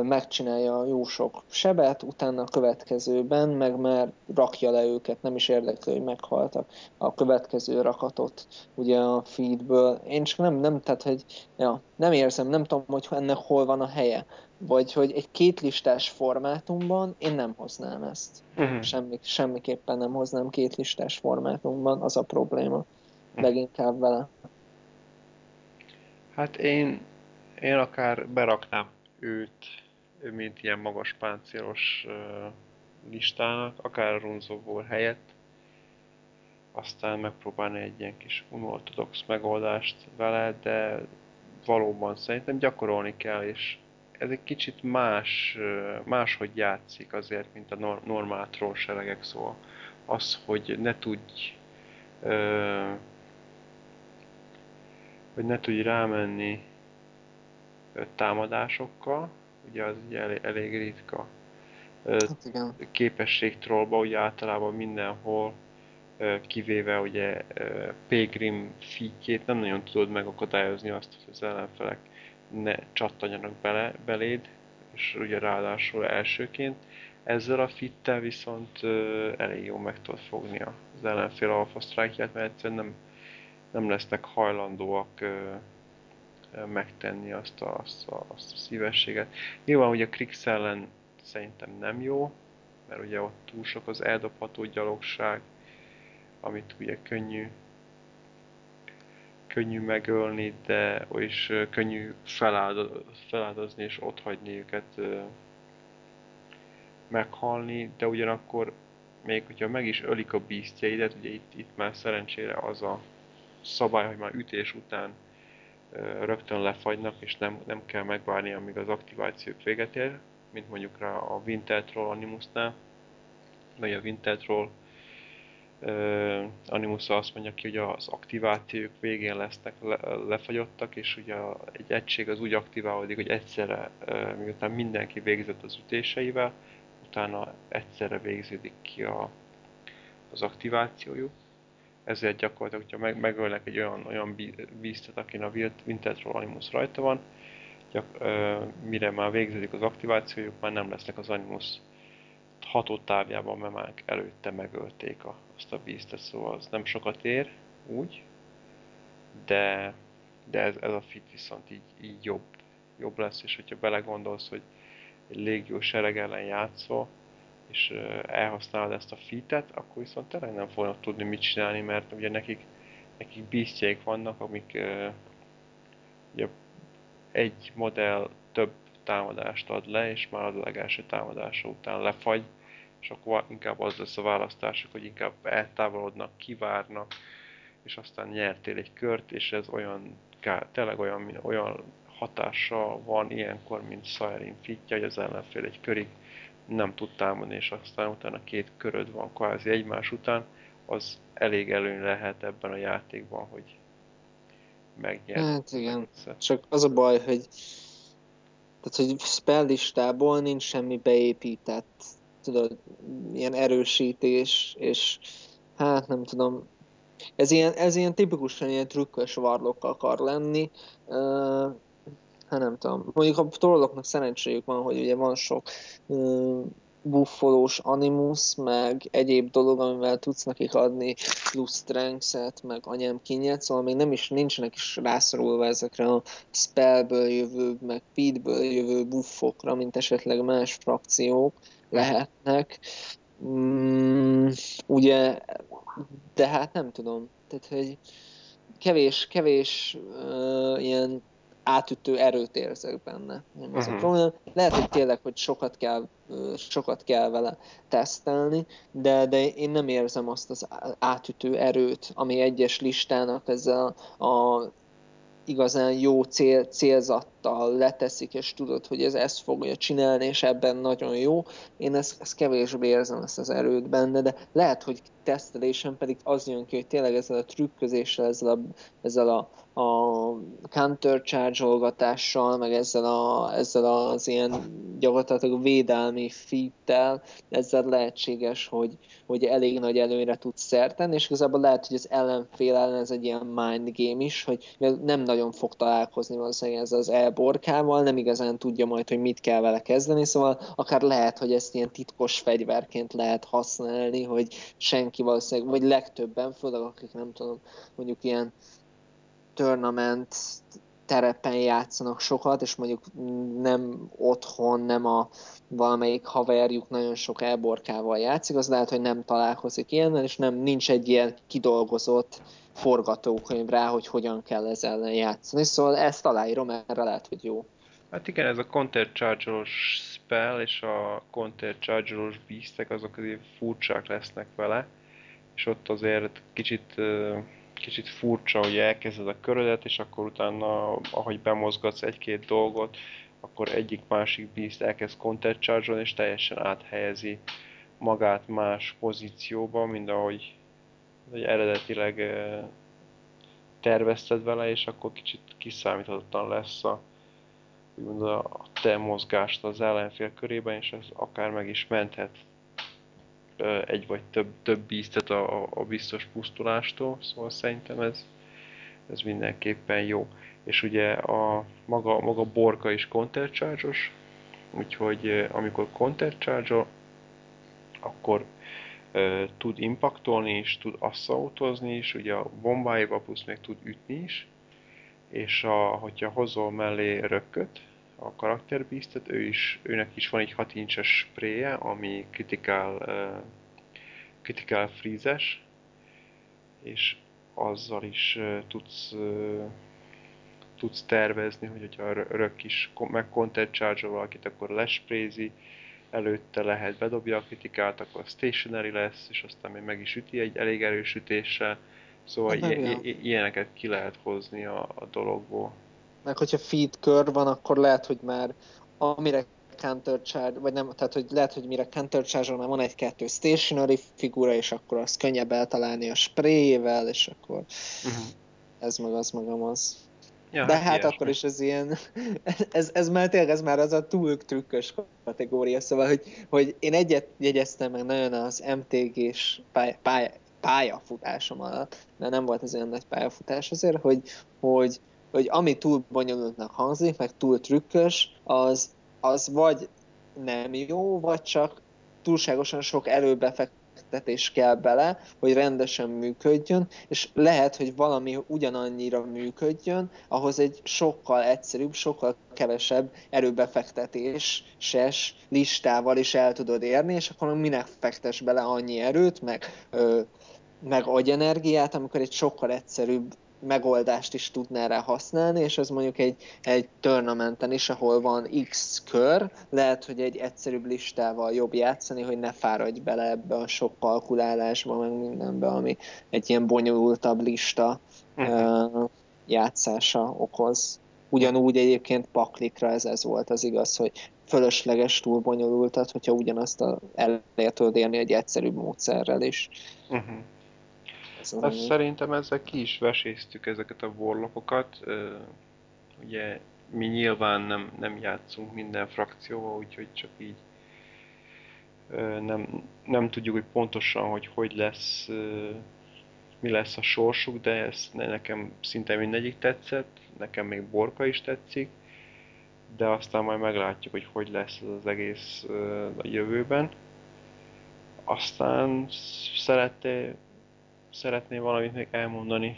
megcsinálja jó sok sebet, utána a következőben meg már rakja le őket, nem is érdekli, hogy meghaltak a következő rakatot ugye a feedből. Én csak nem, nem, tehát, hogy ja, nem érzem, nem tudom, hogy ennek hol van a helye. Vagy hogy egy két listás formátumban én nem hoznám ezt. Uh-huh. Semmi, semmiképpen nem hoznám két listás formátumban, az a probléma. Uh-huh. Leginkább vele. Hát én, én akár beraknám őt, mint ilyen magas páncélos listának, akár Runzovor helyett, aztán megpróbálni egy ilyen kis unortodox megoldást vele, de valóban szerintem gyakorolni kell, és ez egy kicsit más, máshogy játszik azért, mint a normál troll seregek, szóval az, hogy ne tudj hogy ne tudj rámenni támadásokkal, ugye az ugye elég, elég ritka hát igen. képesség trollba, ugye általában mindenhol kivéve ugye Pilgrim fitjét nem nagyon tudod megakadályozni azt, hogy az ellenfelek ne csattanjanak bele, beléd, és ugye ráadásul elsőként. Ezzel a fittel viszont elég jó meg tudod fogni az ellenfél alfa strike mert egyszerűen nem nem lesznek hajlandóak megtenni azt a, azt, a, azt a szívességet. Nyilván ugye a Krix ellen szerintem nem jó, mert ugye ott túl sok az eldobható gyalogság, amit ugye könnyű könnyű megölni, de is könnyű feláldozni és ott hagyni őket meghalni, de ugyanakkor még hogyha meg is ölik a bíztjeidet, ugye itt, itt már szerencsére az a szabály, hogy már ütés után rögtön lefagynak, és nem, nem kell megvárni, amíg az aktivációk véget ér, mint mondjuk rá a Winter Troll Animusnál, vagy a uh, Animus azt mondja ki, hogy az aktivációk végén lesznek le, lefagyottak, és ugye egy egység az úgy aktiválódik, hogy egyszerre, miután mindenki végzett az ütéseivel, utána egyszerre végződik ki a, az aktivációjuk ezért gyakorlatilag, hogyha meg, megölnek egy olyan, olyan beastet, akin a Wintertroll Animus rajta van, gyak, ö, mire már végződik az aktivációjuk, már nem lesznek az Animus hatótávjában, mert már előtte megölték a, azt a beastet, szóval az nem sokat ér, úgy, de, de ez, ez a fit viszont így, így jobb, jobb lesz, és hogyha belegondolsz, hogy egy légió sereg ellen játszol, és elhasználod ezt a fitet, akkor viszont tényleg nem fognak tudni mit csinálni, mert ugye nekik, nekik bíztjeik vannak, amik ugye egy modell több támadást ad le, és már a legelső támadása után lefagy, és akkor inkább az lesz a választásuk, hogy inkább eltávolodnak, kivárnak, és aztán nyertél egy kört, és ez olyan, tényleg olyan, olyan hatása van ilyenkor, mint Sairin fitja, hogy az ellenfél egy körig nem tud támadni, és aztán utána két köröd van kvázi egymás után, az elég előny lehet ebben a játékban, hogy megnyerni. Hát igen, csak az a baj, hogy tehát, hogy spell listából nincs semmi beépített, tudod, ilyen erősítés, és hát nem tudom, ez ilyen, ez ilyen tipikusan ilyen trükkös varlok akar lenni, hát nem tudom, mondjuk a trolloknak szerencséjük van, hogy ugye van sok uh, buffolós animus, meg egyéb dolog, amivel tudsz nekik adni plusz strength meg anyám kinyet, szóval még nem is nincsenek is rászorulva ezekre a spellből jövő, meg feedből jövő buffokra, mint esetleg más frakciók lehetnek. Mm, ugye, de hát nem tudom, tehát hogy kevés, kevés uh, ilyen átütő erőt érzek benne. Nem uh-huh. a mhm. probléma. Lehet, hogy tényleg, hogy sokat kell, sokat kell vele tesztelni, de, de én nem érzem azt az átütő erőt, ami egyes listának ezzel a igazán jó cél, célzattal leteszik, és tudod, hogy ez ezt fogja csinálni, és ebben nagyon jó. Én ezt, ezt kevésbé érzem, ezt az erőt benne, de lehet, hogy tesztelésen pedig az jön ki, hogy tényleg ezzel a trükközéssel, ezzel, a, ezzel a, a counter charge meg ezzel, a, ezzel az ilyen gyakorlatilag védelmi fittel, ezzel lehetséges, hogy, hogy elég nagy előnyre tudsz szerten, és igazából lehet, hogy az ellenfél ellen ez egy ilyen mind game is, hogy nem nagyon fog találkozni valószínűleg ezzel az elborkával, nem igazán tudja majd, hogy mit kell vele kezdeni, szóval akár lehet, hogy ezt ilyen titkos fegyverként lehet használni, hogy senki valószínűleg, vagy legtöbben, főleg akik nem tudom, mondjuk ilyen tournament terepen játszanak sokat, és mondjuk nem otthon, nem a valamelyik haverjuk nagyon sok elborkával játszik, az lehet, hogy nem találkozik ilyennel, és nem nincs egy ilyen kidolgozott forgatókönyv rá, hogy hogyan kell ezzel ellen játszani. Szóval ezt aláírom, erre lehet, hogy jó. Hát igen, ez a counter charge spell és a counter charge beastek azok azért furcsák lesznek vele, és ott azért kicsit kicsit furcsa, hogy elkezded a körödet, és akkor utána, ahogy bemozgatsz egy-két dolgot, akkor egyik-másik beast elkezd counter charge és teljesen áthelyezi magát más pozícióba, mint ahogy hogy eredetileg tervezted vele, és akkor kicsit kiszámíthatatlan lesz a, úgymond a te mozgást az ellenfél körében, és ez akár meg is menthet egy vagy több, több bíztet a, a biztos pusztulástól, szóval szerintem ez, ez mindenképpen jó. És ugye a maga, maga borka is charge úgyhogy amikor charge akkor e, tud impaktolni is, tud asszautozni is, ugye a bombáiba plusz még tud ütni is, és a, hogyha hozol mellé rökköt, a karakterbíztet, ő is, őnek is van egy 6 incses spréje, ami kritikál, uh, kritikál frízes, és azzal is uh, tudsz, uh, tudsz tervezni, hogy hogyha rök is meg counter charge valakit, akkor lesprézi, előtte lehet bedobja a kritikát, akkor stationary lesz, és aztán még meg is üti egy elég erős ütéssel. Szóval hát, ilyeneket ki lehet hozni a, a dologból meg hogyha feed kör van, akkor lehet, hogy már amire counter charge, vagy nem, tehát hogy lehet, hogy mire counter charge már van egy-kettő stationary figura, és akkor az könnyebb eltalálni a sprayével, és akkor uh-huh. ez meg az meg az. Ja, De hát, hát akkor is ez ilyen, ez, ez már tényleg ez már az a túl trükkös kategória, szóval, hogy, hogy én egyet jegyeztem meg nagyon az MTG-s pály, pály, pályafutásom alatt, mert nem volt ez olyan nagy pályafutás azért, hogy, hogy hogy ami túl bonyolultnak hangzik, meg túl trükkös, az, az vagy nem jó, vagy csak túlságosan sok erőbefektetés befektetés kell bele, hogy rendesen működjön, és lehet, hogy valami ugyanannyira működjön, ahhoz egy sokkal egyszerűbb, sokkal kevesebb erőbefektetéses listával is el tudod érni, és akkor minek fektes bele annyi erőt, meg, ö, meg agyenergiát, amikor egy sokkal egyszerűbb megoldást is tudná rá használni, és az mondjuk egy, egy tournamenten is, ahol van X kör, lehet, hogy egy egyszerűbb listával jobb játszani, hogy ne fáradj bele ebbe a sok kalkulálásba, meg mindenbe, ami egy ilyen bonyolultabb lista uh-huh. játszása okoz. Ugyanúgy egyébként paklikra ez, ez volt az igaz, hogy fölösleges túl bonyolultat, hogyha ugyanazt a, el tudod érni egy egyszerűbb módszerrel is. Uh-huh. Ez szerintem ezzel ki is veséztük ezeket a warlockokat. Ugye mi nyilván nem, nem játszunk minden frakcióval, úgyhogy csak így nem, nem tudjuk, hogy pontosan, hogy hogy lesz, mi lesz a sorsuk, de ez nekem szinte mindegyik tetszett, nekem még Borka is tetszik, de aztán majd meglátjuk, hogy hogy lesz ez az egész a jövőben. Aztán szerette szeretné valamit még elmondani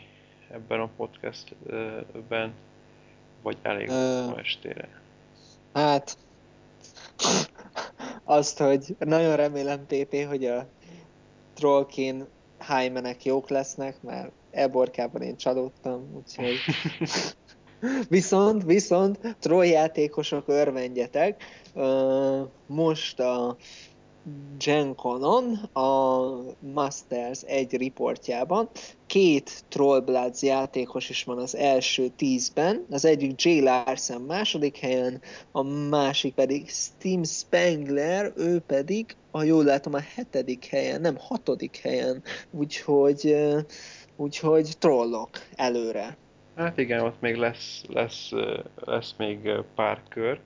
ebben a podcastben, vagy elég uh, ma estére? Hát, azt, hogy nagyon remélem PP, hogy a Trollkin Hymenek jók lesznek, mert Eborkában én csalódtam, úgyhogy... viszont, viszont troll játékosok örvendjetek. Most a Gen Conon a Masters egy riportjában. Két Trollbloods játékos is van az első tízben, az egyik Jay Larsen második helyen, a másik pedig Steam Spangler, ő pedig, ha jól látom, a hetedik helyen, nem hatodik helyen, úgyhogy, úgyhogy trollok előre. Hát igen, ott még lesz, lesz, lesz még pár kör.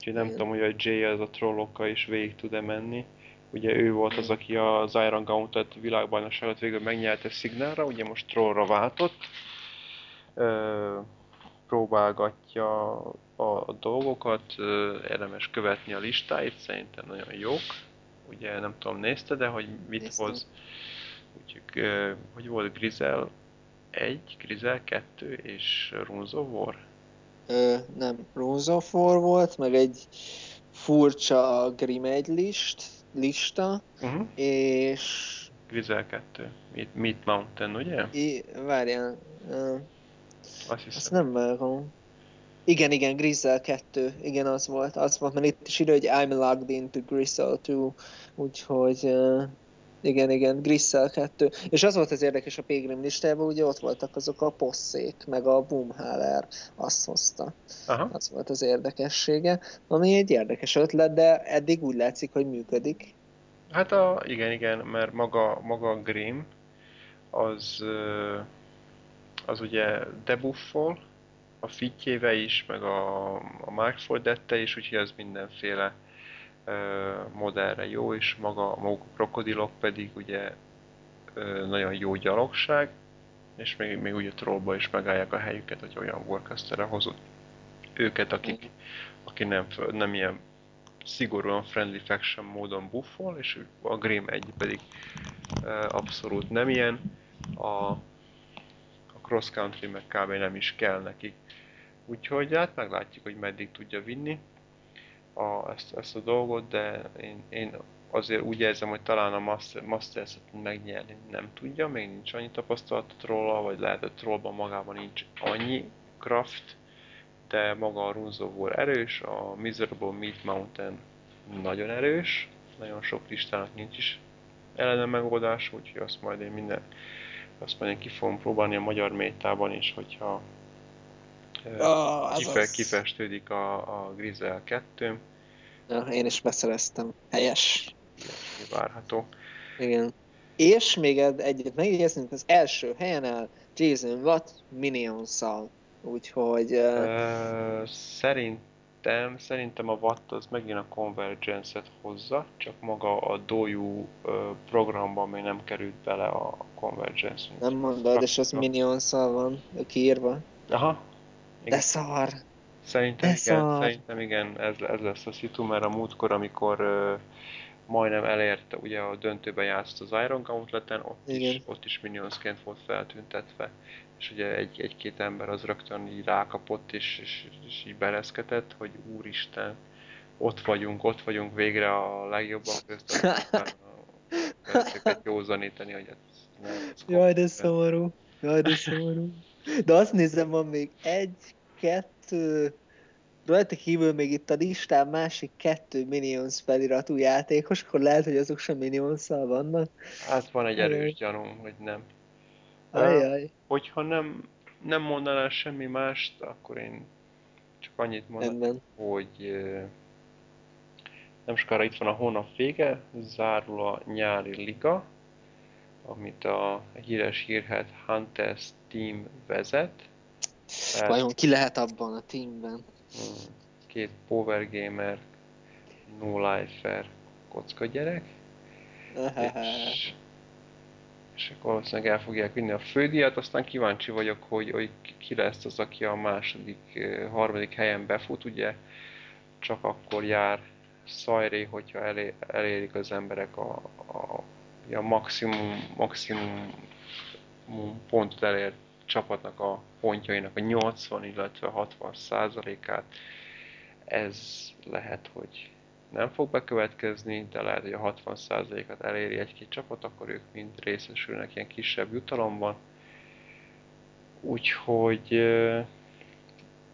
Úgyhogy nem tudom, hogy a Jay az a trollokkal is végig tud-e menni. Ugye ő volt az, aki az Iron Gauntlet világbajnokságot végül megnyerte Szignálra, ugye most trollra váltott. Ö, próbálgatja a dolgokat, érdemes követni a listáit, szerintem nagyon jók. Ugye nem tudom, nézte, de hogy mit Néztem. hoz. Úgyhogy, hogy volt Grizel 1, Grizel 2 és Runzo War? Ö, nem, Rose of War volt, meg egy furcsa Grimade list, lista, uh-huh. és... Grizel 2, Meat, Meat Mountain, ugye? I, várjál, uh, azt, hiszem. azt nem vágom. Igen, igen, Grizzle 2, igen, az volt, az volt, mert itt is írja, hogy I'm logged into Grizzle 2, úgyhogy uh, igen, igen, Grissel 2. És az volt az érdekes a Pilgrim listában, ugye ott voltak azok a posszék, meg a Boomhaller, azt hozta. Aha. Az volt az érdekessége, ami egy érdekes ötlet, de eddig úgy látszik, hogy működik. Hát a, igen, igen, mert maga, maga a Grim, az, az ugye debuffol, a fitjéve is, meg a, a Mark Fordette is, úgyhogy ez mindenféle modellre jó, és maga, maguk a krokodilok pedig ugye nagyon jó gyalogság, és még, még ugye trollba is megállják a helyüket, hogy olyan Warcasterre hozott őket, akik, aki nem, nem ilyen szigorúan friendly faction módon buffol, és a Grim egy pedig abszolút nem ilyen, a, a cross country meg kb. nem is kell neki. Úgyhogy hát meglátjuk, hogy meddig tudja vinni a, ezt, ezt a dolgot, de én, én azért úgy érzem, hogy talán a Master, Masters-et megnyerni nem tudja, még nincs annyi tapasztalat a trolla, vagy lehet, hogy trollban magában nincs annyi craft, de maga a Runzo War erős, a Miserable Meat Mountain nagyon erős, nagyon sok listának nincs is ellene megoldás, úgyhogy azt majd én minden, azt majd én ki fogom próbálni a magyar métában is, hogyha Oh, Kife, az... Kifestődik a, a Grizel 2. Ja, én is beszereztem. Helyes. Várható. Igen. És még egyet megjegyeznünk, az első helyen áll Jason Watt Minions-szal. Úgyhogy... Uh... szerintem, szerintem a Watt az megint a Convergence-et hozza, csak maga a Doju uh, programban még nem került bele a Convergence. Nem mondod, és az Minions-szal van kiírva. Aha, igen. De szar! Szerintem De igen, szar. szerintem igen, ez, ez lesz a szitu, mert a múltkor, amikor uh, majdnem elérte, ugye a döntőben játszott az Iron Gauntleten, ott Igen. is, ott is minionsként volt feltüntetve. És ugye egy, egy-két ember az rögtön így rákapott és, és, és így bereszketett, hogy úristen, ott vagyunk, ott vagyunk végre a legjobbak közt, józanítani, hogy ez nem, ez Jaj, de szomorú. Jaj, de szomorú. De azt nézem, van még egy, kettő, rajta kívül még itt a listán másik kettő Minions feliratú játékos, akkor lehet, hogy azok sem minions vannak. Hát van egy erős gyanúm, hogy nem. Ajaj, Hogyha nem, nem mondanál semmi mást, akkor én csak annyit rendben. hogy nem sokára itt van a hónap vége, zárul a nyári liga, amit a híres hírhet Hunters Team vezet. Tehát, Vajon ki lehet abban a teamben? mm, Két Power Gamer, No Lifer kocka gyerek, és, és akkor valószínűleg el fogják vinni a fődíjat, aztán kíváncsi vagyok, hogy, hogy ki lesz az, aki a második, eh, harmadik helyen befut, ugye csak akkor jár Szajré, hogyha elé, elérik az emberek a, a, a maximum, maximum pontot elért csapatnak a pontjainak a 80, illetve 60 százalékát. Ez lehet, hogy nem fog bekövetkezni, de lehet, hogy a 60 százalékat eléri egy-két csapat, akkor ők mind részesülnek ilyen kisebb jutalomban. Úgyhogy,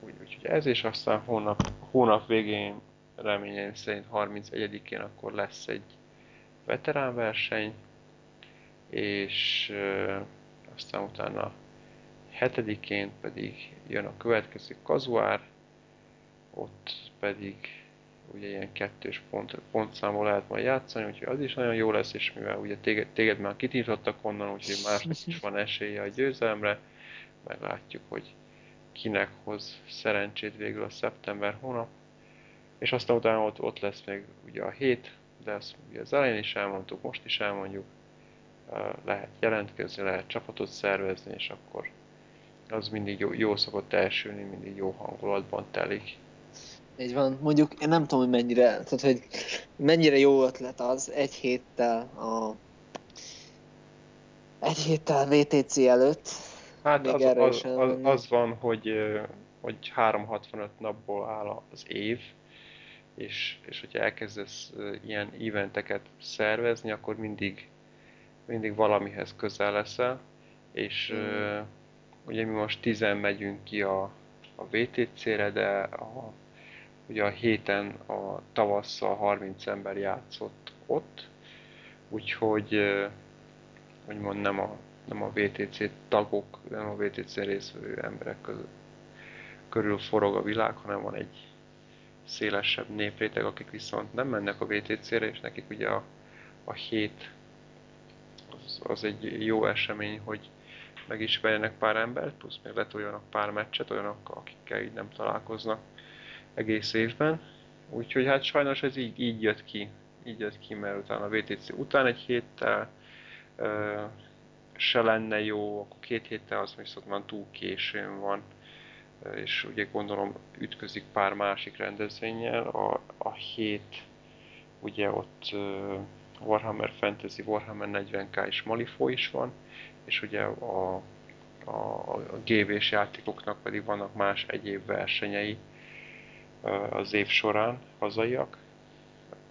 úgy, úgyhogy ez, és aztán hónap, hónap végén reményeim szerint 31-én akkor lesz egy veterán verseny, és aztán utána 7-én pedig jön a következő kazuár, ott pedig ugye ilyen kettős pont, pontszámol lehet majd játszani, úgyhogy az is nagyon jó lesz, és mivel ugye téged, téged már kitiltottak onnan, úgyhogy másnak is van esélye a győzelemre, meglátjuk, hogy kinek hoz szerencsét végül a szeptember hónap. És aztán utána ott, ott lesz még ugye a hét, de ezt ugye az elején is elmondtuk, most is elmondjuk. Lehet jelentkezni, lehet csapatot szervezni, és akkor az mindig jó, jó szokott elsülni, mindig jó hangulatban telik. Így van. Mondjuk én nem tudom, hogy mennyire, tehát, hogy mennyire jó ötlet az egy héttel a egy héttel VTC előtt. Hát az, az, az, az van, hogy, hogy 365 napból áll az év, és, és hogyha elkezdesz ilyen eventeket szervezni, akkor mindig, mindig valamihez közel leszel, és ö, ugye mi most 10 megyünk ki a, a VTC-re, de a, ugye a héten a tavasszal 30 ember játszott ott, úgyhogy ö, úgymond nem a, nem a VTC tagok, nem a VTC részvevő emberek közül, körül forog a világ, hanem van egy szélesebb népréteg, akik viszont nem mennek a VTC-re, és nekik ugye a, a hét az, egy jó esemény, hogy megismerjenek pár embert, plusz még letoljanak pár meccset, olyanok, akikkel így nem találkoznak egész évben. Úgyhogy hát sajnos ez így, így jött ki, így jött ki, mert utána a VTC után egy héttel ö, se lenne jó, akkor két héttel az viszont már túl későn van, és ugye gondolom ütközik pár másik rendezvényel, a, a hét ugye ott ö, Warhammer Fantasy, Warhammer 40k és Malifaux is van, és ugye a, a, a GV-s játékoknak pedig vannak más egyéb versenyei az év során, hazaiak,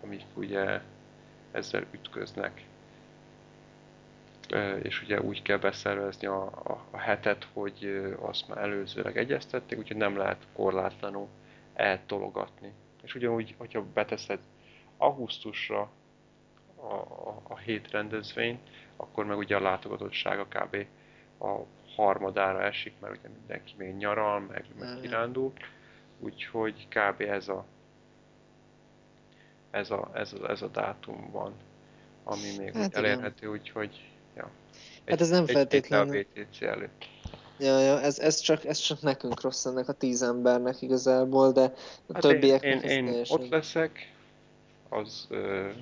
amik ugye ezzel ütköznek. És ugye úgy kell beszervezni a, a, a hetet, hogy azt már előzőleg egyeztették, úgyhogy nem lehet korlátlanul eltologatni. És ugyanúgy, hogyha beteszed augusztusra a, a, a hét rendezvényt, akkor meg ugye a látogatottsága kb. a harmadára esik, mert ugye mindenki még nyaral, meg, meg Mhm. kirándul, úgyhogy kb. ez a ez a, ez a, ez a dátum van, ami még Hát elérhető, úgyhogy ja. Hát ez nem egy feltétlenül- héttel a VTC előtt. Ja, ja, ez, ez, csak, ez csak nekünk rossz ennek a tíz embernek igazából, de a Hát többieknek én, én, én teljesen... ott leszek, az, ö, az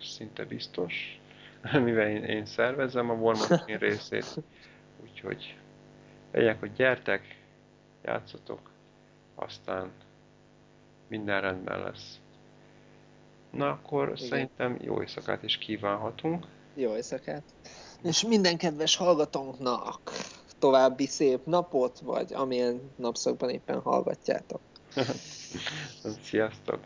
szinte biztos, mivel én, én szervezem a War Machine részét, úgyhogy legyek, hogy gyertek, játszatok, aztán minden rendben lesz. Na akkor Igen. szerintem jó éjszakát is kívánhatunk. Jó éjszakát. És minden kedves hallgatónknak további szép napot, vagy amilyen napszakban éppen hallgatjátok. Sziasztok!